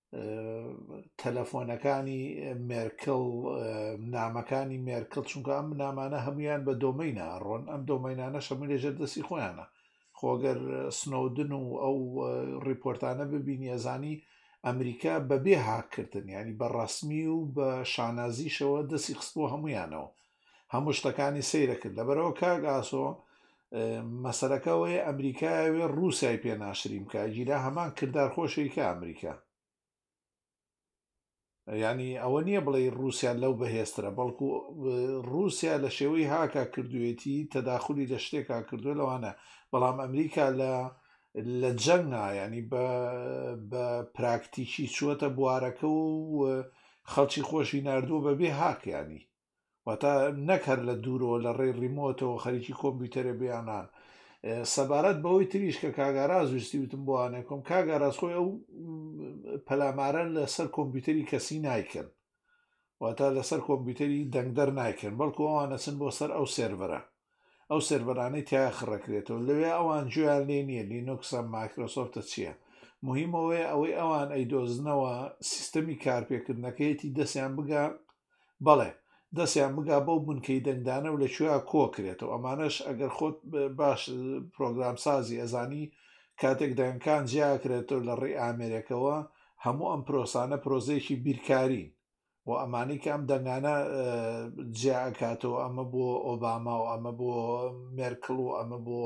تەلەفۆنەکانی مێرکل نامەکانی مێرکل چونکە ئەم نامانە هەمویان بە دۆمەی ناڕۆن ئەم دۆمەینانە شەمو لێژەر دەستی خۆیانە خۆگەر سنودن و ئەو ریپۆرتانە ببینی ئەزانی ئەمریکا بەبێ هاکردن ینی بە ڕسمی و بە شانازیشەوە دەستی خست بۆ هەمویانەوە هەموو شتەکانی سەیرە کرد لەبەرەوە کاک ئاسۆ مەسەرەکەەوەی ئەمریکایەوێ رووسای پێ ناشریم کا گیرا هەمان کردار خۆشی کە ئەمریکا ینی ئەوە نییە بڵێ رووسیا لەو بەهێسترە بەڵکو رووسیا لە شێوەی هاکا کردوێتی تەداخلی لە شتێکا کردووە لەوانە بەڵام ئەمریکا لە لە جەنگا ینی بە پراکتیکی چووەتە بوارەکە و خەڵکی خۆشی نردووە بەبێ هاکیانی واتە نەک هەر لە دوورەوە لە ڕێی ڕیمۆتەوە خەریکی کۆمپیوتەرە بیانان سەبارەت بەوەی تریش کە کاگاراز ویستی وتم بۆوانێ کۆم کاگاراز خۆی ئەو پەلامارە لەسەر کۆمپیوتەری کەسی نایکەن واتە لەسەر کۆمپیوتەری دەنگدەر نایکەن بەڵکو ئەوانەچن بۆ سەر ئەو سێرڤەرە ئەو سێرڤەرانەی تیایا خڕەکرێتەوە لەوێ ئەوان جویان لێ نییە لینوکسە ماکرۆسۆفتە چییە مهمەوەی ئەوەی ئەوان ئەی دۆزنەوە سیستەمی کارپێکردنەکەیەتی دەستیان بگا بەڵێ دەستیان بگا بەو بنکەی دەنگدانە و لە کوێ کۆکرێتەوە ئەمانەش ئەگەر خۆت باش پرۆگرام سازی ئەزانی کاتێک دەنگکان جیاکرێتەوە لە ڕێ ئامێرێکەوە هەموو ئەم پرۆسانە پرۆزێکی بیرکارین و ئەمانەی کە ئەم دەنگانە جیا ئەکاتەوە ئەمە بۆ ئۆباما و ئەمە بۆ مێرکل و ئەمە بۆ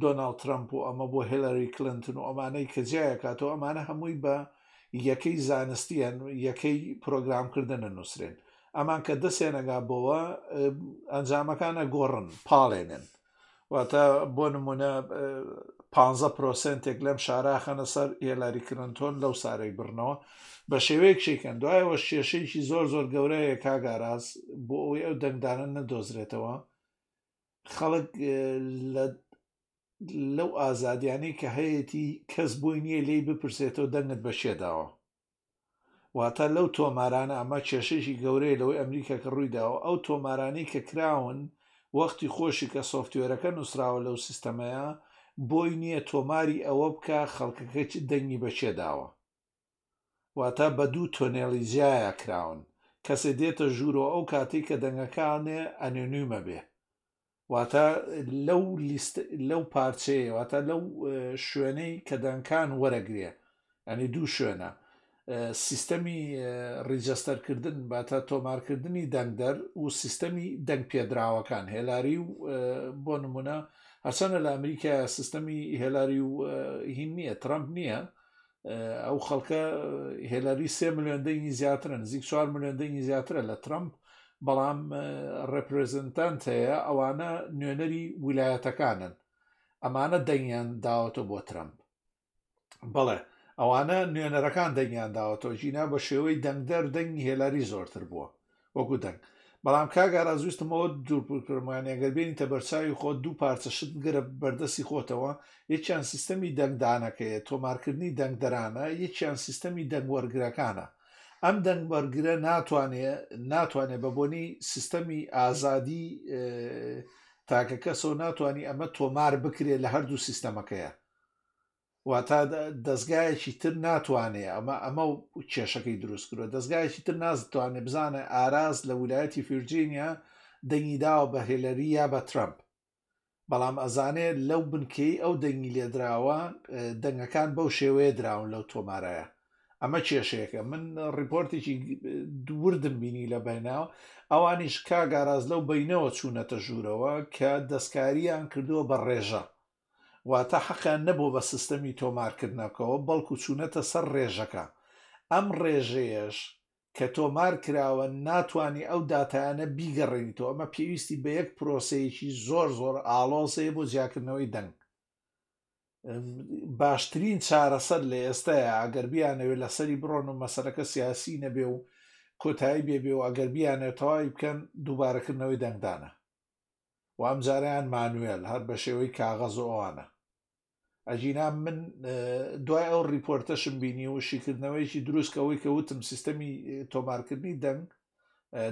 دۆناڵد ترەمپ و ئەمە بۆ هێلەری کلنتن و ئەمانەی کە جیاکاتەوە ئەمانە هەمووی بە یەکەی زانستیان یەکەی پرۆگرامکردنە نووسرێن ئەمان کە دەسێنەگا بۆەوە ئەنجامەکانە گۆڕن پاڵێنن واتە بۆ نمونە پ پرۆسنتێک لەم شارە خەنە سەر هێلاری کرنتۆن لەو سارەی بڕنەوە بە شێوەیەک شیکەن دوایەوە شێشەیەکی زۆر زۆر گەورەیە کاگاراز بۆ ئەوەی ئەو دەنگدانە نەدۆزرێتەوە خەڵک لە لەو ئازادیانەی کە هەیەی کەس بۆی نییە لی بپرسێتەوە دەنگت بە شێداوە واتە لەو تۆمارانە ئەمە کێشەشی گەورەیە لەوەی ئەمریکا کە ڕوویداوە ئەو تۆمارانی کە کراون وەختی خۆشی کە سۆفتوێرەکە نووسراوە لەو سیستەمەیە بۆی نییە تۆماری ئەوە بکە خەڵکەکە چ دەنگی بەچێداوە واتە بە دوو تۆنێڵی جیایا کراون کەسێ دێتە ژوورەوە ئەو کاتێک کە دەنگەکانێ ئەنێنویمە بێ واتە لەو لیست لەو پارچەیە واتە لەو شوێنەی کە دەنکان وەرەگرێ ئەنی دوو شوێنە سیستەمی ڕیجەستەرکردن باتە تۆمارکردنی دەنگدەر و سیستەمی دەنگ پێدراوەکان هێلاری و بۆ نمونە هەچەنە لە ئەمریکا سیستەمی هێلاری و هین نییە ترامپ نییە ئەو خەڵکە هێلەری سێ میلیۆن دەنگی زیاترە نزیک چوار میلیۆن دەنگی زیاترە لە ترامپ بەڵام ڕێپرزنتانت هەیە ئەوانە نوێنەری ویلایەتەکانن ئەمانە دەنگیان داوەتە بۆ ترامپ بەڵێ ئەوانە نوێنەرەکان دەنگیان داوەتەوە ژینا بە شێوەی دەنگدەر دەنگی هێلاری زۆرتر بووە وەکو دەنگ بەڵام کاک ئاراس ویستم ئەوە دوورپرکرمانی ئەگەر بێنیتە بەرچاوی خۆت دوو پارچە شت بگرە بەردەستی خۆتەوە یەکیان سیستەمی دەنگدانەکەیە تۆمارکردنی دەنگدەرانە یەکیان سیستەمی دەنگ وەرگرەکانە ئەم دەنگبەرگرە ناتوانێ ناتوانێت بە بۆنی سیستەمی ئازادی تاکە کەسەوە ناتوانانی ئەمە تۆمار بکرێت لە هەردوو سیستەمەکەیە واتە دەستگایەکی تر ناتوانێ ئەمە ئەمە کێشەکەی دروست کردوە دەستگایەکی تر نازتوانێ بزانە ئاراز لە ویلایەتی فیرجینیا دەنگی داوە بە هێلەری یا بە ترەمپ بەڵام ئەزانێ لەو بنکەی ئەو دەنگی لێدراوە دەنگەکان بەو شێوەیە دراون لەو تۆمارایە ئەمە کێشەیەەکە من ڕیپۆرتێکی دووردم بینی لە بەیناو ئەوانیش کاگاراز لەو بینەوە چوونەتە ژوورەوە کە دەستکاریان کردووە بە ڕێژە واتە حەقیان نەبووە بە سستەمی تۆمارکردنەکەوە بەڵکو چوونەتە سەر ڕێژەکە ئەم ڕێژەیەش کە تۆمار کراوە ناتوانانی ئەو داتایانە بیگەڕێنیتەوە ئەمە پێویستی بە یەک پرۆسەیەکی زۆر زۆر ئاڵۆزەیە بۆ جیاکردنەوەی دەنگ باشترین چارەسەر لە ئێستاە ئەگەر بیانەوێت لەسەری بڕۆن و مەسەرەکە سیاسی نەبێ و کۆتایی بێبێ و ئەگەر بیانێت تەواوی بکەن دووبارەکردنەوەی دەنگدانە و ئەمجارەیان مانوێل هەر بە شێوەی کاغەز و ئەوانە ئەگینا من دوای ئەو ڕیپۆرتەشم بینی و شیکردنەوەیکی دروستکەوەی کە وتم سیستەمی تۆمارکردنی دەنگ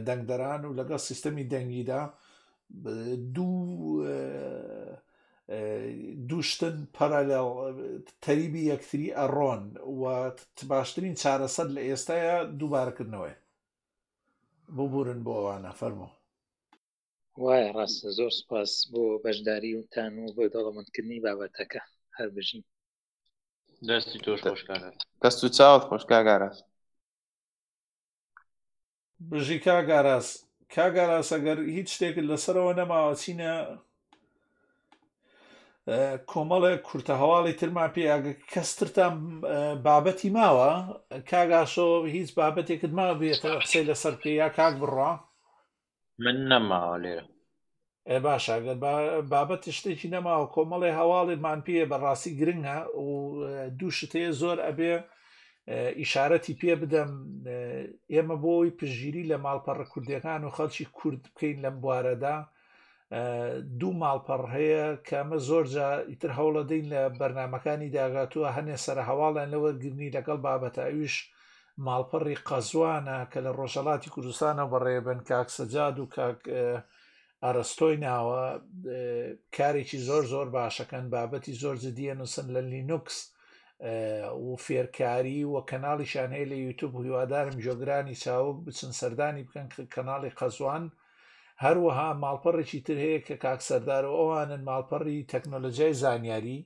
دەنگدەران و لەگەڵ سیستەمی دەنگیدا دوو دوشتن پەرەلێڵ تەریبی یەکتری ئەڕۆن و باشترین چارەسەر لە ئێستاە دووبارەکردنەوەی ببورن بۆ ئەوانە فەرمو وایە ڕاستە زۆر سپاس بۆ بەشداریتان و بۆ دەوڵەمەندکردنی بابەتەکە هەر بژین دەستی تۆش خۆشکارە دەست و چاوت خۆشکاگاراز بژی کاگاراز کاگاراز ئەگەر هیچ شتێکت لەسەرەوە نەماوە چینە کۆمەڵێک کورتە هەواڵی ترمان پێ ئەگە کەسترتان بابەتی ماوە کاگاسۆ هیچ بابەتێکت ماوە بێتەوە قسەی لەسەر بکە یا کاک بڕە من نەماوە لێرە ئێ باشە گەر بابەت شتێکی نەماوە کۆمەڵێ هەواڵێ مان پێە بەڕاستی گرنگە و دوو شتەیە زۆر ئەبێ ئیشارەتی پێ بدەم ئێمە بۆی پژگیری لە ماڵپەڕە کوردەکان و خەڵکی کورد بکەین لەم بوارەدا دوو ماڵپەڕ هەیە کە ئەمە زۆرجا ئیتر هەوڵەدەین لە بەرنمەکانی داگاتووە هەنێ سرە هەواڵیان لە وەرگرنی لەگەڵ بابەتە ئەویش ماڵپەڕی قەزوانە کە لە ڕۆژەڵاتی کوردستانەوە بەڕێبن کاک سەجاد و کاک ئارستۆی ناوە کارێکی زۆر زۆر باشەکەن بابەتی زۆر جدیە نووسن لە لینوکس و فێرکاری و کەناڵیشان هەیە لە یوتوب هیوادارم جۆگرانی چاوک بچن سەردانی بکەن کەناڵی قەزوان و هەروەها ماڵپەڕێکی تر هەیە کە کاک سەردار و ئەوانن ماڵپەڕی تەکنۆلۆژیای زانیاری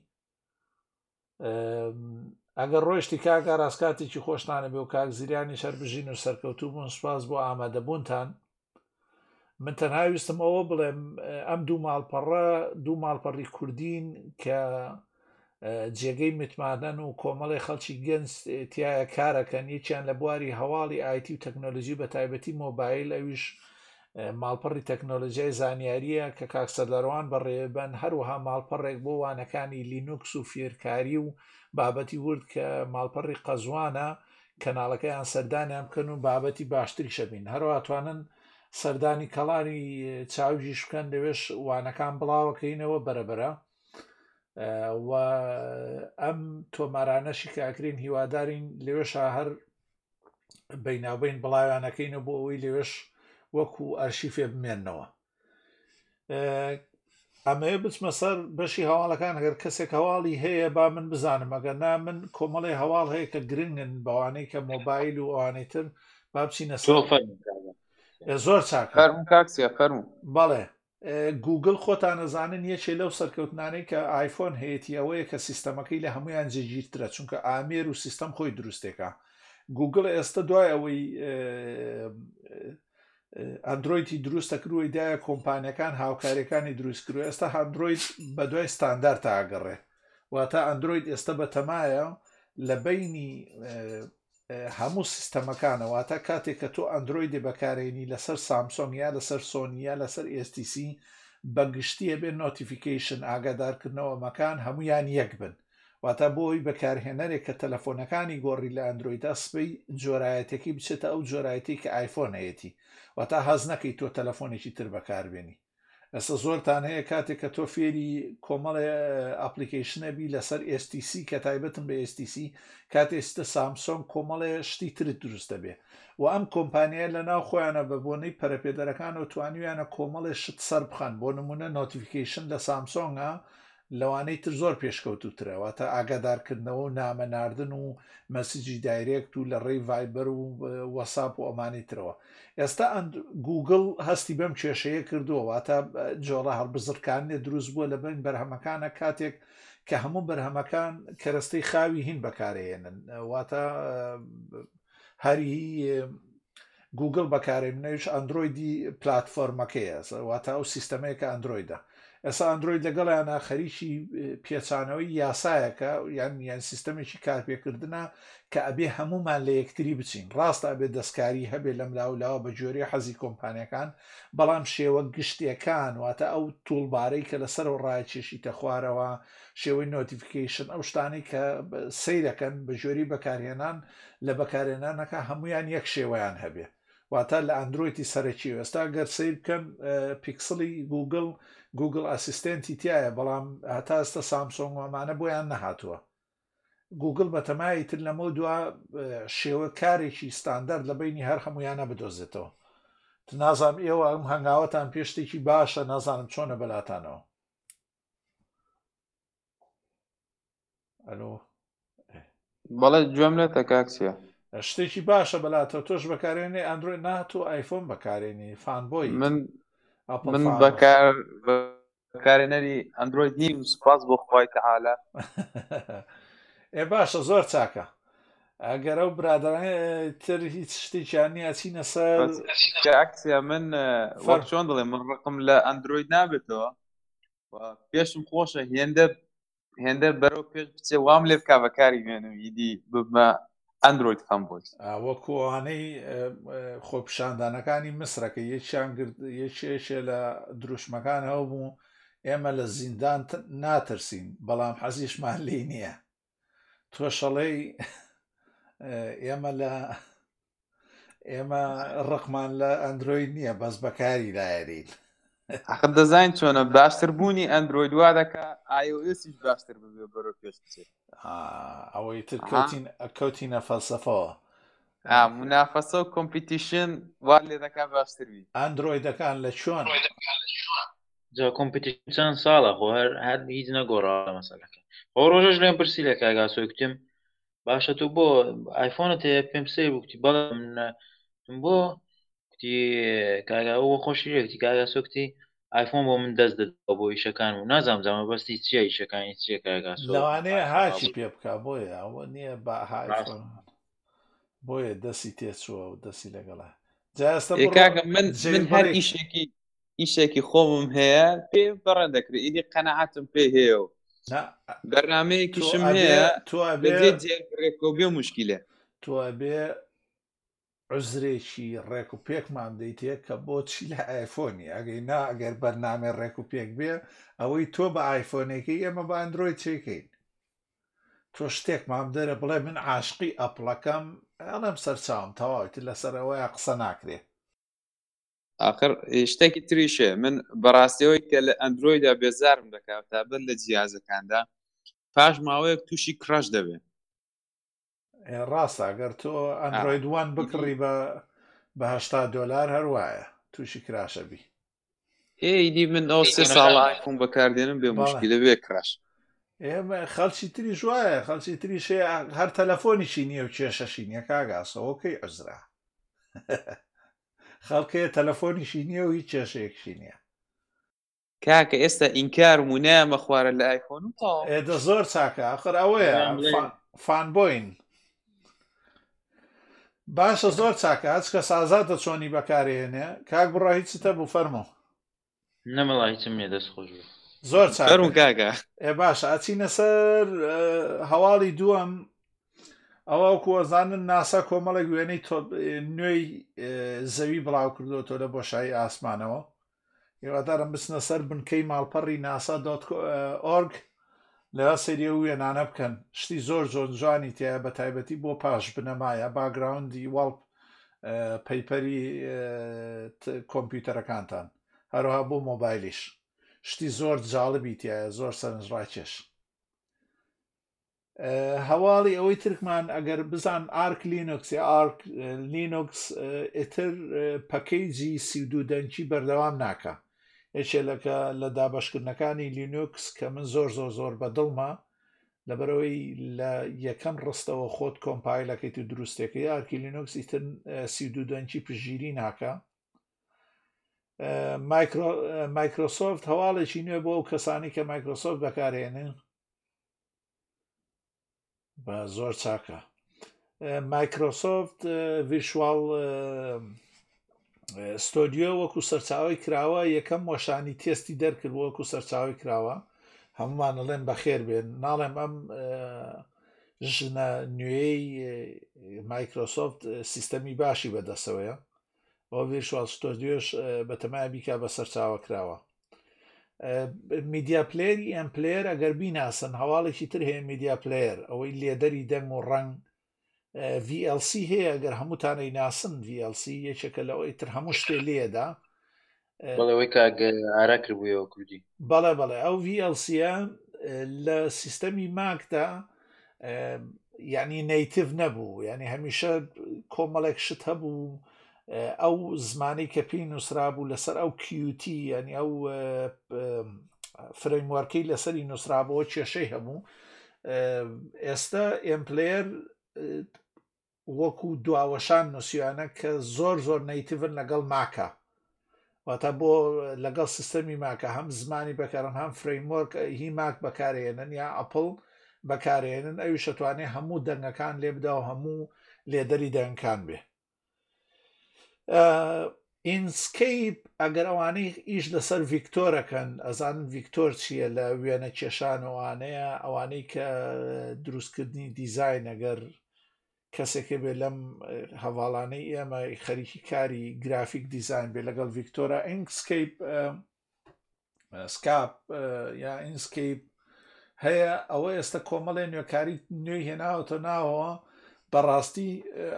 ئەگەر ڕۆشتی کاک ئاراس کاتێکی خۆشتانە بێ و کاک زیرانی شەر بژین و سەرکەوتوو بوون سوپاس بۆ ئامادەبوونتان من تەنها ویستم ئەوە بڵێم ئەم دوو ماڵپەڕە دوو ماڵپەڕی کوردین کە جێگەی متمانەن و کۆمەڵی خەڵکی گەنج تایە کارەکەن یەکیان لە بواری هەواڵی ئایتی و تەکنۆلژی بە تایبەتی مۆبایل ئەویش ماڵپەڕی تەکنۆلژیای زانیاریە کە کاکسەلەروان بەڕێبەن هەروەها ماڵپەڕێک بۆ وانەکانی لینوکس و فێرکاری و بابەتی ورد کە ماڵپەڕی قەزوانە کەناڵەکەیان سەردانیان بکەن و بابەتی باشتری شەبین هەرواتوانن سەردانی کەڵانی چاوجیش بکەن لەوێش وانەکان بڵاوەکەینەوە بەرەبەرە و ئەم تۆمارانەشی کە ئەکرێن هیوادارین لەوێشا هەر بینابین بڵاویانەکەین و بۆ ئەوەی لەوێش وەکو ئەرشی فێ بمێنەوە ئەمێ بچمە سەر بەشی هەواڵەکان هەر کەسێک هەواڵی هەیە با من بزانم ئەگە نا من کۆمەڵی هەواڵ هەیە کە گرنگن بەوانەی کە مۆبایل و ئەوانەی تر بابچینە زۆر چاک فەرم بەڵێ گوگل خۆتان نەزانن یەکێ لەو سەرکەوتنانەی کە ئایفۆن هەیەی ئەوەیە کە سیستەمەکەی لە هەمویان جێگیرترە چونکە ئامێر و سیستەم خۆی دروستێکە گوگل ئێستا دوای ئەوەی ئەندرویدی دروستە کروی دایە کۆمپانیەکان هاوکاریەکانی دروست کرو ئێستا هەندروید بە دوای ستاندار تاگەڕێ واتە ئەندروید ئێستا بەتەمایە لە بینی هەموو سیستەمەکانە واتە کاتێک کە تۆ ئەندرۆیدێ بەکارێنی لەسەر سامسۆنگ یا لەسەر سۆنی یا لەسەر STC بە گشتی هەبێ نۆتیفیکەیشن ئاگادارکردنەوە مەکان هەمویان یەک بن واتە بۆی بەکارهێنەرێک کە تەلەفۆنەکانی گۆڕی لە ئەندرۆیدا سبەی جۆرایەتەکەی بچێتە ئەو جۆرایەتی کە ئایفۆن هەیەی واتا هەز نەکەی تۆ تەلەفۆنێکی تر بەکاربێنی ئێستا زۆرتان هەیە کاتێک کە تۆ فێری کۆمەڵێ ئەپلیکیشنە بی لەسەر STC کە تایبەتن بە STC کاتێ ستە سامسۆنگ کۆمەڵێ شتی ترت دروست دەبێ و ئەم کۆمپانیایە لە ناو خۆیانە بە بۆنەی پەرەپێدەرەکان و توانیویانە کۆمەڵێ شت سەر بخەن بۆ نمونە نۆتیفیکیشن لە سامسۆنگە لەوانەی تر زۆر پێشکەوتووترە واتە ئاگادارکردنەوە و نامە ناردن و مەسیجی دایرێکت و لە ڕێی ڤایبەر و وەساپ و ئەمانی ترەوە ئێستا ئەند گوگل هەستی بەم کێشەیە کردووە واتە جۆڕە هەڵبزرکانێ دروست بووە لە بەین بەرهەمەکانە کاتێک کە هەموو بەرهەمەکان کەرەستەی خاوی هین بەکارێنن واتە هەر هی گوگل بەکارێن نەویش ئەندرویدی پلتفۆرمەکەیە واتە ئەو سیستەمەیە کە ئەندرویدە ئێستا ئەندروید لەگەڵیانە خەریکی پێچانەوەی یاسایەکە یان یان سیستەمێکی کارپێکردە کە ئەبێ هەمومان لە یەکتری بچین ڕاستە ئەبێ دەستکاری هەبێ لەم لاولاوە بە جۆری حەزی کۆمپانیەکان بەڵام شێوە گشتیەکان واتە ئەو توڵبارەی کە لەسەر و ڕایکێشیتە خوارەوە شێوەی نۆتیفیکەیشن ئەو شتانەی کە سەیرەکەن بە ژۆری بەکارهێنان لە بەکارهێنانەکە هەمویان یەک شێوەیان هەبێ واتە لە ئەندرویتی سەرەکی وێستا گەر سیر بکەن پیکسڵی گوگل گوگل ئاسیستێنتی تایە بەڵام هەتا ئێستا سامسۆنگ ومانە بۆیان نەهاتووە گوگل بەتەمای تر لەمە دوا شێوە کارێکی ستاندەر لە بینی هەر هەمویانە بدۆزێتەوە نازانم ئێوە ئەم هەنگاوەتان پێشتێکی باشە نازانم چۆنە بەلاتانەوە ئەلۆ بەڵێ گوێم لێ تەکاکسە شتێکی باشە بەلاتە تۆش بەکارێنێ ئەندروۆی نات و ئایفۆن بەکارێنی فان بۆی من من بەکار بەکارێنەری ئەندروۆید نیم سپاس بۆ خخوای تەعاالە ئێ باشە زۆر چاکە ئەگەر ئەو برادرانی تر هیچ شتێکیان نیە چینە سەر من چۆن دڵێ من ڕقم لە ئەندروۆید نابێتەوە پێشم خۆشە هێندە هێندە بەرەو پێش بچێ وام لێ بک بەکاری وێنم ئیدی ببمە ئەندروۆید خەم بۆ وەکوانەی خۆپشاندانەکانی مسرەکە یەکیان گرت یەکێکێ لە دروشمەکان هەو بوو ئێمە لە زیندان ناترسین بەڵام حەزیشمان لی نییە تۆشەڵێی ئێمە لە ئێمە ڕقمان لە ئەندروید نییە بەس بەکاری دایریت ئەخر دەزانین چۆنە باشتر بوونی ئەندروید وا دەکە ئایسیش باشتر ببێ بەرە پێش بچێت ئەوەی تر کەوتین کەوتینە فەلسفەوە منافەسە و کۆمپیتیشن وا لێ دەکات باشتر بی ئەندرویدەکان لە چۆن جا کۆمپیتیشن چەند ساڵە خۆ هەر هەر هیچ نەگۆڕاوە لە مەسەلەکە ئەو ڕۆژەش لێم پرسی لە کاک ئاسۆی کوتم باشە تۆ بۆ ئایفۆنت هەیە پێم سەیر بوو کوتی بەڵێ منە کوتم بۆ کوتی کاک ئەو بۆ خۆشی لێ کوتی کاک ئاسۆ کوتی ئایفۆن بۆ من دەست دەدەوە بۆ ئیشەکانم و نازانم جا مەبەستی چییە ئیشەکانی چییە کاک ئاسۆ لەوانەیە هاکی پێ بکا بۆیە ئەوە نییە با ها ئایفۆن بۆیە دەستی تێچووە و دەستی لەگەڵە جا ئێستا بڕۆ کاکە من جەیل من هەر بڕیک ئیشێکی ئیشێکی خۆمم هەیە پێ بەڕێ دەکرێت ئیدی قەنەعاتم پێ هەیە و بەرنمەیەکیشم هەیە تۆێکۆبێ مشکلە تۆبێ عزرێکی ڕێک و پێکمان دەیتێ کە بۆچی لە ئایفۆنی ئەگەی نا ئەگەر بەرنامەی ڕێک و پێک بێ ئەوەی تۆ بە ئایفۆنێکی ئێمە باندرۆی چێکەین تۆ شتێک مام دەرە بڵێ من عاشقی ئەپلەکەم ئەڵێم سەرچاوم تەواویت لەسەرەوەی قسە ناکرێ ئاخر شتێکی تریشێ من بەڕاستەوەی کە لە ئەندروۆیدا بێزارم دەکات تا بەر لە جیازەکاندا پاش ماوەیەک تووشی کڕش دەبێت ڕاستە گەر تۆ ئەندرویدوان بکڕی بە بەهشتا دلار هەروایە تووشی کراشە بی ئێدی من ئەو سێ ساڵ ئایفۆن بەکاردێنم بێ مشکی لە بێ کراش ئێمە خەڵکی تری ژواە خەڵکی تری شێ هەر تەلەفۆنیشی نییە و کێشەشی نییە کاگاسەوەکەی ئەزرا خەڵکەیە تەلەفۆنیشی نییە و هیچ کێشەیەکشی نییە کاکە ئێستا ئینکار و نامە خوارە لە ئایفۆن و تا ئێدە زۆر چاکە ئەخر ئەوەیە فانبووین باشە زۆر چاکە هەچکە سازادە چۆنی بەکارێنێ کاک بڕا هیچتە بوو فەرمو نە مەڵا هیچم نیە دەست خۆش بێ زۆر چاکە فەرموو کاکە ئێ باشە ئەچینە سەر ئە، هەواڵی دووەم ئەوە کوەزانن ناسا کۆمەڵێک وێنەی تۆ نوێی ئە، زەوی بڵاو کردوەوە لە بۆشایی ئاسمانەوە هیوادارم بچنە سەر بنکەی ماڵپەڕی ناسا دۆت کۆ- ئۆرگ لە سەیری ئەو وێنانە بکەن شتی زۆر جۆن جوانی تایە بە تایبەتی بۆ پاش بنەمایە باگراوندی واڵپ پەیپەری کۆمپیوتەرەکانتان هەروها بۆ مۆبایلیش شتی زۆر جاڵبی تایە زۆر سەرنج ڕاکێش هەواڵی ئەوەی ترکمان ئەگەر بزان ئارک لینوکس یا ئارک لینوکس ئتر پەکەیجی سیدو دەنکی بەردەوام ناکە یەکێلەکە لە دابەشکردنەکانی لینوکس کە من زۆر زۆر زۆر بە دڵمە لەبەرەوەی لە یەکەم ڕستەوە خۆت کۆمپایلەکەیت و دروستێکەکە یارکی لینوکس ئیتر سی دو دەنکی پژگیری ناکە مایکرۆسۆفت هەواڵێکی نوێ بۆ ئەو کەسانی کە مایکرۆسۆفت بەکارێنن بە زۆر چاکە مایکرۆسۆفت ڤیشواڵ ستۆدیۆ وەکو سەرچاوی کراوە یەکەم وەشانی تێستی دەرکرد وەکو سەرچاوی کراوە هەمومان ئەڵێن بەخێر بێن ناڵێم ئەم ژنە نوێی مایکرۆسۆفت سیستەمی باشی بەدەسەوەیە ئەو ڤێشوال ستۆدیۆش بەتەمای بیکا بە سەرچاوە کراوە میدیا پلەیەری ئەم پلەیەر ئەگەر بیناسن هەواڵێکی تر هەیە میدیا پلەیەر ئەوەی لێدەری دەنگ و ڕنگ VLC هەیە ئەگەر هەمووتانەی ناسن VLC یەکێکە لەوەی تر هەموو شتێ لێدا بەڵەوەی کاگەئارا کردبووەوە کوردی بەڵێ بەڵێ ئەو VLCە لە سیستەمی ماکدا یعنی نەیتف نەبوو یعنی هەمیشە کۆمەڵێک شت هەبوو ئەو زمانی کە پێی نووسرابوو لەسەر ئەو کیوتی یعنی ئەو فرەیموارکەی لەسەری نووسرابەوە کێشەی هەبوو ئێستا ئێمپلەر وەکو دواوەشان نووسیانە کە زۆر زۆر نەیتڤن لەگەڵ ماکە واتە بۆ لەگەڵ سیستەمی ماکە هەم زمانی بەکارم هەم فرەیمۆرک هی ماک بەکارێنن یا ئەپل بەکارێنن ئەوی شەتوانێ هەموو دەنگەکان لێبدا و هەموو لێدەری دەنگکان بێ ئینسکەیپ ئەگەر ئەوانەی ئیش لەسەر ڤیکتۆرەکەن ئەزانن ڤیکتۆر چییە لە وێنە کێشان و ئانەیە ئەوانەی کە دروستکردنی دیزین ئەگەر کەسێکە بێ لەم هەواڵانەی ئێمە خەریکی کاری گرافیک دیزین بێ لەگەڵ ڤیکتۆرا ئینکسکەیپ سکاپ یا ئینسکیپ هەیە ئەوە ئێستا کۆمەڵێ نوێکاری نوێی هێناوەتە ناوەوە بەڕاستی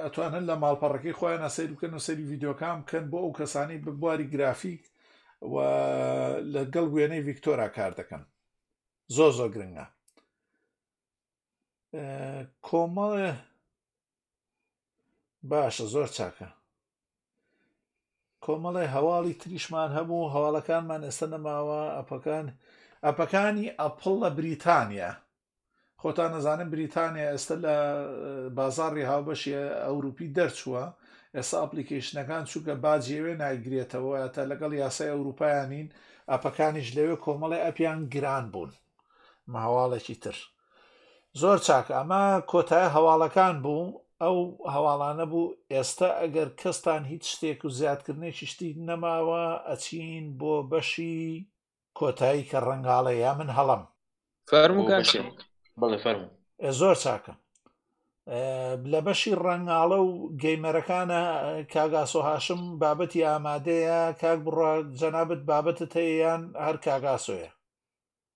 ئەتوانن لە ماڵپەڕەکەی خۆیان ناسەیر بکەن و سەری یددیوکان بکەن بۆ ئەو کەسانی بە بواری گرافیک و لەگەڵ وێنەی ڤیکتۆرا کار دەکەن زۆر زۆر گرنگە کۆمەڵێ باشە زۆر چاکە کۆمەڵێ هەواڵی تریشمان هەبوو هەواڵەکانمان ئێستا نەماوە ئەپەکان ئەپەکانی ئەپڵ لە بریتانیا خۆتان نەزانن بریتانیا ئێستا لە بازاڕی هاوبەشی ئەوروپی دەرچووە ئێستا ئەپلیکیشنەکان چووکە باجێوێ نایگرێتەوە تا لەگەڵ یاسای ئەوروپایانین ئەپەکانیش لەوێ کۆمەڵی ئەپیان گران بوون ماواڵێکی تر زۆر چاک ئەمە کۆتای هەواڵەکان بوو ئەو هەواڵانە بوو ئێستا ئەگەر کەستان هیچ شتێک و زیادکردنێکی شتی نەماوە ئەچین بۆ بەشی کۆتایی کە ڕنگاڵە یا من هەڵم فەرمو بەڵێ فەرمو زۆر چاکە لە بەشی ڕەنگاڵە و گەیمەرەکانە کاگاسۆ هاشم بابەتی ئامادەیە کاک بڕە جەنابەت بابەتت هەیەیان هەر کاگاسۆیە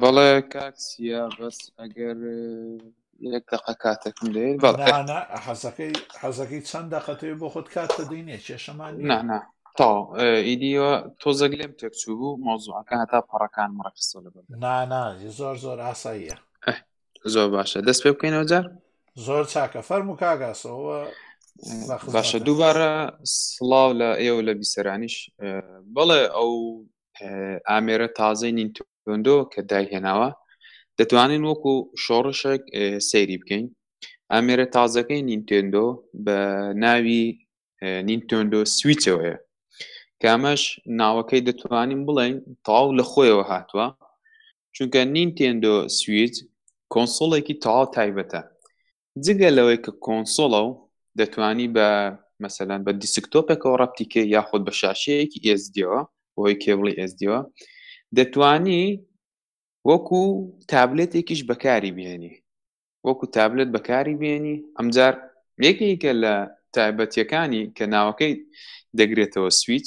بەڵێ کاکسە بەس ئەگەر یەک دقە کاتێکم دێت بەڵێ حەزەکەی حەزەکەی چەند دەقەتەوە بۆ خۆت کات کە دەینێ کێشەمان نانا تا ئیدیوە تۆزەک لێم تێکچوو بوو مۆزوعەکە هەتا پەڕەکان مڕخستۆ لە نانا زۆر زۆر ئاساییە زۆر باشە دەست پێ بکەینەوە جار زۆر چاکە فەرم و کاگاسەوە باشە دووبارە سڵاو لە ئێوە لە بیسەرانیش بەڵێ ئەو ئامێرە تازەی نینتۆندۆ کە دایهێناوە دەتوانین وەکو شۆڕشێک سەیری بکەین ئامێرە تازەکەی نینتۆندۆ بە ناوی نینتۆندۆ سویچەوەیە کامەش ناوەکەی دەتوانین بڵێن تاو لە خۆیەوە هاتووە چونکە نینتێندۆ سویت کۆنسڵێکی تەواو تایبەتە جگە لەوەی کە کۆنسۆڵە و دەتوانی بە مەسەلەن بە دیسکتۆپێکەوە ڕەتی کە یاخود بە شاشەیەکی ئێزدیەوە بۆی کێبڵی ئێزدیەوە دەتانی وەکو تابلێتێکیش بەکاری بێنی وەکو تابلت بەکاری بێنی ئەمجار یەکێکە لە تایبەتیەکانی کە ناوەکەی دەگرێتەوە سویت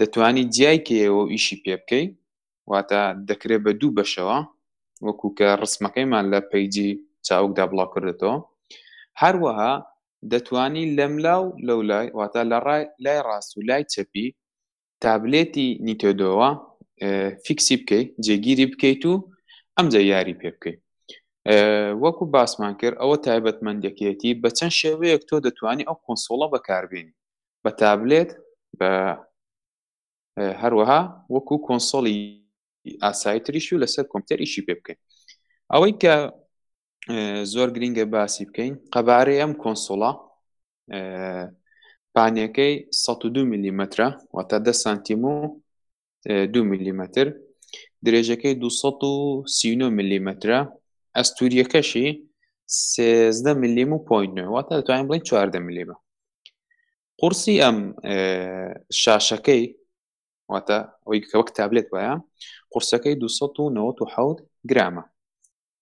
دەتوانی جیای کەیەوە و ئیشی پێ بکەی واتە دەکرێ بە دوو بەشەوە وەکو کە ڕسمەکەیمان لە پەیجی چاوگدا بڵاو کردێتەوە هەروەها دەتوانی لەملا و لەو لای واتە لە ڕای لای ڕاست و لای چەپی تابلێتی نیتۆدۆوە فیکسی بکەیت جێگیری بکەیت و ئەمجا یاری پێ بکەیت وەکو باسمان کرد ئەوە تایبەتمەندەکەیەتی بە چەند شێوەیەک تۆ دەتوانانی ئەو کۆنسۆڵە بەکاربیێنی بە تابلێت بە هەروەها وەکو کۆنسۆڵی ئاسایی تریش و لەسەر کۆمپیوتەر ئیشی پێ بکەین ئەوەی کە زۆر گرینگە باسی بکەین قەبارەی ئەم کۆنسۆڵە پانیەکەی 102 میلیمەترە واتە دە سانتیم و دوو میلیمەتر درێژەکەی 239 میلیمەترە ئەستوریەکەشی سێزدە میلیم و پوین واتە دەتوانین بڵین چواردە میلیمە قورسی ئەم شاشەکەی واتە ئەوی کە وەک تابلێت وایە قورسەکەی 297 گرامە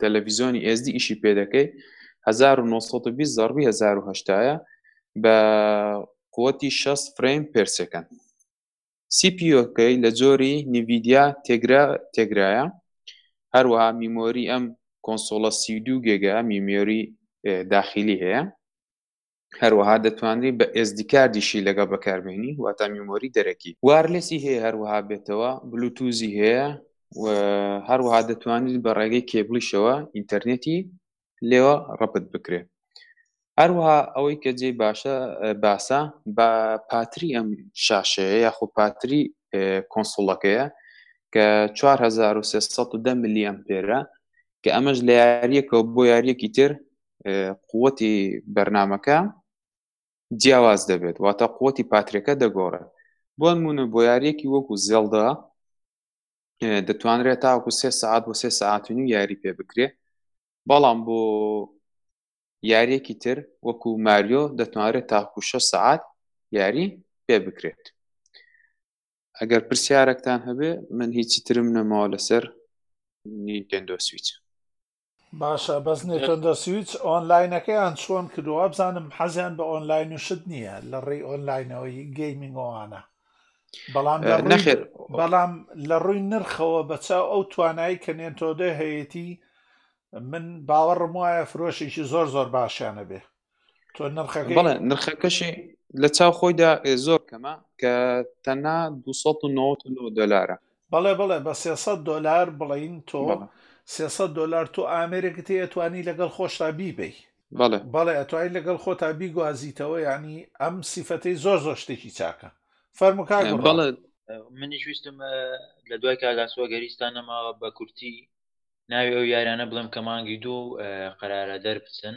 تەلەفیزۆنی ئێزدی ئیشی پێ دەکەی هەزار و نۆ سەد و بیست زەڕبی هەزار و هەشتایە بە قوتی شەست فرەیم پێر سێکەند سی پی یۆکەی لە جۆری نیڤیدیا تێگرا تێگرایە هەروەها میمۆری ئەم کۆنسۆڵە سی و دوو گێگا میمیۆری داخیلی هەیە هەروەها دەتوانرێت بە SD کاردیشی لەگەڵ بەکاربێنی واتا میمۆری دەرەکی وارلسی هەیە هەروەها بێتەوە بلوتوزی هەیە و هەروەها دەتوانیت بە ڕێگەی کێبلیشەوە ئینتەرنێتی لێوە ڕەپت بکرێت هەروەها ئەوەی کە جێ باشە باسە بە پاتری ئەم شاشەیە یاخۆ پاتری کۆنسڵەکەیە کە 4310 ملی ئەم پێرە کە ئەمەش لە یاریەکەەوە بۆ یاریەکی تر قوتی بەرنمەکە جیاواز دەبێت واتە قوتی پاترێکە دەگۆڕێت بۆن مونە بۆ یاریەکی وەکو زێڵدا دەتوانرێت تاکو سێ سعات بۆ سێ ساعتین و یاری پێ بکرێ بەڵام بۆ یاریەکی تر وەکو ماریۆ دەتوانرێت تاکو شە سعات یاری پێ بکرێت ئەگەر پرسیارەکتان هەبێ من هیچی ترم نەماوە لەسەر نیکەندۆ سویچ باشە بەس نێتۆندە سویچ ئۆنلاینەکەیان چۆن کردو وابزانم حەزیان بە ئۆنلاین و شت نییە لە ڕێی ئۆنلاینەوەی گەیمنگۆوانە بەڵام نەخێر بەڵام لە ڕووی نرخەوە بەچاو ئەو توانایی کە نێنتۆدە هەیەی من باوەڕم وایە فرۆشێکی زۆر زۆر باشیانە بێ بەڵێ نرخەکەشی لە چاو خۆیدا زۆر کەمە کە تەنها 299 دلارە بەڵێ بڵێ بە 300 دلار بڵین تۆ 300 دلار تۆ ئامێرێکت هەیە توانی لەگەڵ خۆشتا بیبی بەڵێ بەڵێ ئەتوانی لەگەڵ خۆتا بیگوازیتەوە ینی ئەم سیفەتەی زۆر زۆر شتێکی چاکە فەرموکە بەڵێ منیش ویستم لە دوای کاگاسوە گەریستان نەماوە بە کورتی ناوی ئەو یارانە بڵێم کە مانگی دوو قەرارە دەربچن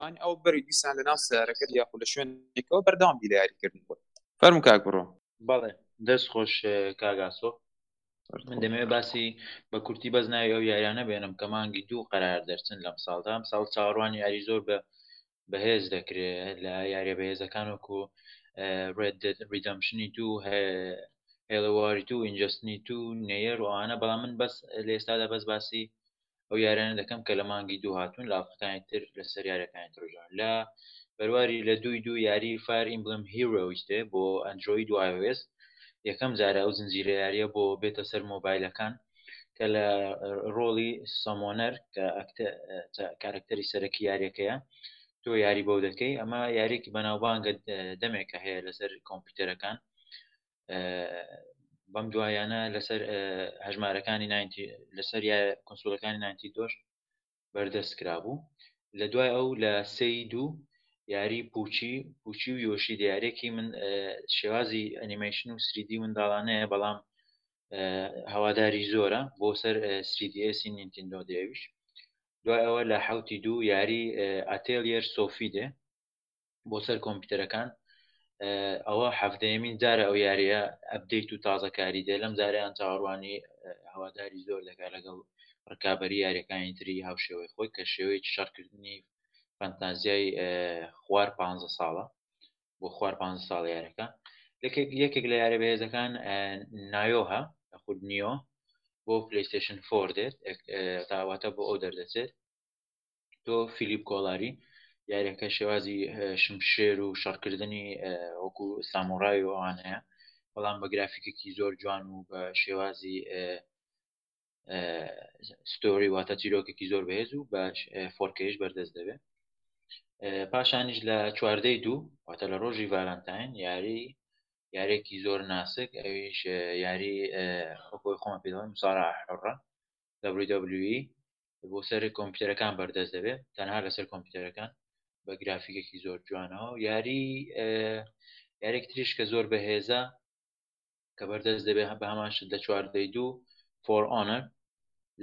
یان ئەو بەری دیسان لە ناو سەیارەکەت یاخو لە شوێنێکەوە بەردەوام بی لە یاریکردن خۆت فەرموو کاک بڕۆ. بەڵێ دەست خۆش کاک ئاسۆ من دەمەوێت باسی بە کورتی بەس ناوی ئەو یاریانە بێنم کە مانگی دوو قەرار دەرچن لەم ساڵدا ئەم ساڵ چاوەڕوانی یاری زۆر بە بەهێز دەکرێ لە یاریە بەهێزەکان وەکو ڕێد دێت ریدەمشنی دوو هێڵەواری تو ئینجستنی تو نەیەر و ئەوانە بەڵام من بەس لە ئێستادا بەس باسی ئەو یاریانە دەکەم کە لە مانگی دوو هاتوون لە ئاڵقەکانی تر لەسەر یاریەکانی ترۆژان لە بەرواری لە دووی دوو یاری فار ئیمبلم هیرۆیستێ بۆ ئەندرۆید و ئایۆس یەکەم جارە ئەو زنجیرە یاریە بۆ بێتە سەر مۆبایلەکان کە لە ڕۆڵی سەمۆنەر کە کارکتەری سەرەکی یاریەکەیە تۆ یاری بەو دەکەی ئەمە یاریکی بەناوبانگە دەمێکە هەیە لەسەر کۆمپیوتەرەکان بەم دوایانە لەسەر هەژمارەکانی لەسەر کنسولەکانی نانتی دۆش بەردەست کرابوو لە دوای ئەو لە سەی دوو یاری پوچی پوچی و یۆشی دیارێکی من شێوازی ئەنیمەیشن و سریدی منداڵانەیە بەڵام هەواداری زۆرە بۆ سەر سریدیسی نینتندۆ دێویش دوای ئەوە لە حوتی دوو یاری ئەتێلیەر سۆفی دێ بۆ سەر کۆمپیوتەرەکان ئەوە حەفتەیەمین جارە ئەو یاریە ئەبدەیت و تازەکاری دێ لەم جاریان چاوەڕوانی هەواداری زۆر دەکات لەگەڵ ڕکابی یاریەکانی تری هاوشێوەی خۆی کە شێوەی شەڕکردنی فەنتازیای خوار پ ساڵە بۆ خوار پ ساڵ یارەکە یەکێک لە یارە بەهێزەکان نایۆها خود نیۆ بۆ پلیستشن فۆر دێت تاواتە بۆ ئەو دەردەچێت تۆ فیلیپ کۆڵاری یاریەکە شێوازی شمشێر و شەڕکردنی وەکو سامۆڕای و ئەوان هەیە بەڵام بە گرافیکێکی زۆر جوان و بە شێوازی ستۆری واتە چیرۆکێکی زۆر بەهێز و باش فۆرکەیش بەردەست دەبێت پاشانیش لە چواردەی دوو واتە لە ڕۆژی ڤالنتاین یاری یارێکی زۆر ناسک ئەویش یاری خۆی خۆمە پێڵی مساڕ حڕە WWE بۆ سەر کۆمپیوتەرەکان بەردەست دەبێت تەنها لەسەر کۆمپیوتەرەکان بە گرافیکێکی زۆر جوانەوە یاری یارێک تریش کە زۆر بەهێزە کە بەردەست دەبێت بە هەمان شت لە چوار دەی دوو فۆر ئۆنەر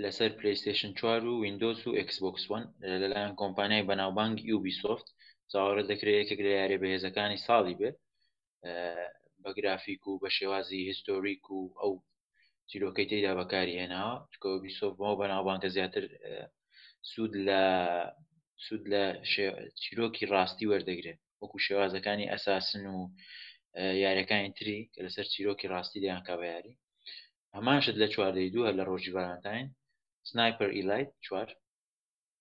لەسەر پلیستشن 4 و وینندۆس و ئەکسبکس وەن لەلایەن کۆمپانیای بەناوبانگ یوبی سۆفت چاوەڕێ دەکرێت یەکێک لە یارێ بەهێزەکانی ساڵی بێت بە گرافیک و بە شێوازی هیستۆریک و ئەو چیرۆکەی تێدا بەکاری هێناوە چکە بیسۆفەوە بەناوبانگە زیاتر سوود لە سوود لە چیرۆکی ڕاستی وەردەگرێت وەکو شێوازەکانی ئەساسن و یارەکانی تری کە لەسەر چیرۆکی ڕاستی دەیان کا بە یاری هەماشت لە چواردەی دووە لە ڕۆژی ڤالانتاین سنایپەر ئیلایت چوار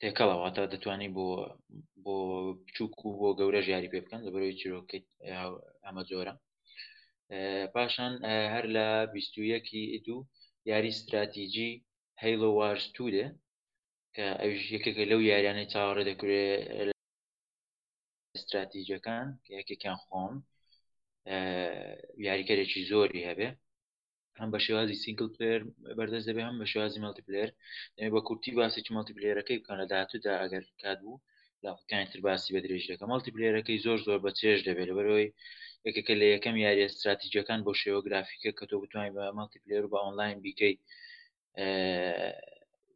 تێکەڵە واتە دەتوانین بۆ بۆ بچووک و بۆ گەورە ژیاری پێ بکەن لە بەرەوەی چیرۆکەی ئەمە جۆرە پاشان هەر لە بیستویەکی دوو یاری استراتیجی هەیڵۆ وارز تو دێ کە ئەوش یەکێکە لەو یاریانەی چاوەڕێ دەکرێ استراتیجەکان یەکێکیان خۆم یاریکەرێکی زۆری هەبێ هەم بە شێوازی سینگل پلێر بەردەست دەبێت هەم بە شێوازی مەڵتی پلێر بە کورتی باسی مەڵتی پلێرەکەی بکەن لە داهاتوودا ئەگەر کات بوو لاقەکانی تر باسی بە درێژ دەکە مەڵتی پلێرەکەی زۆر زۆر بە چێژ دەبێت لەبەرەوەی یەکێکە لە یەکەم یاریە استراتیجەکان بۆ شێوە گرافیکە کە تۆ بتوانین بە مەڵتی پلێر و بە ئۆنلاین بیکەیت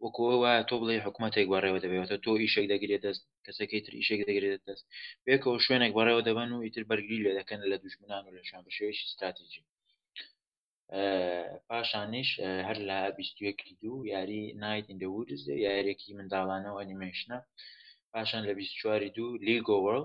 وەکەوە تۆ بڵێ حکوومەتێک بەڕێوە دەبێتە تۆ ئیشێک دەگرێت دەست کەسەکەی تر ئیشێک دەگرێت دەست بێکەوە شوێنێک بەڕێوە دەبن و ئیتر بەرگری لێ دەکەن لە دوژمنان و لەشان بە شێوەیەکی استراتیژی پاشانیش هەر لە بیستوەکی دوو یاری نایت ئیندەورز یارێکی منداڵانە و ئەنیمێشنە پاشان لە بیستواری دوو لیگۆوەڵ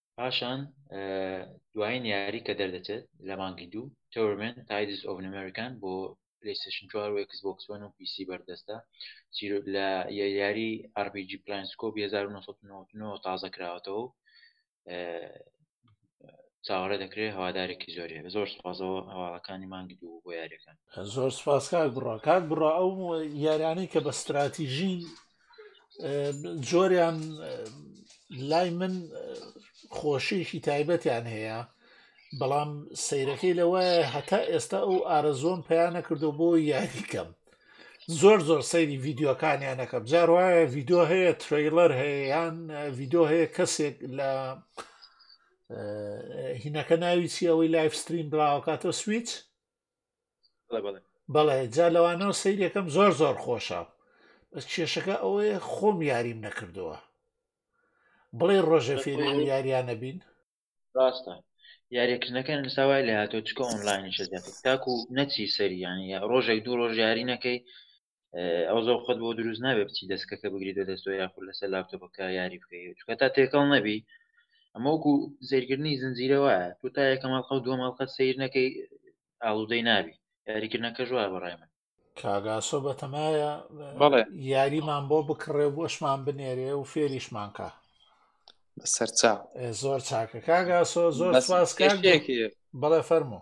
پاشان دوایین یاری کە دەردەچێت لە مانگی دوو، Torment Tides of Numericon، بۆ پلەیستەیشن چوار و ئێکس بۆکس وەن و پی سی بەردەستە. زیرۆ لە یاری ئاڕ پی جی پلاینسکۆپ هەزار و نۆ سەد و نەوەد و نۆ تازە کراوەتەوە و چاوەڕێ دەکرێت هەوادارێکی زۆری هەبێت. زۆر سوپاسەوە هەواڵەکانی مانگی دوو بوو بۆ یارییەکان. زۆر سوپاس کاک بڕا. کاک بڕا ئەو یاریانەی کە بە ستراتیژین جۆریان لای من خۆشیەکی تایبەتیان هەیە بەڵام سیرەکەی لەوە هەتا ئێستا ئەو ئارەزۆم پیا نەکردو بۆ یاریکەم زۆر زۆر سەیری ڤیددیوەکانیان نەکەم جار وایە ڤیددیو هەیە تریلەر هەیە یان ڤیددیو هەیە کەسێک لە هینەکە ناوی چی ئەوەی لایف ستریم براوەکاتە سویت بەڵێ جا لەوانەوە سیرەکەم زۆر زۆر خۆشە بەس کێشەکە ئەوەیە خۆم یاریم نەکردووە بڵێ ڕۆژە فێری ئەو یاریانە بین ڕاستە یاریکردنەکە نساوای لە هاتۆ چکە ئۆنلاینیشە دەکرد تاکو نەچی سەریانی ڕۆژێک دوو ڕۆژ یاری نەکەی ئەو زۆ خۆت بۆ دروست نابێ بچی دەستکەکە بگری دە دەستۆ یاخود لەسەر لاپتۆپەکە یاری بکەی چکە تا تێکەڵ نەبی ئەمەوەکو زیرگرنی زنجیرەوە تو تا یەکە ماڵقە و دووە ماڵقەت سیر نەکەی ئاڵودەی نابی یاریکردنەکە ژوە بەڕای من کاگاسۆ بەتەمایە بەڵێ یاریمان بۆ بکڕێ بۆشمان بنێرێ و فێریشمانکە سەرچا زۆر چاکە کاگاسۆ زۆر سپاسکە بەڵێ فەرمو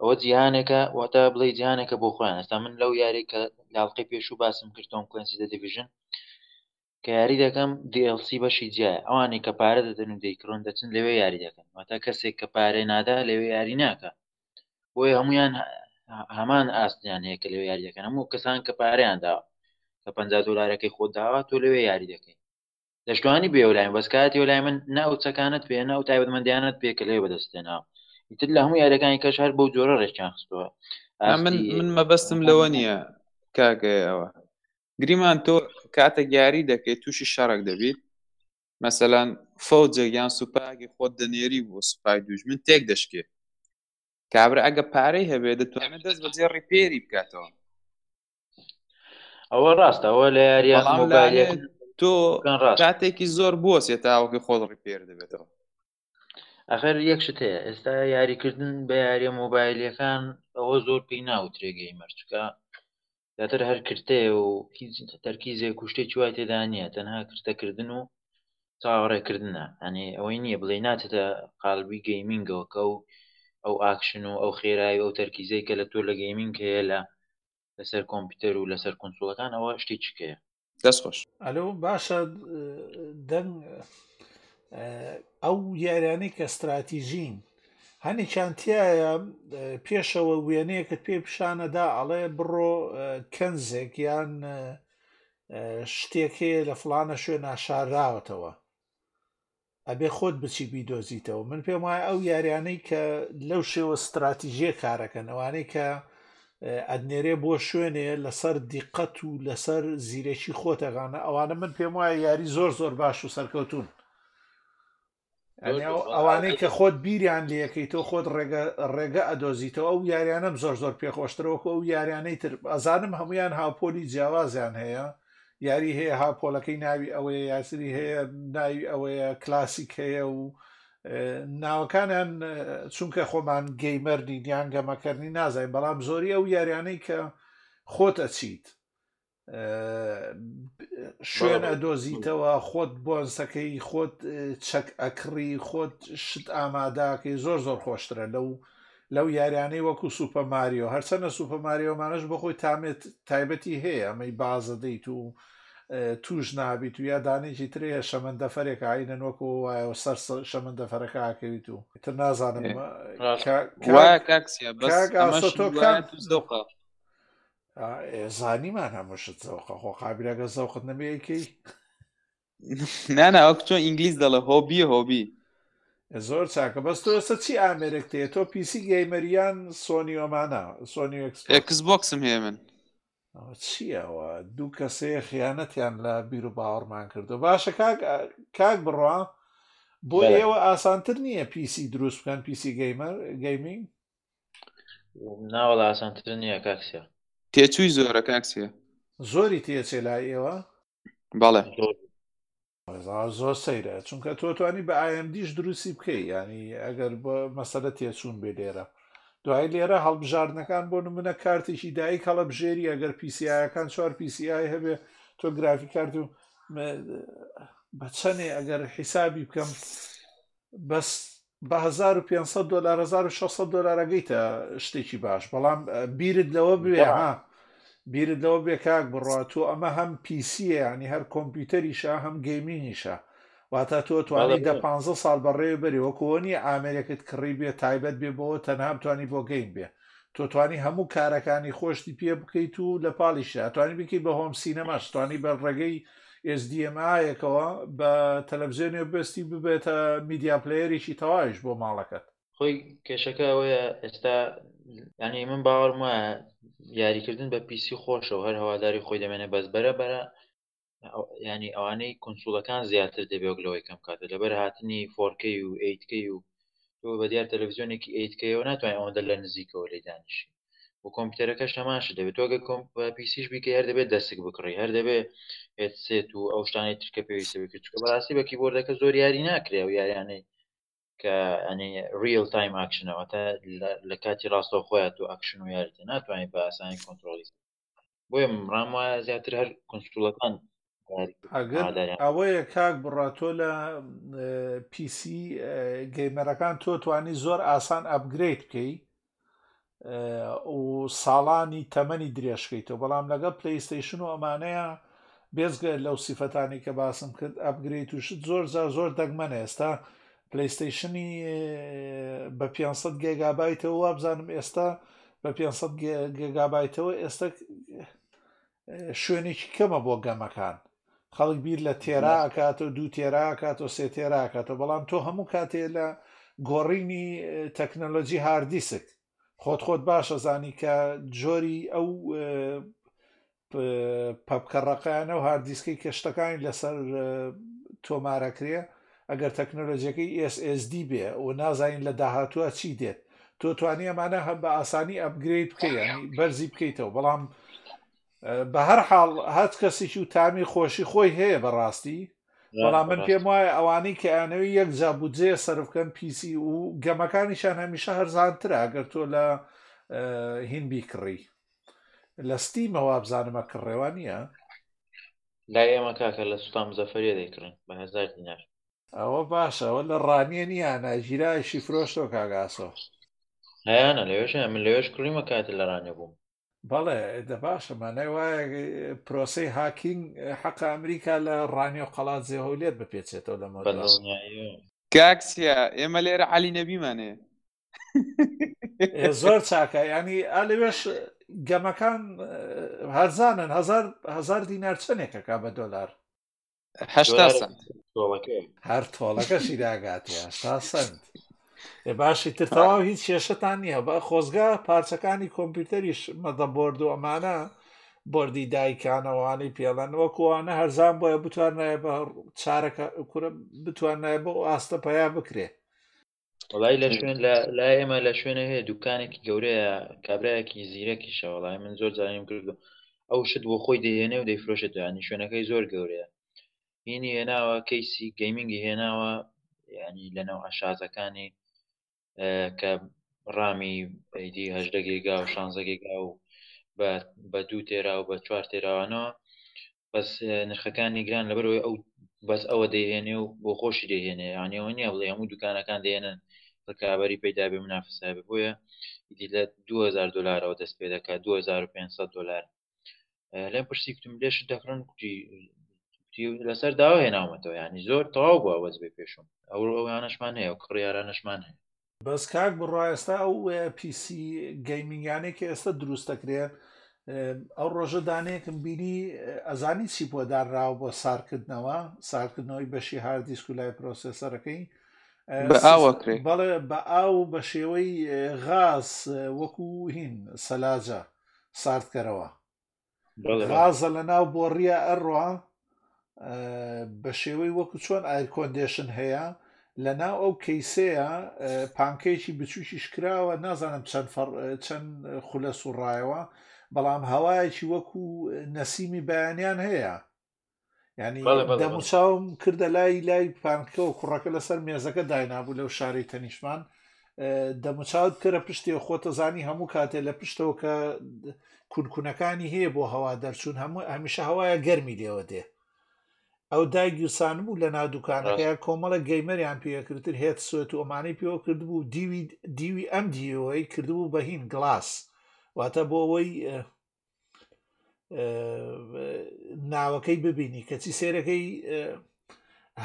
ئەوە جیهانێکە واتە بڵێ جیهانێکە بۆ خۆیان ئێستا من لەو یاری کە لاڵقی پێشوو باسم کرد تۆم کوێنسی دە دیڤژن کە یاری دەکەم DLC بەشی جیای ئەوانی کە پارە دەدەن و دەیکڕن دەچن لەوێ یاری دەکەن واتە کەسێک کە پارێ نادا لەوێ یاری ناکە بۆیە هەمویان هەمان ئاستیان هەیە کە لەوێ یاری دەکەن هەموو کەسان کە پارەیان داوە کە پ دلارەکەی خۆ داوە تۆ لەوێ یاری دەکەین دەشتوانی بێ لای من بەس کاتیەوە لای من نە ئەو چەکانت پێ نە ئەو تایبەتمەندیانت پێ کە لێ بەدەستێنا ئیتر لە هەموو یاریەکانی کەش هەر بەو جۆرە ڕێکیان خستووە من من مەبەستم لەوە نییە کاگەی ئەوە گریمان تۆ کاتە گیاری دەکەیت تووشی شەڕک دەبیت مەسەلاەن فەوجێک یان سوپاگی خۆت دەنێری بۆ سوپای دوژ من تێک دەشکێت کابرا ئەگە پارەی هەبێ دەتوانێت دەست بەجێ ڕیپێری بکاتەوە ئەوە ڕاستە ئەوە لە یاریە مۆبایلێت تۆ کاتێکی زۆر بۆسێ تاوەکی خۆڵ ڕپێر دەبێتەوە ئەخر یەک شت هەیە ئێستا یاریکردن بە یاریە مۆبایلەکان ئەوە زۆر پێی ناوترێگەی مەرچکە زیاتر هەر کرتەیە و هیچ تەرکیزێک کوشتێکی وای تێدا نییە تەنها کرتەکردن و چاوەڕێکردنە یانی ئەوەی نیە بڵێی ناچێتە قالبی گەیمینگەوە کە ئەو ئەو ئاکشن و ئەو خێرای و ئەو تەرکیزەی کە لە تۆ لە گەیمینگ هەیە لە لەسەر کۆمپیوتەر و لەسەر کونسوڵەکان ئەوە شتی چکەیە. دەست خۆش. ئەلۆ باشە دەنگ ئەو یاریانەی کە ستراتیژین هەنێکیان تایە پێشەوە وێنەیەکت پێ پیشانەدا ئەڵێ بڕۆ کەنزێک یان شتێک هەیە لە فلانە شوێنا شاراوەتەوە ئەبێ خۆت بچی بیدۆزیتەوە من پێم وایە ئەو یاریانەی کە لەو شێوە استراتیژیە کارەکەن ئەوانەی کە ئەدنێرێ بۆ شوێنێ لەسەر دیقەت و لەسەر زیرەکی خۆتەکانە ئەوانە من پێم وایە یاری زۆر زۆر باش و سەرکەوتون ئەوانەی کە خۆت بیریان لەکەی تۆ خۆت ڕێگە ڕێگە ئەدۆزیتەوە ئەو یاریانم زۆر زۆر پێخۆشترەوەکو ئەو یاریانەی تر ئەزانم هەمویان هاوپۆلی جیاوازیان هەیە یاری هەیە هاپۆلەکەی ناوی ئەوەیە یاسری هەیە ناوی ئەوەیە کلاسیک هەیە و ناوەکانیان چونکە خۆمان گەیمەرنی دیان گەمەکەرنی نازای بەڵام زۆری ئەو یاریانەی کە خۆتە چیت شوێن ئەدۆزیتەوە خۆت بۆنسەکەی خۆت چەک ئەکڕی خۆت شت ئاماداکەی زۆر زۆر خۆشترە لەو لەو یاریانەی وەکو سوپەماریۆ هەرچەنە سوپەماریۆمانش بەخۆی تامێت تایبەتی هەیە ئەمەی بازە دەیت و توش نابیت و یا دانێکی ترێ شەمەندەفەرێک ئاینەن وەکۆ وایە سەر شەمەندەفەرەکەکەویت و تر نازانم تۆ کاک زانیمان هەمووشت زەوقە خۆ قابلەگە زەوقت نەبیکەی نانا وەک چۆن ئینگلیس دەڵێ هۆبی هۆبی زۆر چاکە بەس تۆسە چی ئامێرێک تێ تۆ پیسی گەیمەریان سۆنیۆمانە سۆنی ئەکس بۆکسم هەیە من چیەوە دوو کەسێ خیانەتیان لە بیر و باوەڕمان کردو باشە کاک کاک بڕە بۆ ئێوە ئاسانتر نییە پیسی دروست بکەن پیسی گەیمەر گەیمینگ ناوەڵا ئاسانتر نییە کاک سیا. تێچووی زۆرە کاک سیا. زۆری تێ ئەچێ لای ئێوە؟ بەڵێ. ئەوە زۆر سەیرە چونکە تۆ توانی بە ئایەمدیش دروستی بکەی یانی ئەگەر بە مەسەلە تێچوون بێ لێرە دوای لێرە هەڵبژاردنەکان بۆ نمونە کارتێکی دایک هەڵە بژێری ئەگەر پیسیایەکان چوار پیسیای هەبێ تۆ گرافی کارت و بە چەنێ ئەگەر حیسابی بکەم بەس بە هەزار و پێنج سەد دۆلار هەزار و شەست سەد دۆلار ئەگەیتە شتێکی باش بەڵام اه، بیرت لەوە بوێ وا ها بیرت لەوە بێ کاک بڕا تۆ ئەمە هەم پیسیە ینی هەر کۆمپیوتەریشە هەم گەیمینگیشە واتا تۆ بەڵێ توانی دە بەڵێ پ ساڵ بەڕێوە بەری وەکوۆنی ئامرێکت کڕی بێ تایبەت بێ بەوە تەنها بتانی بۆ گەیم بێ تۆ توانی هەموو کارەکانی خۆشتی پێ بکەیت و لە پاڵیشا توانی بکەیت بە هۆم سینەماش توانی بە ڕێگەی ئێزدیمایەکەوە بە تەلەڤزیۆنێ بەستی ببێتە میدیا پلەیەرێکی تەواویش بۆ ماڵەکەت خۆی کێشەکە ئەوەیە ئێستا ینی من باوەڕم وایە یاریکردن بە پیسی خۆشە و هەر هەواداری خۆی دەمێنێ بەس بەرە بەرە یانی ئەوانەی کونسوڵەکان زیاتر دەبێ وەک لەوەی کەم کاتە لەبەر هاتنی فۆرکەی و ئەیتکەی و تۆ بە دیار تەلەڤزیۆنێکی ئەیتکەیەوە ناتوانین ئەوەندە لە نزیکەوە لێ دانیشی و کۆمپیوتەرەکەش هەمانش دەبێت تۆگە کۆم پیسیش بیکە هەر دەبێت دەستک بکڕی هەر دەبێت هێتسێت و ئەو شتانی ترکە پێویستە بکرد چکە بەڕاستی بە کیبۆردەکە زۆر یاری ناکرێ و یاریانەی کە ئەنی ریل تایم ئاکشنەوە تا لە کاتی ڕاستەوە خۆیان تو ئاکشن و یاریتە ناتوانین بە ئاسانی کۆنتترۆلی بۆیە ڕام وایە زیاتر هەر کنسولەکان ئەگەر ئەوەیە کاک بڕا تۆ لە پیسی گەیمەرەکان تۆ توانی زۆر ئاسان ئەپگریت بکەی و ساڵانی تەمەنی درێژکەیتەوە بەڵام لەگە پلیستیشن و ئەمانەیە بێزگە لەو سیفەتانی کە باسم کرد ئەپگریت وشت زۆر زار زۆر دەگمەن ئێستا پلەیستەیشنی بە 500 گێگابایتەوە وابزانم ئێستا بە 500 گێگابایتەوە ئێستا شوێنێکی کەمە بۆ گەمەکان خەڵک بیر لە تێرا ئەکات و دوو تێرا کات و سێ تێرا کات و بەڵام تۆ هەموو کاتێ لە گۆڕینی تەکنەلۆجی هاردیسک خۆت خۆت باش ئەزانی کە جۆری ئەو پەپکە ڕقیانە و هاردیسکەی کە شتەکانی لەسەر تۆمارەکرێ ئەگەر تەکنۆلۆژیەکەی SSD بێ و نازانین لە داهاتوە چی دێت تۆ توانی ئەمانە هە بە ئاسانی ئەپگرید بکەیانی بەرزی بکەیتەوە بەڵام بەهەرحاڵ هەچ کەسیکی و تامی خۆشی خۆی هەیە بەڕاستی بەڵام من پێم وایە ئەوانەی کە ئەیانەوەی یەک جابودجێ سەرفکەن پیسی و گەمەکانیشان هەمیشە هەرزانترە ئەگەر تۆ لە هین بیکڕی لە ستیمە وابزانمە کڕێوان نییە لای ئێمە کاکە لە سوتام زەفەرە دەیکڕین بە هزار دینار ئەوە باشە ئەوە لە ڕانیە نییانە ژیرایشی فرۆشتۆ کاگاسۆ هەیەە لەوێش من لەوێش کڕیمە کاتی لە ڕانیە بووم بەڵێ دە باشە مانای وایە پرۆسی هاکینگ حەقە ئەمریکا لە ڕانیە و قەڵات زێهۆلێت بپێچێتەوە لە مۆدڵ گاکسیا ئێمە لێرە علی نەبیمان هەیە زۆر چاکە ینی ئالوێش گەمەکان هەرزانن هزار دینار چەندێکەکە بە دۆلار هەشتا سنت تۆڵەکەی هەر تۆڵەکەشی داگاتی هەشتا سنت ئێ باشی تر تەواو هیچ کێشتان نییە بە خۆزگە پارچەکانی کۆمپیوتەریش مەدە بۆرد و ئەمانە بردی دایکانەوەوانەی پێڵەن وەکوانە هەرزان بۆیە بتوانایە بە چارەکە کورە بتوانایە بە ئاستە پیا بکرێ وڵی لە شوێن لا ئێمە لە شوێنە هەیە دوکانێکی گەورەیە کابراایەکی زیرەکیشە وڵی من زۆر جاریم کردو ئەو شت بۆ خۆی دەهێنێ و دەیفرۆشێت ینی شوێنەکەی زۆر گەورەیە هینی هێناوە کەیسی گەیمنگی هێناوە ینی لەناو عشازەکانی کە ڕامی ئەیدی هەشدەگێگا و شانزەگێگا و بە دوو تێرا و بە چوار تێراوانەوە بەس نرخەکانی گران لەبەرەوەی ئەو بەس ئەوە دەیهێنێ و بۆ خۆشی دەیهێنێ یانەوە نیە بڵێ هەموو دوکانەکان دێنن ڕکابی پەیدا بێ منافسا بێ بۆیە ئیدی لە 2000 دلارەوە دەست پێ دەکات 2500 دلار لە پرسی کوتم لێش دەکڕن کوتی لەسەر داوا هێناومەتەوە ینی زۆر تەواو بووە وەز بێ پێشم ئەو ئەوانشمان هەیە و کڕیارانشمان هەیە بەس کاک بڕوا ئێستا ئەو پیسی گەیمنگانەی کە ئێستا دروستەکرێن ئەو ڕۆژە دانەیەکم بینی ئەزانی چی بۆ دانراوە بۆ سارکردنەوە سارکردنەوەی بەشی هاردیسک و لای پرۆسسەرەکەی بەڵێ بە ئاو بە شێوەی غاز وەکو هین سەلاجە ساردکەرەوە غازە لە ناو بۆڕیە ئەڕوا بە شێوەی وەکو چۆن ئایرکۆندێشن هەیە لە ناو ئەو کەیسەیە پانکەیەکی بچووکیش کراوە نازانم چەند چەند خولە سوڕایەوە بەڵام هەوایەکی وەکو نەسیمی بەیانیان هەیە ینی دەموچاوم کردە لای لای پانکە و کوڕەکە لەسەر مێزەکە داینابوو لەو شارەی تەنیشمان دەموچاوت کەرە پشتی خۆتەزانی هەموو کاتێ لە پشتەوە کە کونکونەکانی هەیە بۆ هەوا دەرچوون هەموو هەمیشە هەوایە گەرمی لێوە دێ ئەو داگیرسان بوو لە نادوکانەکەیان کۆمەڵە گەیمەریان پێکردتر هێت سوێت و ئەمانەی پێوە کردبوو دیوی دیوی ئەم دیوەی کردبوو بەهین گلاس واتە بۆ ئەوەی ناوەکەی ببینی کەچی سێرەکەی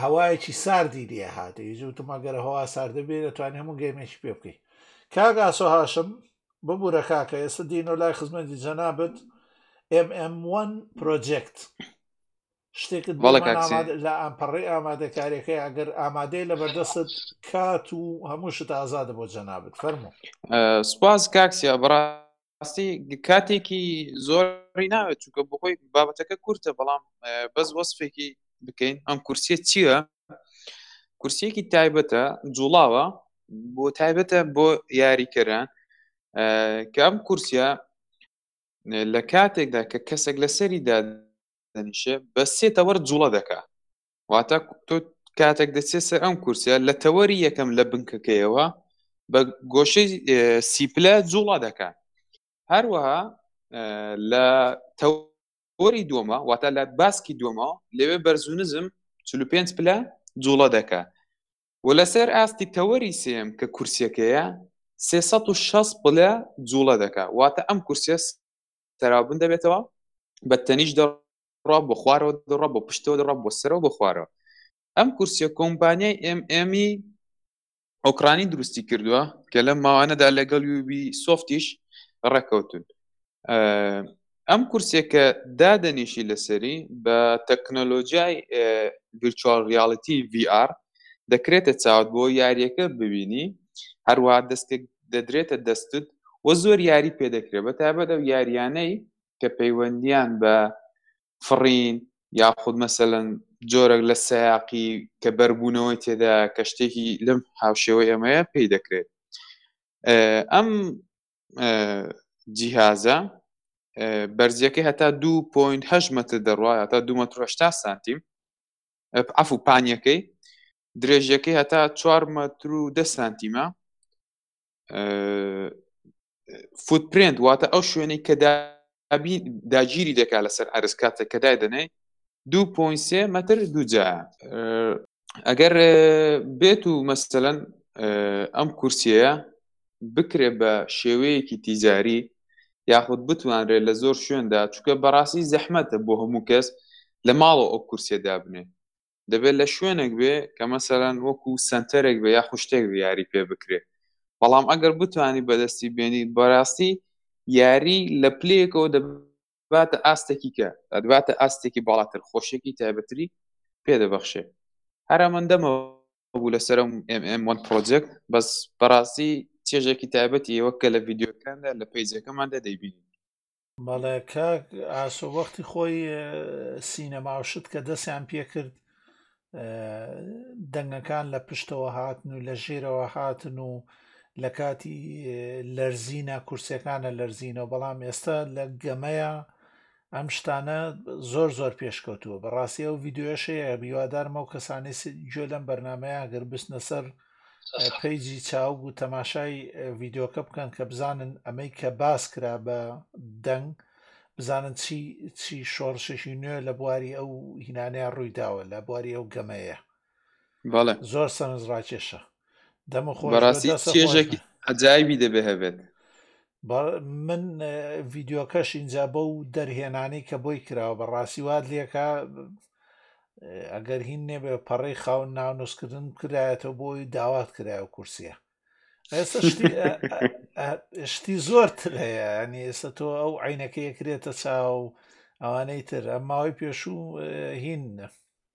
هەوایەکی ساردی لێ هاات یزوتم ئەگەر هەوا ساردە بێ دەتوانێت هەموو گەمێکی پێ بکەیت کاک ئاسۆ هاشم ببوورە کاکە ئێستا دینۆ لای خزمەتی جەنابەت MM1 پرۆجێکت شتێکت لە ئەمپەڕی ئامادەکاریەکەی ئەگەر ئامادەی لە بەردەستت کات و هەموو شت ئازادە بۆ جەنابەت فەرمو سپاس کاکسیا بڕ ڕاستی کاتێکی زۆری ناوێت چونکە بخۆی بابەتەکە کورتە بەڵام بەس وەسفێکی بکەین ئەم کورسیە چییە کورسیەکی تایبەتە جوڵاوە بۆ تایبەتە بۆ یاریکەران کە ئەم کورسە لە کاتێکدا کە کەسێک لەسەریدا دەنیشێ بە سێتەوەەر جوڵە دەکات واتە تۆ کاتێک دەچێت سەر ئەم کورسە لە تەوەری یەکەم لە بنکەکەیەوە بە گۆشەی سیپلە جوڵا دەکات هەروەها لە تەوەری دووەمە واتە لە باسکی دووەمە لەوێ بەرزونزم 45 پلە جوڵە دەکە و لەسەر ئاستی تەوەری سێم کە کورسەکەیە 360 پلە جوڵە دەکە واتە ئەم کورسە تەراوبن دەبێتەوە بە تەنیش دە ڕا بۆ خوارەوە دەڕا بۆ پشتەوە دەڕا بۆ سەرەوە بۆ خوارەوە ئەم کورسیە کۆمپانیای ئMMی ئۆکرانی دروستی کردووە کە لەم ماوانەدا لەگەڵ یوبی سوفتیش ڕێککەوتون ئەم کورسێک کە دادەنیشی لەسەری بە تەکنۆلۆژیای ڤچوال ریالیتی VR دەکرێتە چاوت بۆ یاریەکە ببینی هەروە دەستێک دەدرێتە دەستت وە زۆر یاری پێدەکرێت بە تابەت ئەو یاریانەی کە پەیوەندیان بە فڕین یاخود مەسەلەن جۆرەک لە سەیاقی کە بەربوونەوەی تێدا کە شتێکی لەم هاوشێوەی ئەمەیە پێی دەکرێت ئەم جیهازە بەرزیەکەی هەتا 2.8 متر دەڕوا هەتا 2 متر سانتیم عفو پانیەکەی درێژەکەی هەتا 4 متر و ده سانتیمە فوتپرێنت واتە ئەو شوێنەی کە داگیری دەکا لەسەر ئەرز کاتێک کە دای دەنێ دو پوینسێ مەتر دوجا ئەگەر بێت و مەسەەن ئەم کورسیەیە بکرێ بە شێوەیەکی تیجاری یاخود بتوانرێت لە زۆر شوێندا چکە بەڕاستی زەحمەتە بۆ هەموو کەس لە ماڵەوە ئەو کورسێدا بنێ دەبێت لە شوێنێک بێ کە مەسەلەن وەکو سەنتەرێک بێ یاخود شتێک بێ یاری پێ بکرێ بەڵام ئەگەر بتانی بەدەستی بێنی بەراستی یاری لە پلەیەکەوە دەباتە ئاستێکی کە دەباتە ئاستێکی باڵاتر خۆشێکی تایبەتری پێ دەبەخشێ هەرە من دەمە بوو لەسرم MM1 پرۆجێکت بەس بەڕاستی چێژێکی تایبەتی ئێوە کە لە ڤیددیوکاندا لە پیجەکەماندا دەیبینی بەڵێ کاک ئاسۆ وەختی خۆی سینەما و شت کە دەستیان پێکرد دەنگەکان لە پشتەوە هاتن و لە ژێرەوە هاتن و لە کاتی لەرزینە کورسەکانە لەرزینەوە بەڵام ئێستا لە گەمەیە ئەم شتانە زۆر زۆر پێشکەوتووە بەڕاستی ئەو یددیوەشەیە بیوادارمە و کەسانی گوێ لەم بەرنمەیە گەر بستنە سەر پەیجی چاوگ و تەماشای ڤیدۆکە بکەن کە بزانن ئەمەی کە باس کرا بە دەنگ بزانن چی چی شۆڕشێکی نوێ لە بواری ئەو هینانەیە ڕوویداوە لە بواری ئەو گەمەیە بەڵێ زۆر سەرنج ڕاکێشە دەمە خۆ بەڕاستی چێژێکی عجایبی دەبێ هەبێت من ڤیددیوکەش اینجا بە و دەرهێنانی کە بۆی کراوە بە ڕاستی وات لێکە ئەگەر هین نێبێ پەڕی خاون ناونووسکردن کرایەتەوە بۆی داوات کرایە و کورسە ئێستا شتی زۆر تر هەیە ینی ئێستا تۆ ئەو عینەکە یەکرێتە چاو ئەوانەی تر ئەم ماوەی پێشوو هین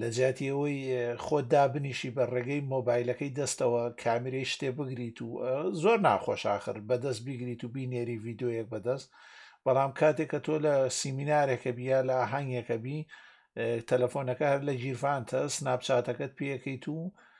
لە جیاتی ئەوەی خۆت دابنیشی بە ڕێگەی مۆبایلەکەی دەستەوە کامیرەی شتێ بگریت و زۆر ناخۆش آخر بەدەست بیگریت و بینێری ڤیددیویەک بەدەست بەڵام کاتێک کە تۆ لە سیمینارێکە بیا لە ئاهەنگێکە بی تەلەفۆنەکە هەر لە گیرفانتە سناپچاتەکەت پێەکەیت و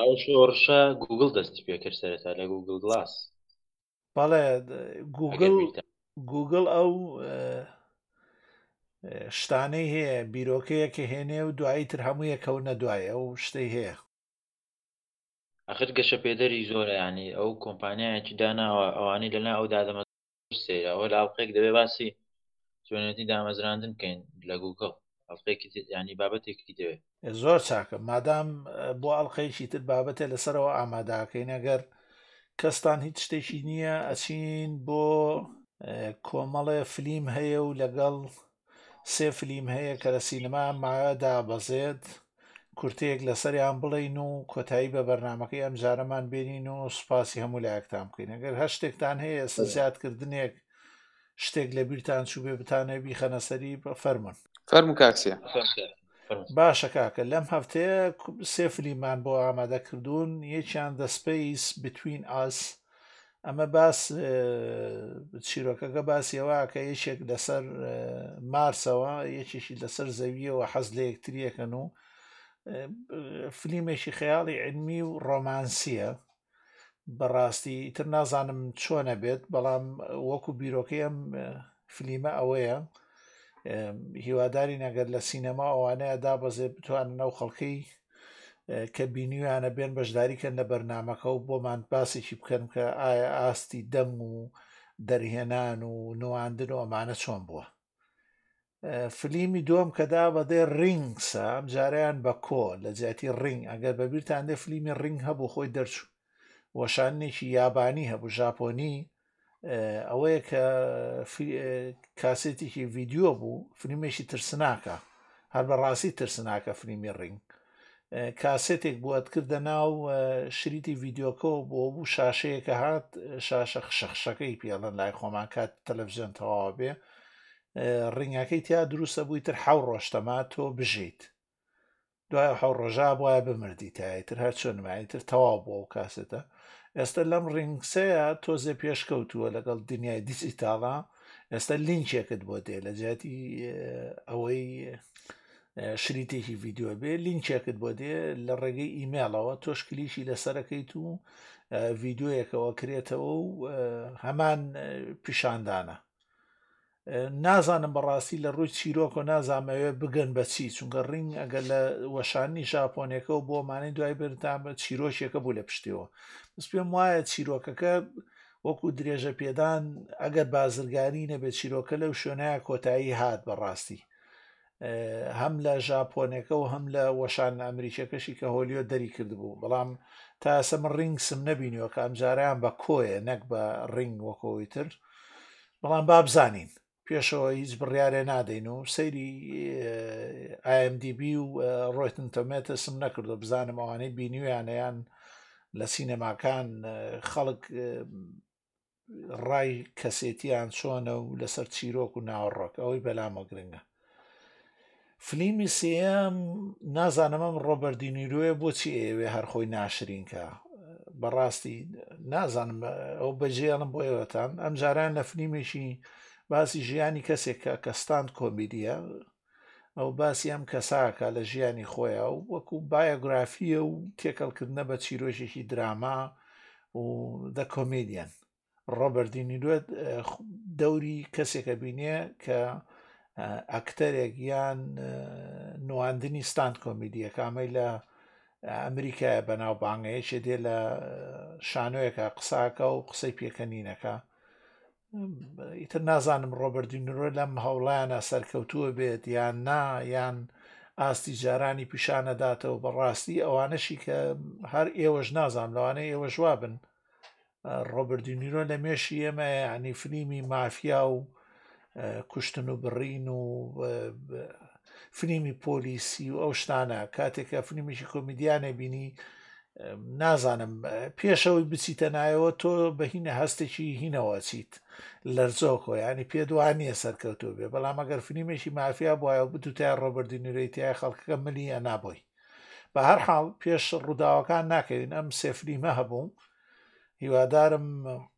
ئەو شۆڕشە گوگڵ دەستی پێکرد سەرەتا لە گوگڵ گڵاس بەڵێ گوگڵ گوگڵ ئەو شتانەی هەیە بیرۆکەیە کە هێنێ و دوایی تر هەموو یەکەونە دوایە و شتەی هەیە ئەخر گەشە پێدەری زۆرە ینی ئەو کۆمپانیایەکی داناوە ئەوانەی لەنا ئەو دادەمە سەیرە وەلا ئەڵلقەیەک دەبێ باسی چۆنێتی دامەزراندن بکەین لە گوگڵ ئەڵلقەیەکی ینی بابەتێکی دەوێ زۆر چاکە مادام بۆ ئەڵلقەیەکی تر بابەتێ لەسەرەوە ئاماداکەین ئەگەر کەستان هیچ شتێکی نییە ئەچین بۆ کۆمەڵێ فلیم هەیە و لەگەڵ سێ فلیم هەیە کە لە سینەما مایە دابەزێت کورتەیەک لەسەریان بڵین و کۆتایی بە بەرنمەکەی ئەم جارەمان بێنین و سوپاسی هەموو لایەکتان بکەین ئەگەر هەر شتێکتان هەیە سزیادکردنێک شتێک لە بیرتان چوو بێ بتانێ بیخەنەسەری بە فەرمونون فەرمو کاکسە باشە کاکە لەم هەفتەیە سێ فلیمان بۆ ئامادە کردوون یەکیان دەسپیس بتوین ئاس ئەمە باس چیرۆکەکە باسیەوە کە یەکێک لەسەر مارسەوە یەکێکی لەسەر زەویەوە حەز لە یەکتریەکەن و فلیمێکی خەیاڵی علمی و ڕۆمانسیە بەڕاستی ئیتر نازانم چۆنە بێت بەڵام وەکو بیرۆکەی ئەم فلیمە ئەوەیە هیواداری نەگەر لە سینەما ئەوانەیە دابەزێ بتوانن ئەو خەڵکەی کە بینیویانە بێن بەشداریکەن لە بەرنمەکە و بۆمان باسێکی بکەن کە ئایا ئاستی دەم و دەرهێنان و نواندن و ئەمانە چۆن بووە فلیمی دوم کە دا بەدەێ ڕینگ سام جاریان بە کۆ لە جیاتی ڕینگ ئەگەر بەبییران دێ فلیمی ڕینگ هەبوو خۆی دەرچوو وەشانێکی یابانی هەبوو ژاپۆنی ئەوەیە کە کاسێتێکی ڤیددیو بوو فلیمێکی ترسناکە هەر بەڕاستی ترسناکە فلیمی ڕینگ کاسێتێک بوو ئەتکردە ناو شریتی ڤیددیوکەوە بۆ بوو شاشەیەکە هات شاشە خشەخشەکەی پێڵەن لای خۆمان کات تەلەڤزیۆن تەواوە بێ ڕنگەکەی تیا دروستە بووی تر حەو ڕۆشتەما تۆ بژیت دوای حەو ڕۆژا بواە بمردی تایتر هەر چۆنمایی تر تەواو بۆ ئەو کاسێتە ئێستا لەم ڕنگسەیە تۆزێ پێشکەوتووە لەگەڵ دنیای دیجیتاڵە ئێستا لینکێکت بۆ دێ لە جیاتی ئەوەی شریتێکی ڤیددیو بێ لینکێکت بۆ دێ لە ڕێگەی ئیمێڵەوە تۆش کلیکی لەسەرەکەیت و ڤیددیویەکەوە کرێتەوە و هەمان پیشاندانە نازانم بەڕاستی لە ڕووی چیرۆکۆ نازانمەوێ بگەن بەچی چونگە ڕنگ ئەگەر لە وەشانی ژاپۆنەکە و بۆمانی دوای بردامە چیرۆکێکە بوو لە پشتیەوە بس پێم وایە چیرۆکەکە وەکو درێژە پێدان ئەگەر بازرگانی نەبێت چیرۆکە لەو شوێنەیە کۆتایی هات بەڕاستی هەم لە ژاپۆنەکە و هەم لە وەشان ئەمریکیەکەشی کە هۆلیۆ دەری کردبوو بەڵام تاسە من ڕنگ سم نەبینیوە کە ئەمجاریان بە کۆیە نەک بە ڕنگ وەکۆی تر بەڵام بابزانین پێشەوە هیچ بڕیارێ نادەین و سەیری ئایMDB و ڕۆتن تۆمێتە سم نەکردو بزانم ئەوانەی بینیویانیان لە سینەماکان خەڵک ڕای کەسێتیان چۆنە و لەسەر چیرۆک و ناوەڕۆک ئەوەی بەلامە گرنگە فلیمی سم نازانمم ڕۆبەردینیروێ بۆچی ئەوێ هەرخۆی ناشرینکە بەڕاستی نازانم ئەو بەجێڵم بۆ ئێوەتان ئەم جاران لە فلیمێکی باسی ژیانی کەسێکە کە ستاند کۆمیدیە ئەو باسی ئەم کەساکە لە ژیانی خۆیە و وەکو بایۆگرافیە و تێکەڵکردنە بە چیرۆژێکی دراما و دە کۆمیدیان ڕۆبەردینی دوێت دەوری کەسێکە بینێ کە ئەکتەرێک یان نواندنی ستاند کۆمیدیە کامەی لە ئەمریکایە بەناو بانگەیەکێ دێ لە شانۆیەکە قساکە و قسەی پێکەنینەکە ئیتر نازانم ڕۆبەردینرۆ لەم هەوڵیانە سەرکەوتووە بێت یان نا یان ئاستی جارانی پیشانەداتەوە بەڕاستی ئەوانەشی کە هەر ئێوەش نازان لەوانە ئێوەش وابن ڕۆبردینیرۆ لە مێشی ئێمە ینی فلیمی مافیا و کوشتن و بڕین و فلیمی پۆلیسی و ئەو شتانە کاتێکە فلیمێکی کۆمیدیانێ بینی نازانم پێشەوەی بچیتە نایەوە تۆ بەهینە هەستێکی هینەوە چیت لەرزۆکۆ ینی پێدوان نییە سەرکەوتۆ بێ بەڵام ئەگەر فلیمێکی مافیا بواە بتوتای ڕۆبردینیرەیتای خەڵکەکە ملی ئە نابۆی بە هەر حاڵ پێش ڕووداوەکان ناکەوین ئەم سێفلیمە هەبوو هیوادارم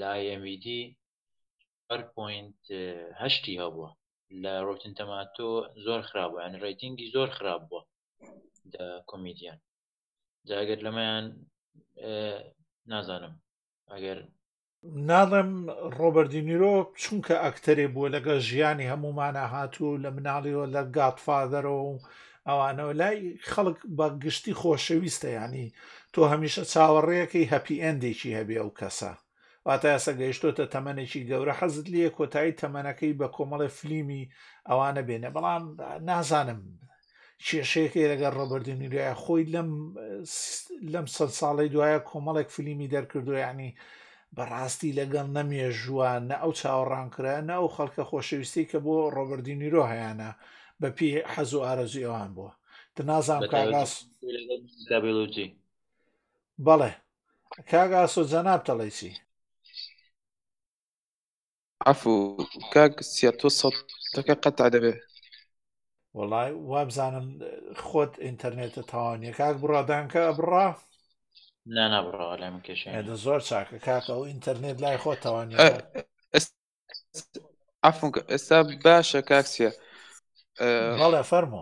لە IMED چوار پۆینت هەشتی هەبووە لە ڕۆتن تەماتۆ زۆر خراپ یان ڕێتینگی زۆر خراپ بووە دە کۆمیدیان جاگەر لەمەیان نازانم ئەگەر ناڵێم ڕۆبەردینیرۆ چونکە ئەکتەرێ بووە لەگە ژیانی هەمومانە هاتوو لە مناڵیەوە لە گاتفادەرەوە و ئەوانەوە لای خەڵک بە گشتی خۆشەویستە ینی تۆ هەمیشە چاوەڕێەکەی هەپی ئەندێکی هەبێ ئەو کەسە واتە ئەسە گەیشتۆتە تەمەێکی گەورە حەزت لە کۆتایی تەمەەکەی بە کۆمەڵی فلیمی ئەوانە بێنێ بەڵام نازانم کێشەیەکی لەگەڵ ڕەبەردنیرای خۆی لەم لەم سەد ساڵی دوایە کۆمەڵێک فلیمی دەرکردو ینی بەڕاستی لەگەڵ نە مێژووە نە ئەو چاوەڕانکرایە نە ئەو خەڵکە خۆشەویستەی کە بۆ ڕۆبەرت دینیرۆ هەیانە بە پێی حەز و ئارەزوی ئەوان بووە تە نازانم کاگاس دابلوجی بەڵێ کاگاسۆ جەناب تەڵی چی عەفوو کاک سیاد تۆ سەوتەکە قەتع دەبێ وڵای وابزانم خۆت ئینتەرنێتە تاوانە کاک بڕادانکە بڕا نانابڕەوە لای من کێشێ زۆر چاکە کاکە ئەو ئینتەرنێت لای خۆ تاوانە عفونکە ئێستا باشە کاکسە بەڵێ فەرمو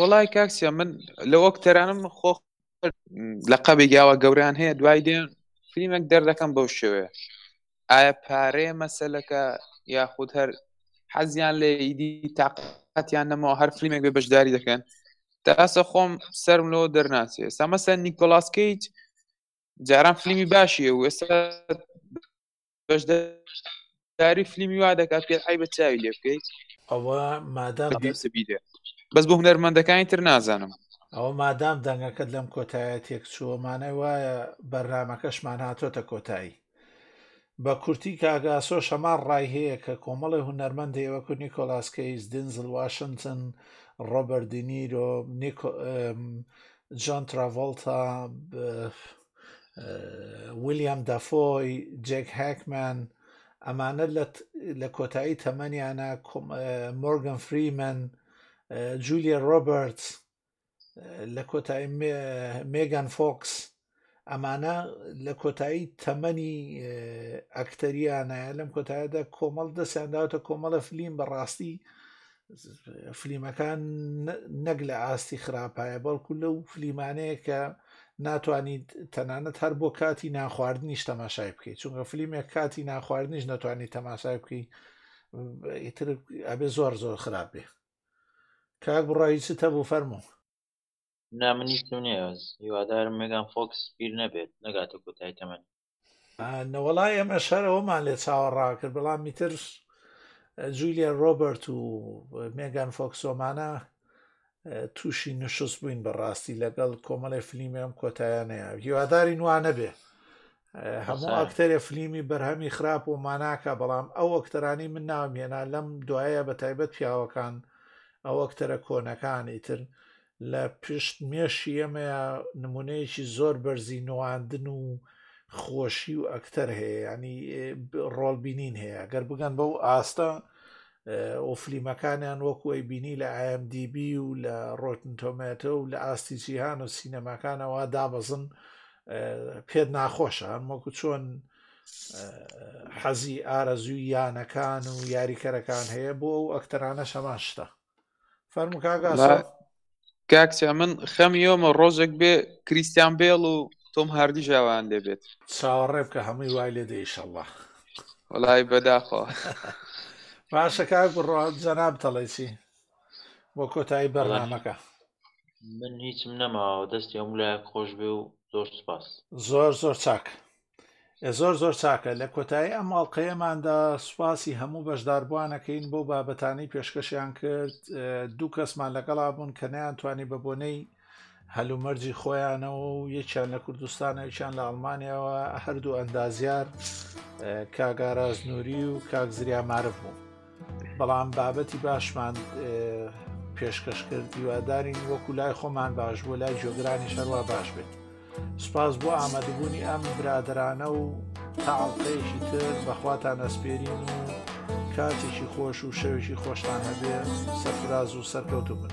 وڵای کاکسە من لە وەک تەرانم خۆ لە قەبی گاوە گەوریان هەیە دوای دێن فیلمێک دەردەکەم بەو شێوەیە ئایا پارێ مەسلەکە یاخود هەر حەزیان لە ئیدی تاقەتیان نەمەوە هەر فیلمێک بێ بەشداری دەکەن تاسە خۆم سرم لەوە دەرناچێ سامەسە نیکۆلاسکەیت جاران فیلمی باشیە و ئێستا بەشداری فلیمی وا دەکات پێ حی بە چاوی لێ بکەیت ئەوە مادام بیدێ بەس بۆ هونەرمەندەکانی تر نازانم ئەوە مادام دەنگەکەت لەم کۆتایە تێک چووەمانە وایە بەرنمەکەشمان هاتۆتە کۆتایی بە کورتی کاگاسۆ شەمار ڕای هەیە کە کۆمەڵی هونەرمەند هێوەکو نیکۆلاسکەیس دنزل واشنگتن ڕۆبەردینیرۆ جان تراڤۆلتا ویلیام دافۆی جێک هاکمان ئەمانە لە کۆتایی تەمەنیانە مۆرگن فریمن جولیە ڕۆبرت لە کۆتایی مێگان فۆکس ئەمانە لە کۆتایی تەمەنی ئەکتەریانە لەم کۆتایەدا کۆمەڵ دەستیانداوتە کۆمەڵە فلیم بەڕاستی فلیمەکان نەک لە ئاستی خراپایە بەڵکو لەو فلیمانەیە کە ناتوانیت تەنانەت هەر بۆ کاتی ناخواردنیش تەماشای بکەیت چونکە فلیمێک کاتی ناخواردنیش ناتوانانی تەماشای بکەیت ئیتر ئەبێ زۆر زۆر خراپ بێ کاک بڕایی چتە بوو فەرموو نامنیشتم نێوز هیوادارم مێگان فۆکس پیر نەبێت نەگاتە کۆتای تەمەنی نەوەڵای ئێمە شەر ئەومان لێ چاوەڕاکرد بەڵام میتر جولیە ڕۆبرت و مێگان فۆکسۆمانە تووشی نشست بووین بەڕاستی لەگەڵ کۆمەڵی فلیمی ئەم کۆتایانەیە هیواداری نوانە بێ هەموو ئەکتەرێ فلیمی بەرهەمی خراپ و ماناکە بەڵام ئەو ئەکتەرانی من ناومێنا لەم دوایە بە تایبەت پیاوەکان ئەو ئەکتەرە کۆنەکان ئیتر لە پشت مێشی ئێمەیە نمونەیەکی زۆر بەرزی نواندن و خۆشی و ئەکتەر هەیە ینی ڕۆڵ بینین هەیە گەر بگەن بەو ئاستە و فلیمەکانیان وەکوی بینی لە ئایMDB و لە ڕۆتن تۆمێتە و لە ئاستی جیهان و سینەماکانەوە دابەزن پێت ناخۆشە هەم وەکو چۆن حەزی ئارەزووی یانەکان و یاریکەرەکان هەیە بۆ ئەو ئەکتەرانە شەمان شتە کاکسیا من خەمیۆمە ڕۆژێک بێ کریسیان بێڵ و تۆم هاردی ژاوان لێبێت چاوەڕێ بکە هەمووی وای لێ دەیشەڵە وڵی بەداخەوە باشە کاک بڕۆ جەناب تەڵێکی بۆ کۆتایی بەرنامەکە من هیچم نەماوە دەستی ئەم لایە خۆش بێ و زۆر سپاس زۆر زۆر چاک زۆر زۆر چاکە لە کۆتایی ئەم ئاڵلقەیەماندا سوپاسی هەموو بەشداربووانەکەین بۆ بابەتانی پێشکەشیان کرد دوو کەسمان لەگەڵا بوون کە نیان توانی بە بۆنەی هەلومەرجی خۆیانەوە و یەکیان لە کوردستانەوەیان لە ئەڵمانیاوە هەردوو ئەندازیار کاگاراز نووری و کاک زریامارە بوو. بەڵام بابەتی باشمان پێشکەش کرد دیوادارین وەکو لای خۆمان باش بۆ لای جۆگرانی شەروا باش بێت سپاس بۆ ئامادەبوونی ئەم برادرانە و تاڵقەیەکی تر بەخواتان ئەسپێرین و کاتێکی خۆش و شەوێکی خۆشتان هەبێ سەفراز و سەرکەوتو بن.